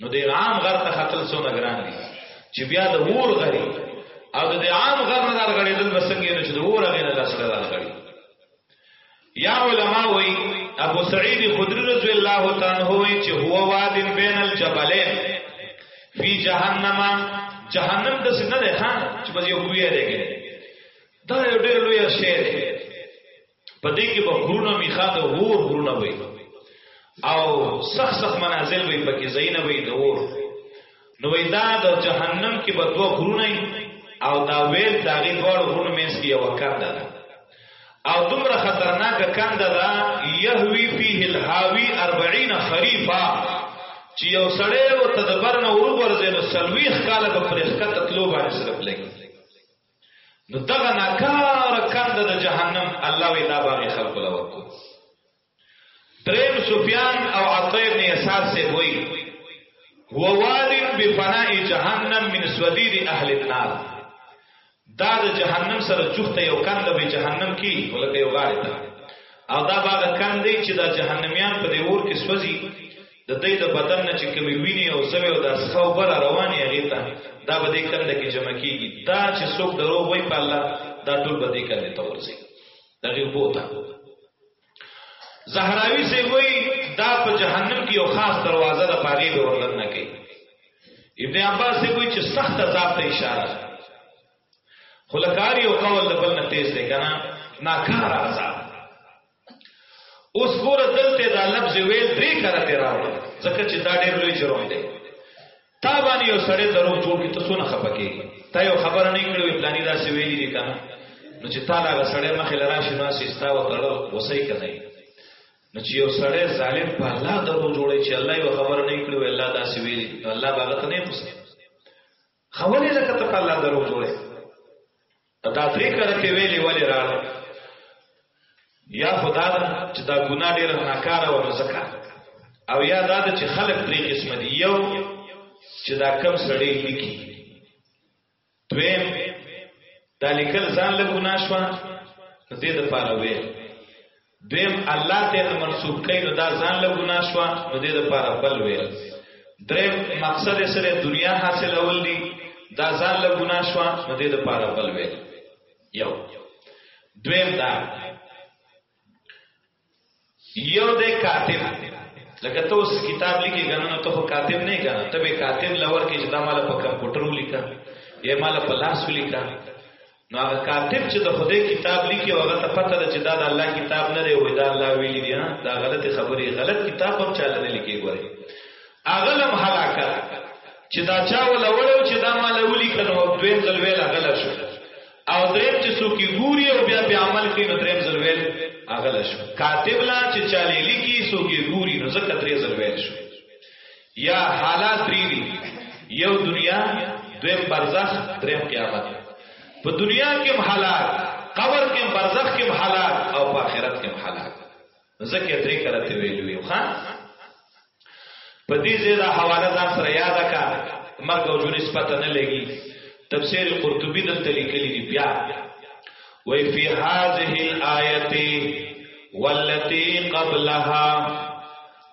نو د عام غر ته خطر څونه ګران دي چې بیا د ور غري او د عام غر نه درغړې دل بسنګې نه چې د ور غري نه لاسره درغړي یا علما وای ابو سعید خدری رضی الله تعالی وای چې هو واد بین الجبلین فی جهنم جهنم د سینه ده ها چې بس یو کوی راګی دا یو ډیر لوی شعر په دې کې به غرونه میخا د اور غرونه وي او سخ سخ منازل وي پکې زینه وي د اور نو دا د جهنم کې به دوه غرونه او دا ویل دا غي دوه غرونه مېس کې یو کنده ده او دومره خطرناک کنده ده يهوي فيه الحاوي 40 خريفا چې یو سړی او تدبر نه ورغورځي نو سلويخ کاله په پرېخته تلو باندې سره لګي نو دغه ناکاره کنده د جهنم الله وی دا باغ خلق له ورکو دریم سفیان او عطا ابن یسار سے وی هو واد بفناء جهنم من سودید اهل النار دا د جهنم سره چوخته یو کند به جهنم کی ولکه یو غاړه ده او دا باغ کند چې دا جهنميان په دې اور کې سوځي د دې د بدن نه چې کومې ویني او زوی او د اسخه او بل رواني هغه ته دا به دې کنده کې جمع کیږي دا چې څوک درو وای په الله دا ټول به دې کنده ته ورځي دغه بوته زهراوی سي وای دا په جهنم کې یو خاص دروازه د پاغي به ورلن نه کوي ابن عباس سي وای چې سخت عذاب ته اشاره خلکاری او قول د بل نه تیز دی کنه ناکار عذاب اوس ګور دلته دا لفظ ویل درې کړه ته راوړل ځکه چې دا ډېر لوی جرم دی تا باندې یو سړی درو جوړ کی ته څونه خپکه تا یو خبر نه کړو پلاني دا سی ویلي دي کنه نو چې تا لاغه سړی مخې لرا شي نو سستا و تړو وسې کنه نو چې یو سړی ظالم په الله درو جوړي چې الله یو خبر نه کړو الله دا سی ویلي الله باغت نه پوسه خو ولې لکه ته په الله درو جوړې دا درې کرکې ویلې ولې راغله یا خدا دا چې دا ګناه ډېره ناکاره و نو زکه او یا دا چې خلک درې قسم دي یو چې دا کم سړی لیکي دویم دا لیکل ځان له ګناه شو دې د پاره وې دویم الله ته نه منسوب کړي نو دا ځان له ګنا شو نو دې لپاره بل ویل دریم مقصد سره دنیا حاصل اول دي دا ځان له ګنا شو نو دې لپاره بل ویل یو دویم دا یو دې کاتب لکه ته اوس کتاب لیکي غننه ته کاتب نه غننه ته به کاتب لور کې چې دا مال په کمپیوټر ولیکا یا مال په لاس ولیکا نو هغه کاتب چې د خدای کتاب لیکي هغه ته پته ده چې دا د الله کتاب نه دی وای دا الله ویلی دی دا غلط خبره غلط کتاب هم چاله نه لیکي ګوري هغه لم هلاکت چې دا چا ول وړو چې دا مال ولي کنو دویم ځل ویل هغه لر شو او دریم چې څوک ګوري او بیا بیا عمل کوي نو دریم ځل ویل هغه لر شو کاتب لا چې چاله لیکي څوک ګوري نو ځکه درې ځل ویل شو یا حالات درې دي یو دنیا دویم برزخ دریم قیامت په دنیا کې حالات قبر کې برزخ کې حالات او په آخرت کې حالات ځکه درې کړه ته ویلو یو ها په دې زیاده حواله ځان سره یاد کا مرګ او ژوند سپته نه لګي تفسیر قرطبی دلته لیکلی دی بیا وی فی هذه الآیه والتي قبلها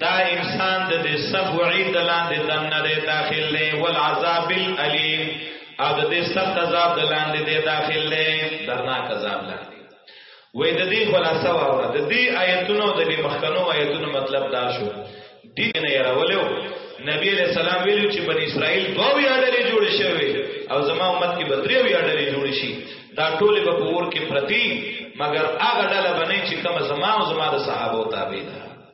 دا انسان د دې سخت وعید لاندې دم نه دی داخل دی ول عذاب الالم او د دې سخت عذاب لاندې دی داخل دی درناک عذاب لاندې وې د دې خلاصه وره د دې آیتونو د دې مخکنو آیتونو مطلب دا شو دې نه یراولیو نبی علیہ السلام ویلو چې بنی اسرائیل دوه ویاړلې جوړ شوی او زما امت کې بدرې ویاړلې جوړ شي دا ټولې په پور کې پرتی مګر هغه ډله باندې چې کوم زما او زما د صحابه تابع ده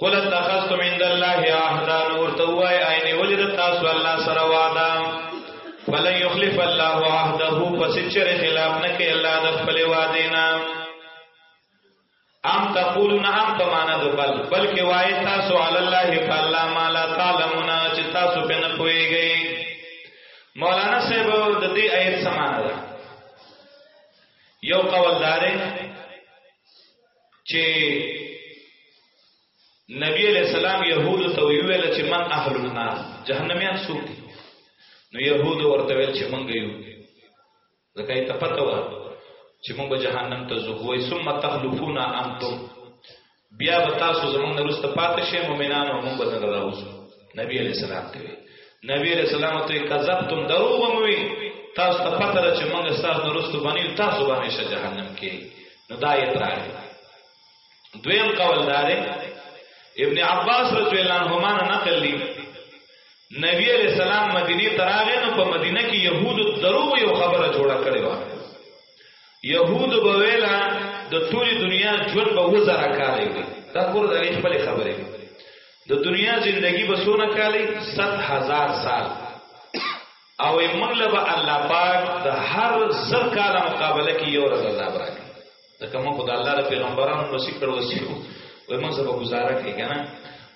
قل اتخذتم عند الله عهدا نور توای عین ولید تاسو الله سره وعده فلن یخلف الله عهده پس چر خلاف نه کوي الله د خپل وعده نه ام تقولون ام پمانا دو بل بلکې وای تاسو علی الله فالله ما لا تعلمون چې تاسو په نه پويږئ مولانا صاحب د دې آیت سمانه یو قول دارې چې نبی علیہ السلام يهود ته ویل چې من اهل النار جهنميان څوک دي نو يهود ورته ویل چې مونږ یو ځکه ته پته و چې مونږ به جهنم ته ځو وای ثم تخلفون انتم بیا به تاسو زمونږ نه رسته پاتې شئ مؤمنان او مونږ به نه راوځو نبی علیہ السلام ته نبی علیہ السلام ته کذبتم دروغ موي تاسو ته پته ده چې موږ تاسو نه رسو باندې تاسو باندې شه جهنم کې نو دا یې تراله دویم قول دار ابن عباس رضی الله عنهما نقل لی نبی علیہ السلام مدینه تراغه نو په مدینه کې يهود درو یو خبره جوړه کړې و يهود به ویلا د ټولي دنیا ژوند به وزره کالي دا کور د خپل خبره د دنیا ژوندۍ به سونه کالي 7000 سال او وی مونږ له به الله پاک د هر زر کاله مقابله کې یو ورځ عذاب راکړي دا کوم خدای الله د پیغمبرانو نصیب کړو وسیو وای مونږ به گزاره کوي کنه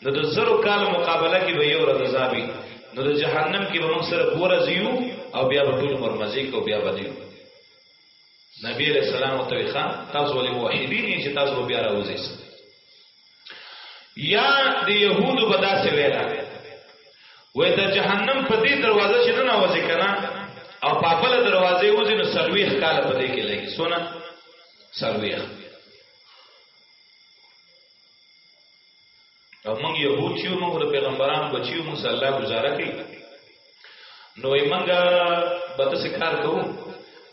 نو د زر کاله مقابله کې به یو ورځ عذاب نو د جهنم کې به مونږ سره پورا زیو او بیا به ټول عمر مزي کو بیا به دیو نبی علیہ السلام او توخان تاسو ولې موحدین چې تاسو بیا راوځئ یا د يهودو به داسې ویلا وې د جهنم په دې دروازه چې نه نوځي کنه او په بل دروازه وځي نو سرويخ کال په دې کې لګي سونه سرويخ او موږ يهود چې موږ د پیغمبرانو بچیو موږ الله گزاره کوي نو یې موږ به څه کار کوو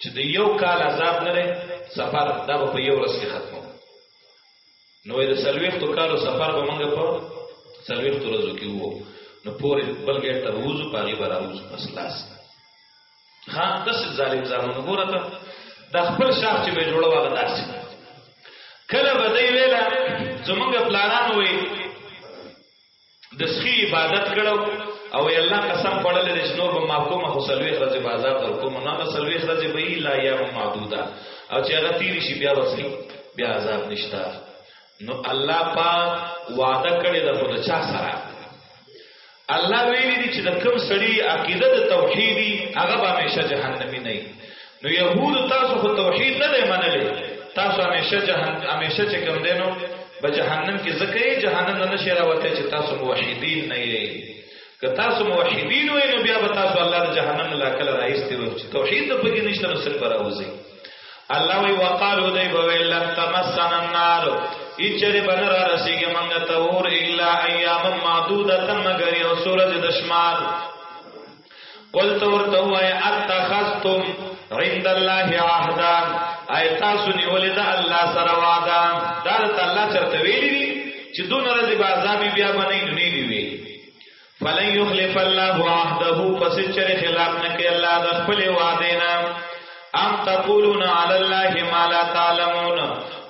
چې د یو کال عذاب نه سفر دا په یو ورځ کې ختم نو د سلويختو کالو سفر به موږ په سلويختو ورځو کې وو نو پورې بل ګټ ته ووزو په هغې به راوځو بس لاس ها داسې ظالم زامنو ګوره ته دا خپل شاخ چې به جوړه واغه داسې کله به دی ویله زمونږ پلانان وي د سخی عبادت کړو او الله قسم خوړل دې چې نور به ما کومه خو سلوي خرج بازار در کوم نه به سلوي خرج به الا یا معدودا او چې هغه تیری شي بیا وسلی بیا عذاب نشتا نو الله پا وعده کړی د خود چا سره الله ویلی دي چې د کوم سړی عقیده د توحیدی هغه به همیشه جهنمی نه نو يهود تاسو خو توحید نه دی منلی تاسو همیشه جهنم همیشه چې کوم دینو به جهنم کې ځکه یې جهنم نه شي راوته چې تاسو موحدین نه یې که تاسو موحدین وئ نو بیا به تاسو الله د جهنم لا کله راایستي وي چې توحید په کې نشته نو سر براوځي الله وی وقالو دی بوی لن تمسن النار ایچره بنر رسیږي مونږ ته اور الا ایام معدوده تم مگر یو سورج دشمار قل تو ورته وای اتخذتم عند الله عهدا اي تاسو نیولې ده الله سره وعده دا ته الله چرته ویلي دي چې دون ورځې به عذاب بیا باندې نه دی وی فلن يخلف الله عهده پس چر خلاف نه کوي الله د خپل وعده نه ام تقولون على الله ما لا تعلمون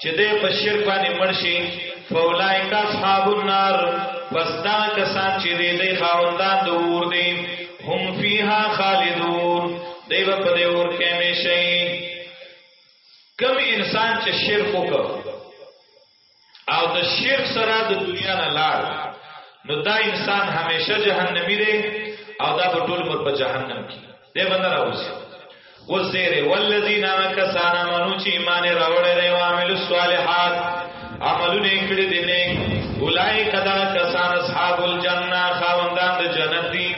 چې دې په شرک باندې مرشي فولائک اصحاب النار پس دا کسان چې دې دې خاوندان د اور دي هم فیها خالدون دیو په دې اور کې همیشه کم انسان چې شرک وکړ او د شرک سره د دنیا نه لاړ نو دا انسان همیشه جهنمی دی او دا په ټول عمر په جهنم کې دی باندې راوځي او زیره والذین کسانا منو چې ایمان راوړی دی او عمل الصالحات عملونه کړی دي نه اولای کدا کسان اصحاب الجنه خاوندان د جنت دي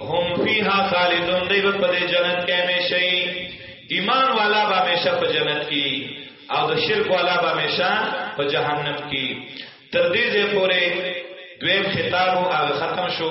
هم فیها خالدون دی په دې جنت کې همیشه ایمان والا به همیشه په جنت کې او د شرک والا به همیشه په جهنم کې تر دې ځې پورې دویم خطاب او ختم شو